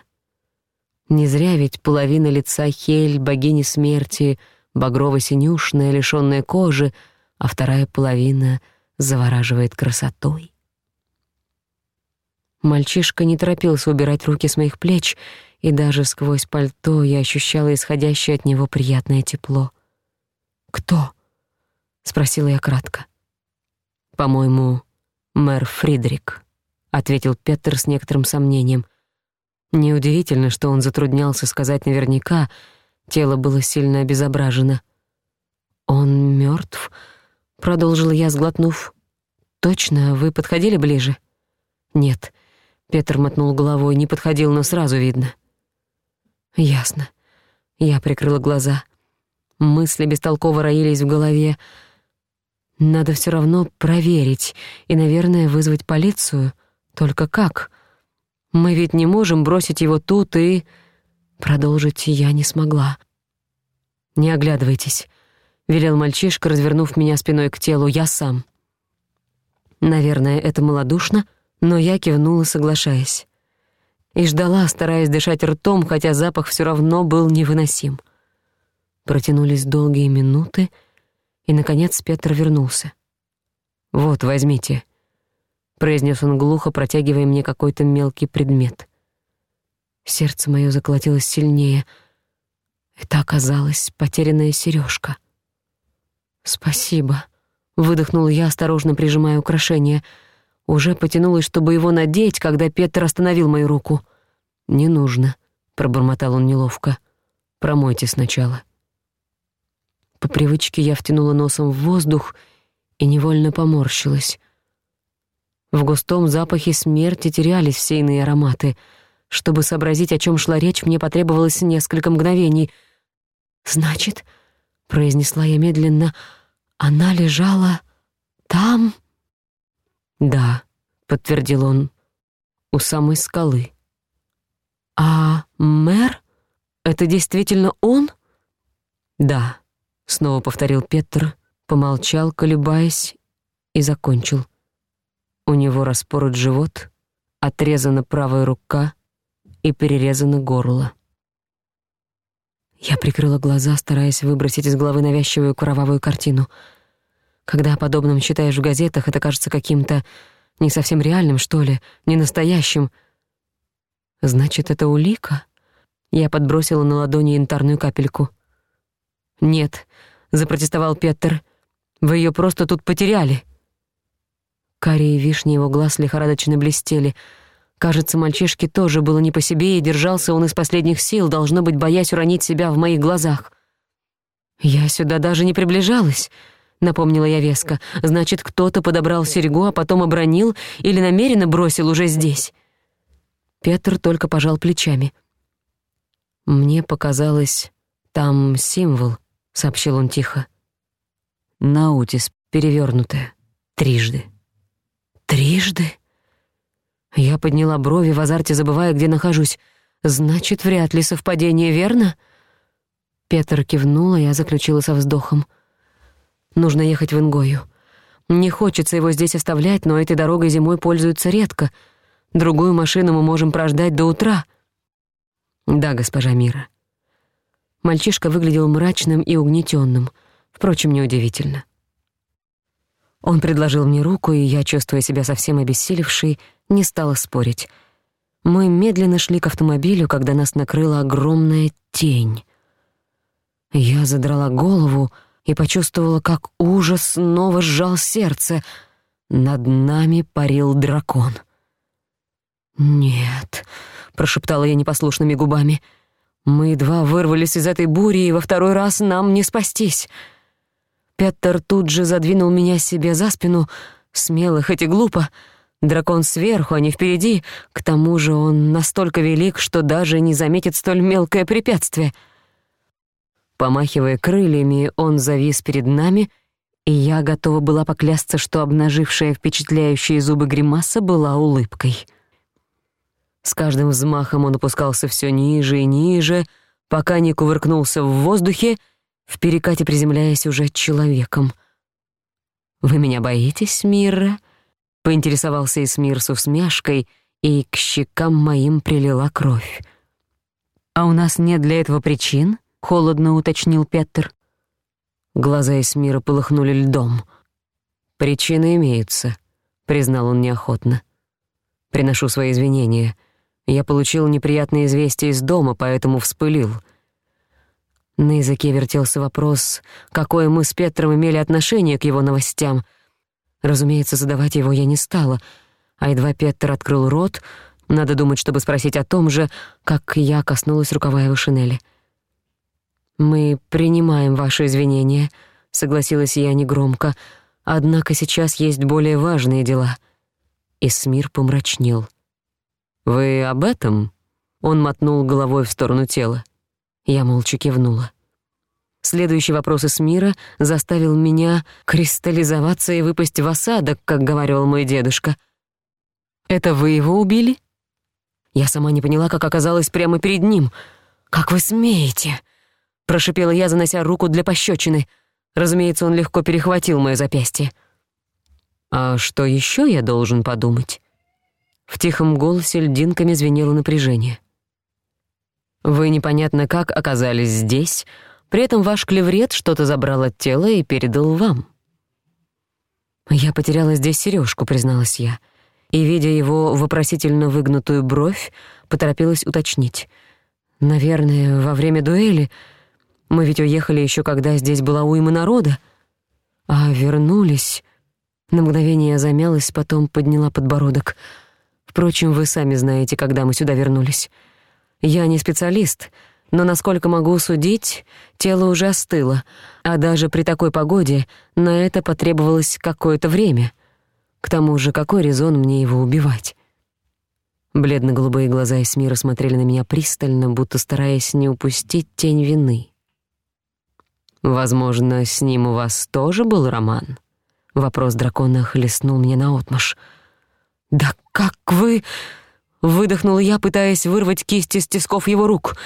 Не зря ведь половина лица Хель, богини смерти, багрово-синюшная, лишённая кожи, а вторая половина завораживает красотой. Мальчишка не торопился убирать руки с моих плеч, и даже сквозь пальто я ощущала исходящее от него приятное тепло. «Кто?» — спросила я кратко. «По-моему, мэр Фридрик», — ответил Петер с некоторым сомнением. Неудивительно, что он затруднялся сказать наверняка, тело было сильно обезображено. «Он мёртв?» — продолжила я, сглотнув. «Точно? Вы подходили ближе?» «Нет». Петр мотнул головой, не подходил, но сразу видно. «Ясно». Я прикрыла глаза. Мысли бестолково роились в голове. «Надо всё равно проверить и, наверное, вызвать полицию. Только как? Мы ведь не можем бросить его тут и...» Продолжить я не смогла. «Не оглядывайтесь», — велел мальчишка, развернув меня спиной к телу. «Я сам». Наверное, это малодушно — но я кивнула, соглашаясь. И ждала, стараясь дышать ртом, хотя запах всё равно был невыносим. Протянулись долгие минуты, и, наконец, Петр вернулся. «Вот, возьмите», — произнес он глухо, протягивая мне какой-то мелкий предмет. Сердце мое заколотилось сильнее. Это оказалась потерянная сережка. «Спасибо», — выдохнул я, осторожно прижимая украшение — уже потянулась, чтобы его надеть, когда Петр остановил мою руку. «Не нужно», — пробормотал он неловко. «Промойте сначала». По привычке я втянула носом в воздух и невольно поморщилась. В густом запахе смерти терялись все иные ароматы. Чтобы сообразить, о чем шла речь, мне потребовалось несколько мгновений. «Значит», — произнесла я медленно, — «она лежала там?» «Да», — подтвердил он, — «у самой скалы». «А мэр? Это действительно он?» «Да», — снова повторил Петр, помолчал, колебаясь, и закончил. У него распорот живот, отрезана правая рука и перерезано горло. Я прикрыла глаза, стараясь выбросить из головы навязчивую кровавую картину — когда о подобном читаешь в газетах, это кажется каким-то не совсем реальным, что ли, не настоящим. Значит, это улика? Я подбросила на ладони янтарную капельку. Нет, запротестовал Петр. Вы её просто тут потеряли. Карие вишни его глаз лихорадочно блестели. Кажется, мальчишке тоже было не по себе, и держался он из последних сил, должно быть, боясь уронить себя в моих глазах. Я сюда даже не приближалась напомнила я веско. «Значит, кто-то подобрал серьгу, а потом обронил или намеренно бросил уже здесь». Петр только пожал плечами. «Мне показалось, там символ», — сообщил он тихо. «Наутис, перевёрнутая. Трижды». «Трижды?» Я подняла брови в азарте, забывая, где нахожусь. «Значит, вряд ли совпадение, верно?» Петр кивнул, а я заключила со вздохом. «Да». Нужно ехать в Ингою. Не хочется его здесь оставлять, но этой дорогой зимой пользуются редко. Другую машину мы можем прождать до утра». «Да, госпожа Мира». Мальчишка выглядел мрачным и угнетённым, впрочем, неудивительно. Он предложил мне руку, и я, чувствуя себя совсем обессилевшей, не стала спорить. Мы медленно шли к автомобилю, когда нас накрыла огромная тень. Я задрала голову, и почувствовала, как ужас снова сжал сердце. Над нами парил дракон. «Нет», — прошептала я непослушными губами, — «мы едва вырвались из этой бури, и во второй раз нам не спастись». Петер тут же задвинул меня себе за спину, смело, хоть и глупо. Дракон сверху, а не впереди. К тому же он настолько велик, что даже не заметит столь мелкое препятствие — Помахивая крыльями, он завис перед нами, и я готова была поклясться, что обнажившая впечатляющие зубы гримаса была улыбкой. С каждым взмахом он опускался все ниже и ниже, пока не кувыркнулся в воздухе, в перекате приземляясь уже человеком. «Вы меня боитесь, Мира?» — поинтересовался Эсмир с усмешкой, и к щекам моим прилила кровь. «А у нас нет для этого причин?» — холодно уточнил Петр. Глаза Эсмира полыхнули льдом. Причины имеются, признал он неохотно. «Приношу свои извинения. Я получил неприятное известие из дома, поэтому вспылил». На языке вертелся вопрос, какое мы с Петром имели отношение к его новостям. Разумеется, задавать его я не стала, а едва Петр открыл рот, надо думать, чтобы спросить о том же, как я коснулась рукава его шинели. — «Мы принимаем ваши извинения», — согласилась я негромко, «однако сейчас есть более важные дела». Эсмир помрачнел. «Вы об этом?» Он мотнул головой в сторону тела. Я молча кивнула. Следующий вопрос из заставил меня кристаллизоваться и выпасть в осадок, как говорил мой дедушка. «Это вы его убили?» Я сама не поняла, как оказалась прямо перед ним. «Как вы смеете?» Прошипела я, занося руку для пощечины. Разумеется, он легко перехватил моё запястье. «А что еще я должен подумать?» В тихом голосе льдинками звенело напряжение. «Вы непонятно как оказались здесь, при этом ваш клеврет что-то забрал от тела и передал вам». «Я потеряла здесь сережку, призналась я. И, видя его вопросительно выгнутую бровь, поторопилась уточнить. «Наверное, во время дуэли...» Мы ведь уехали еще, когда здесь была уйма народа. А вернулись... На мгновение я замялась, потом подняла подбородок. Впрочем, вы сами знаете, когда мы сюда вернулись. Я не специалист, но, насколько могу судить, тело уже остыло, а даже при такой погоде на это потребовалось какое-то время. К тому же, какой резон мне его убивать? Бледно-голубые глаза Эсмира смотрели на меня пристально, будто стараясь не упустить тень вины. Возможно, с ним у вас тоже был роман? Вопрос дракона хлестнул мне наотмашь. «Да как вы...» — выдохнул я, пытаясь вырвать кисть из тисков его рук.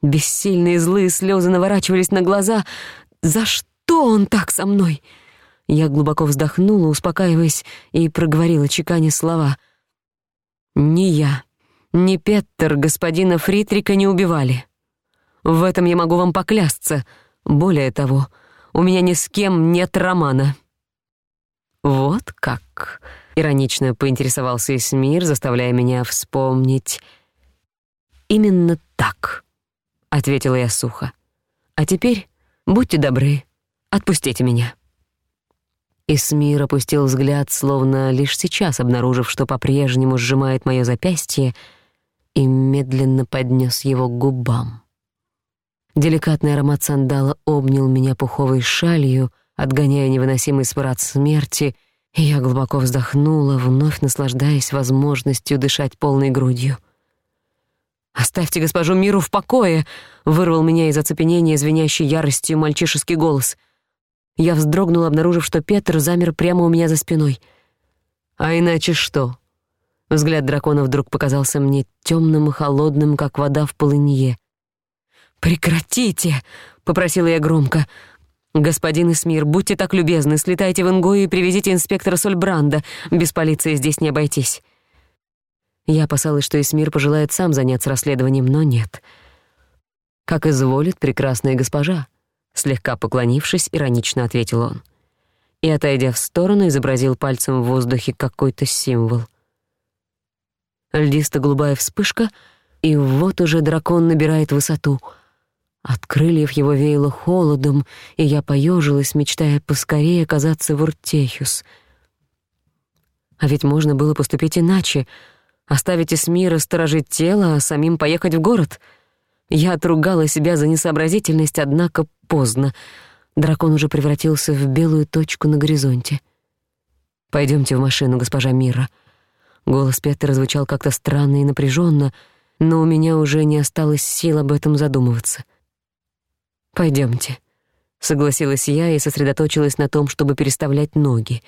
Бессильные злые слезы наворачивались на глаза. «За что он так со мной?» Я глубоко вздохнула, успокаиваясь, и проговорила чеканя слова. «Не я, не Петтер господина Фритрика не убивали. В этом я могу вам поклясться», более того, у меня ни с кем нет романа». «Вот как!» — иронично поинтересовался Исмир, заставляя меня вспомнить. «Именно так!» — ответила я сухо. «А теперь будьте добры, отпустите меня». Исмир опустил взгляд, словно лишь сейчас обнаружив, что по-прежнему сжимает моё запястье, и медленно поднес его к губам. Деликатный аромат сандала обнял меня пуховой шалью, отгоняя невыносимый смрад смерти, и я глубоко вздохнула, вновь наслаждаясь возможностью дышать полной грудью. «Оставьте госпожу Миру в покое!» — вырвал меня из оцепенения звенящей яростью мальчишеский голос. Я вздрогнула, обнаружив, что Петр замер прямо у меня за спиной. «А иначе что?» Взгляд дракона вдруг показался мне темным и холодным, как вода в полынье — «Прекратите!» — попросила я громко. «Господин Исмир, будьте так любезны, слетайте в Ингою и привезите инспектора Сольбранда. Без полиции здесь не обойтись». Я опасалась, что Исмир пожелает сам заняться расследованием, но нет. «Как изволит прекрасная госпожа», — слегка поклонившись, иронично ответил он. И, отойдя в сторону, изобразил пальцем в воздухе какой-то символ. Льдисто-голубая вспышка, и вот уже дракон набирает высоту — Открыльев его веяло холодом, и я поежилась, мечтая поскорее оказаться в Уртехюс. А ведь можно было поступить иначе. Оставить Эсмира сторожить тело, а самим поехать в город. Я отругала себя за несообразительность, однако поздно. Дракон уже превратился в белую точку на горизонте. «Пойдёмте в машину, госпожа Мира». Голос Петра звучал как-то странно и напряжённо, но у меня уже не осталось сил об этом задумываться. Пойдемте, согласилась я и сосредоточилась на том, чтобы переставлять ноги.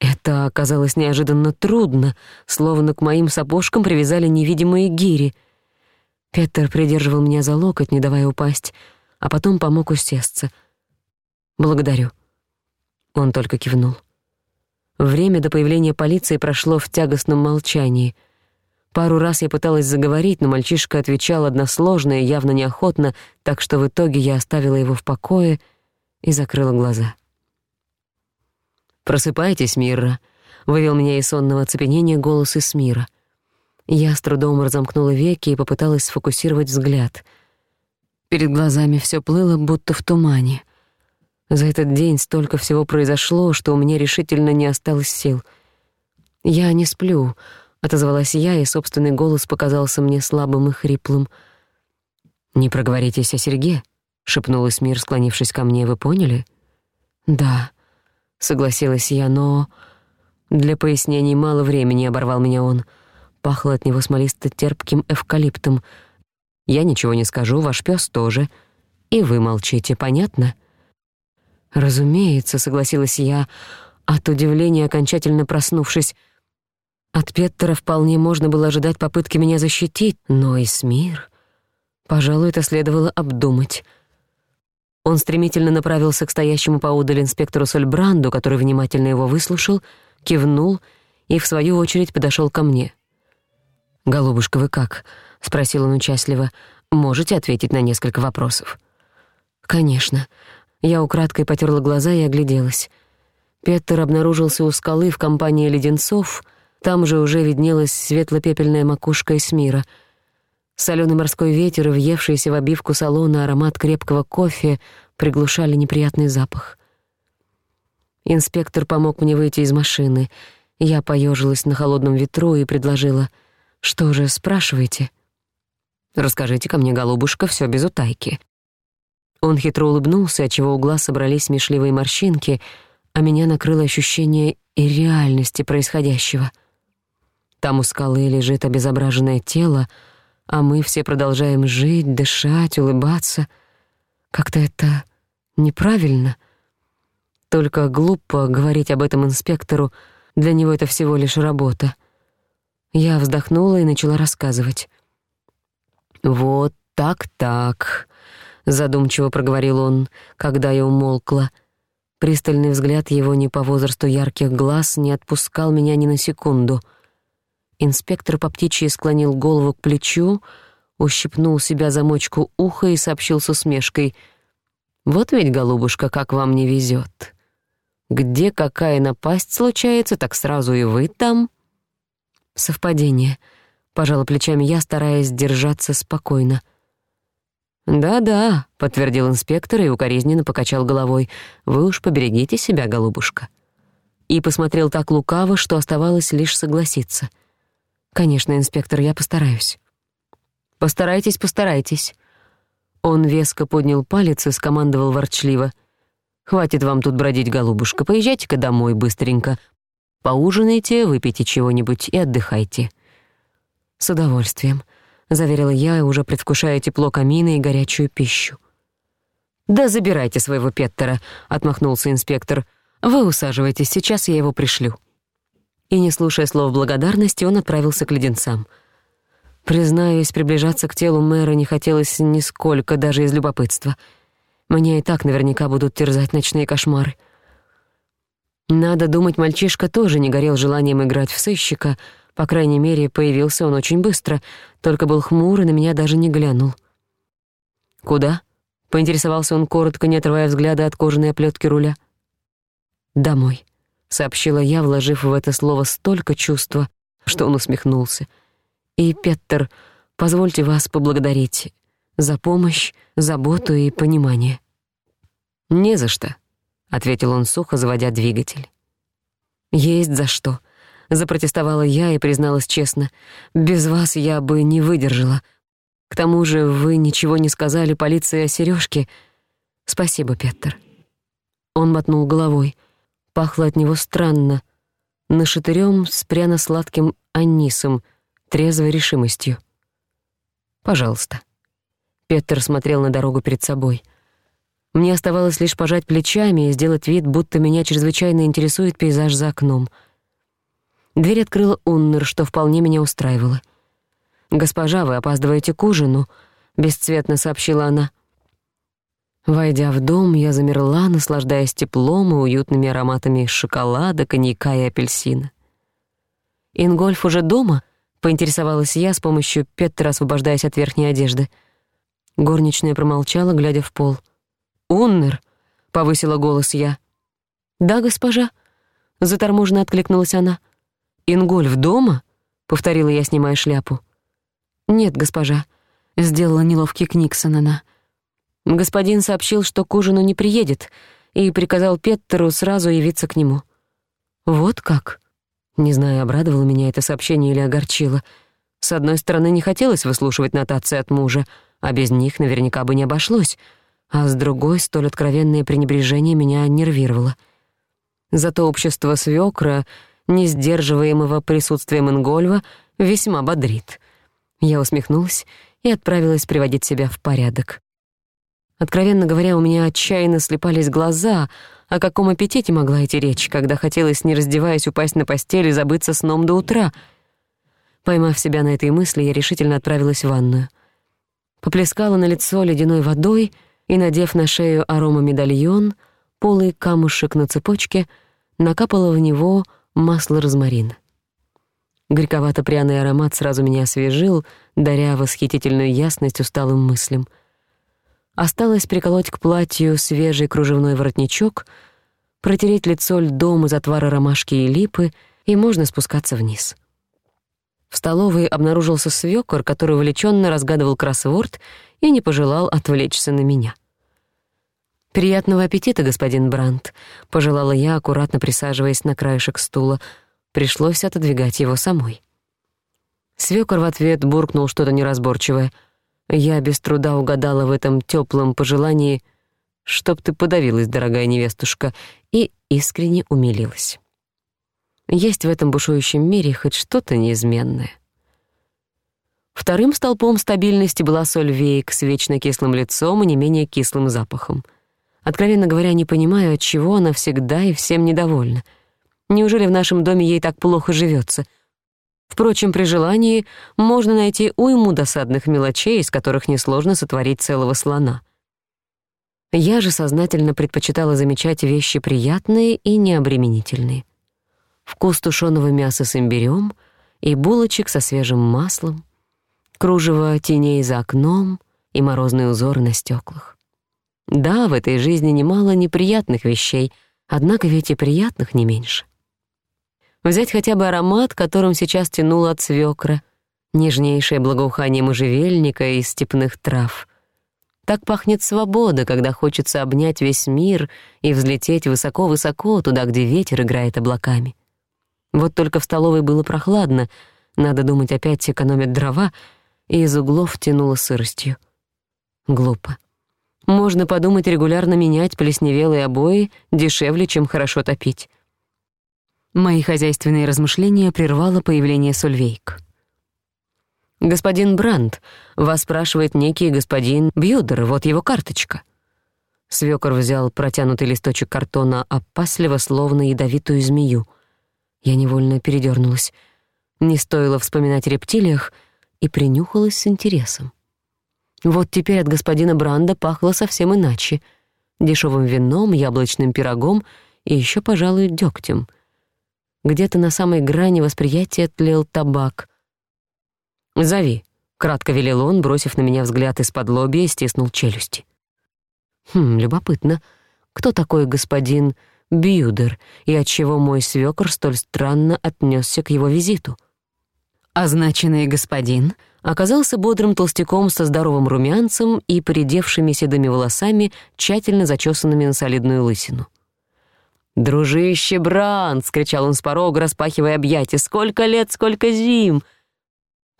Это оказалось неожиданно трудно, словно к моим сапожкам привязали невидимые гири. Петер придерживал меня за локоть, не давая упасть, а потом помог усесться. «Благодарю». Он только кивнул. Время до появления полиции прошло в тягостном молчании — Пару раз я пыталась заговорить, но мальчишка отвечал односложно и явно неохотно, так что в итоге я оставила его в покое и закрыла глаза. «Просыпайтесь, Мирра», — вывел меня из сонного оцепенения голос из мира. Я с трудом разомкнула веки и попыталась сфокусировать взгляд. Перед глазами всё плыло, будто в тумане. За этот день столько всего произошло, что у меня решительно не осталось сил. «Я не сплю», — отозвалась я, и собственный голос показался мне слабым и хриплым. «Не проговоритесь о Серге», — шепнул Эсмир, склонившись ко мне. «Вы поняли?» «Да», — согласилась я, но... Для пояснений мало времени оборвал меня он. Пахло от него смолисто-терпким эвкалиптом. «Я ничего не скажу, ваш пес тоже. И вы молчите, понятно?» «Разумеется», — согласилась я, от удивления окончательно проснувшись. От Петтера вполне можно было ожидать попытки меня защитить, но и смир, Пожалуй, это следовало обдумать. Он стремительно направился к стоящему поодаль инспектору Сольбранду, который внимательно его выслушал, кивнул и, в свою очередь, подошёл ко мне. «Голубушка, вы как?» — спросил он участливо. «Можете ответить на несколько вопросов?» «Конечно». Я украдкой потерла глаза и огляделась. Петтер обнаружился у скалы в компании леденцов — там же уже виднелась светло-пепельная макушка Эсмира. Солёный морской ветер и въевшийся в обивку салона аромат крепкого кофе приглушали неприятный запах. Инспектор помог мне выйти из машины. Я поёжилась на холодном ветру и предложила. «Что же, спрашивайте?» ко мне, голубушка, всё без утайки». Он хитро улыбнулся, отчего у глаз собрались смешливые морщинки, а меня накрыло ощущение и реальности происходящего — там у скалы лежит обезображенное тело, а мы все продолжаем жить, дышать, улыбаться. Как-то это неправильно. Только глупо говорить об этом инспектору, для него это всего лишь работа. Я вздохнула и начала рассказывать. «Вот так-так», — задумчиво проговорил он, когда я умолкла. Пристальный взгляд его не по возрасту ярких глаз не отпускал меня ни на секунду — Инспектор по-птичьи склонил голову к плечу, ущипнул себя замочку уха и сообщил с усмешкой. «Вот ведь, голубушка, как вам не везет. Где какая напасть случается, так сразу и вы там». «Совпадение», — пожала плечами я, стараясь держаться спокойно. «Да-да», — подтвердил инспектор и укоризненно покачал головой. «Вы уж поберегите себя, голубушка». И посмотрел так лукаво, что оставалось лишь согласиться — «Конечно, инспектор, я постараюсь». «Постарайтесь, постарайтесь». Он веско поднял палец и скомандовал ворчливо. «Хватит вам тут бродить, голубушка, поезжайте-ка домой быстренько. Поужинайте, выпейте чего-нибудь и отдыхайте». «С удовольствием», — заверила я, уже предвкушая тепло камина и горячую пищу. «Да забирайте своего Петтера», — отмахнулся инспектор. «Вы усаживайтесь, сейчас я его пришлю» и, не слушая слов благодарности, он отправился к леденцам. Признаюсь, приближаться к телу мэра не хотелось нисколько, даже из любопытства. Меня и так наверняка будут терзать ночные кошмары. Надо думать, мальчишка тоже не горел желанием играть в сыщика, по крайней мере, появился он очень быстро, только был хмур и на меня даже не глянул. «Куда?» — поинтересовался он коротко, не отрывая взгляда от кожаной оплётки руля. «Домой», сообщила я, вложив в это слово столько чувства, что он усмехнулся. «И, Петтер, позвольте вас поблагодарить за помощь, заботу и понимание». «Не за что», — ответил он сухо, заводя двигатель. «Есть за что», — запротестовала я и призналась честно. «Без вас я бы не выдержала. К тому же вы ничего не сказали полиции о Сережке. Спасибо, Петтер». Он мотнул головой — Пахло от него странно, нашатырём с пряно-сладким анисом, трезвой решимостью. «Пожалуйста». Петер смотрел на дорогу перед собой. Мне оставалось лишь пожать плечами и сделать вид, будто меня чрезвычайно интересует пейзаж за окном. Дверь открыла Уннер, что вполне меня устраивало. «Госпожа, вы опаздываете к ужину», — бесцветно сообщила она. «Госпожа, Войдя в дом, я замерла, наслаждаясь теплом и уютными ароматами шоколада, коньяка и апельсина. «Ингольф уже дома?» — поинтересовалась я с помощью Петра, освобождаясь от верхней одежды. Горничная промолчала, глядя в пол. «Уннер!» — повысила голос я. «Да, госпожа», — заторможенно откликнулась она. «Ингольф дома?» — повторила я, снимая шляпу. «Нет, госпожа», — сделала неловкий Книксон она. Господин сообщил, что к ужину не приедет, и приказал Петтеру сразу явиться к нему. «Вот как?» Не знаю, обрадовало меня это сообщение или огорчило. С одной стороны, не хотелось выслушивать нотации от мужа, а без них наверняка бы не обошлось, а с другой, столь откровенное пренебрежение меня нервировало. Зато общество свёкра, несдерживаемого присутствием Ингольва, весьма бодрит. Я усмехнулась и отправилась приводить себя в порядок. Откровенно говоря, у меня отчаянно слепались глаза, о каком аппетите могла идти речь, когда хотелось, не раздеваясь, упасть на постель и забыться сном до утра. Поймав себя на этой мысли, я решительно отправилась в ванную. Поплескала на лицо ледяной водой и, надев на шею арома-медальон, полый камушек на цепочке, накапала в него масло розмарина. Горьковато-пряный аромат сразу меня освежил, даря восхитительную ясность усталым мыслям — Осталось приколоть к платью свежий кружевной воротничок, протереть лицо льдом из отвара ромашки и липы, и можно спускаться вниз. В столовой обнаружился свёкор, который увлечённо разгадывал кроссворд и не пожелал отвлечься на меня. «Приятного аппетита, господин Брандт», — пожелала я, аккуратно присаживаясь на краешек стула. Пришлось отодвигать его самой. Свёкор в ответ буркнул что-то неразборчивое — я без труда угадала в этом теплом пожелании, чтоб ты подавилась, дорогая невестушка, и искренне умилилась. Есть в этом бушующем мире хоть что-то неизменное. Вторым столпом стабильности была соль вейк с вечно кислым лицом и не менее кислым запахом. Откровенно говоря, не понимаю, от чего она всегда и всем недовольна. Неужели в нашем доме ей так плохо живется? Впрочем, при желании можно найти уйму досадных мелочей, из которых несложно сотворить целого слона. Я же сознательно предпочитала замечать вещи приятные и необременительные. Вкус тушеного мяса с имбирем и булочек со свежим маслом, кружево теней за окном и морозный узор на стеклах. Да, в этой жизни немало неприятных вещей, однако ведь и приятных не меньше взять хотя бы аромат, которым сейчас тянуло от свёкра, нежнейшее благоухание можжевельника и степных трав. Так пахнет свобода, когда хочется обнять весь мир и взлететь высоко-высоко туда, где ветер играет облаками. Вот только в столовой было прохладно, надо думать, опять экономят дрова, и из углов тянуло сыростью. Глупо. Можно подумать, регулярно менять плесневелые обои дешевле, чем хорошо топить. Мои хозяйственные размышления прервало появление Сульвейк. «Господин Бранд, – вас спрашивает некий господин Бьюдер, вот его карточка». Свёкор взял протянутый листочек картона опасливо, словно ядовитую змею. Я невольно передёрнулась. Не стоило вспоминать рептилиях и принюхалась с интересом. Вот теперь от господина Бранда пахло совсем иначе. Дешёвым вином, яблочным пирогом и ещё, пожалуй, дёгтем — где-то на самой грани восприятия тлел табак. «Зови», — кратко велел он, бросив на меня взгляд из-под лоби и стиснул челюсти. «Хм, любопытно, кто такой господин Бьюдер и отчего мой свёкор столь странно отнёсся к его визиту?» Означенный господин оказался бодрым толстяком со здоровым румянцем и поредевшими седыми волосами, тщательно зачесанными на солидную лысину. «Дружище Бран!» — скричал он с порога, распахивая объятия. «Сколько лет, сколько зим!»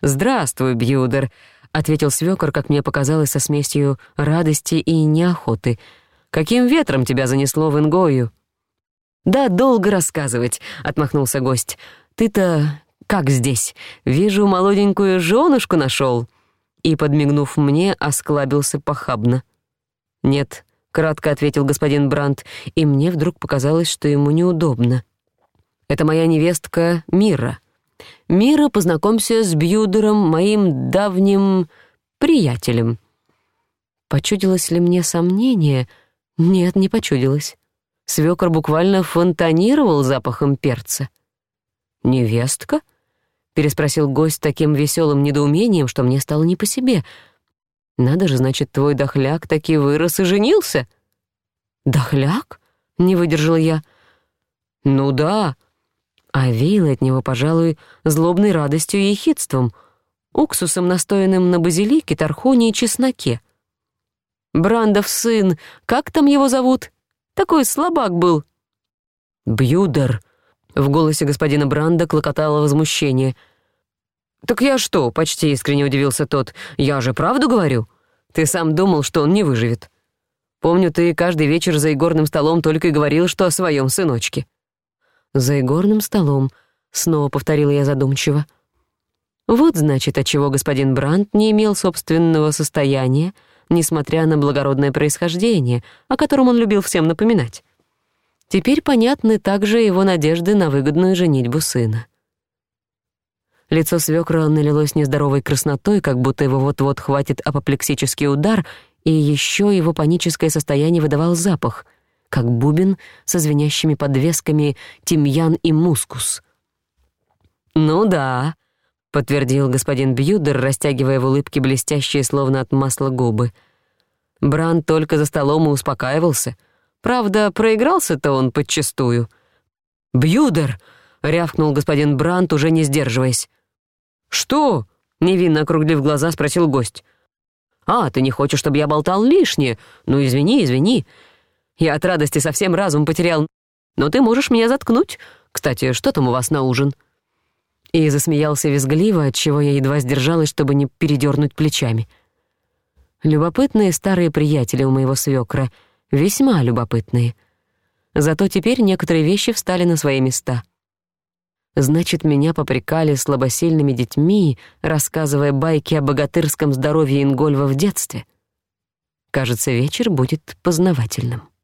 «Здравствуй, Бьюдер!» — ответил свёкор, как мне показалось, со смесью радости и неохоты. «Каким ветром тебя занесло в Ингою?» «Да, долго рассказывать», — отмахнулся гость. «Ты-то как здесь? Вижу, молоденькую жёнушку нашёл!» И, подмигнув мне, осклабился похабно. «Нет, кратко ответил господин Брандт, и мне вдруг показалось, что ему неудобно. Это моя невестка Мира. Мира, познакомься с Бьюдером, моим давним приятелем. Почудилось ли мне сомнение? Нет, не почудилось. Свёкор буквально фонтанировал запахом перца. «Невестка?» — переспросил гость таким веселым недоумением, что мне стало не по себе — надо же, значит, твой дохляк таки вырос и женился. Дохляк? Не выдержала я. Ну да. А веяло от него, пожалуй, злобной радостью и хитством, уксусом, настоянным на базилике, тархуне и чесноке. Брандов сын, как там его зовут? Такой слабак был. Бьюдер. В голосе господина Бранда клокотало возмущение — «Так я что?» — почти искренне удивился тот. «Я же правду говорю? Ты сам думал, что он не выживет. Помню, ты каждый вечер за игорным столом только и говорил, что о своем сыночке». «За игорным столом», — снова повторила я задумчиво. «Вот, значит, отчего господин Брандт не имел собственного состояния, несмотря на благородное происхождение, о котором он любил всем напоминать. Теперь понятны также его надежды на выгодную женитьбу сына». Лицо свёкра налилось нездоровой краснотой, как будто его вот-вот хватит апоплексический удар, и ещё его паническое состояние выдавал запах, как бубен со звенящими подвесками тимьян и мускус. «Ну да», — подтвердил господин Бьюдер, растягивая в улыбке блестящие, словно от масла губы. Бран только за столом и успокаивался. Правда, проигрался-то он подчистую. «Бьюдер!» — рявкнул господин Брант, уже не сдерживаясь. «Что?» — невинно округлив глаза, спросил гость. «А, ты не хочешь, чтобы я болтал лишнее? Ну, извини, извини. Я от радости совсем разум потерял. Но ты можешь меня заткнуть. Кстати, что там у вас на ужин?» И засмеялся визгливо, отчего я едва сдержалась, чтобы не передернуть плечами. Любопытные старые приятели у моего свекра. Весьма любопытные. Зато теперь некоторые вещи встали на свои места — Значит, меня попрекали слабосильными детьми, рассказывая байки о богатырском здоровье Ингольва в детстве. Кажется, вечер будет познавательным.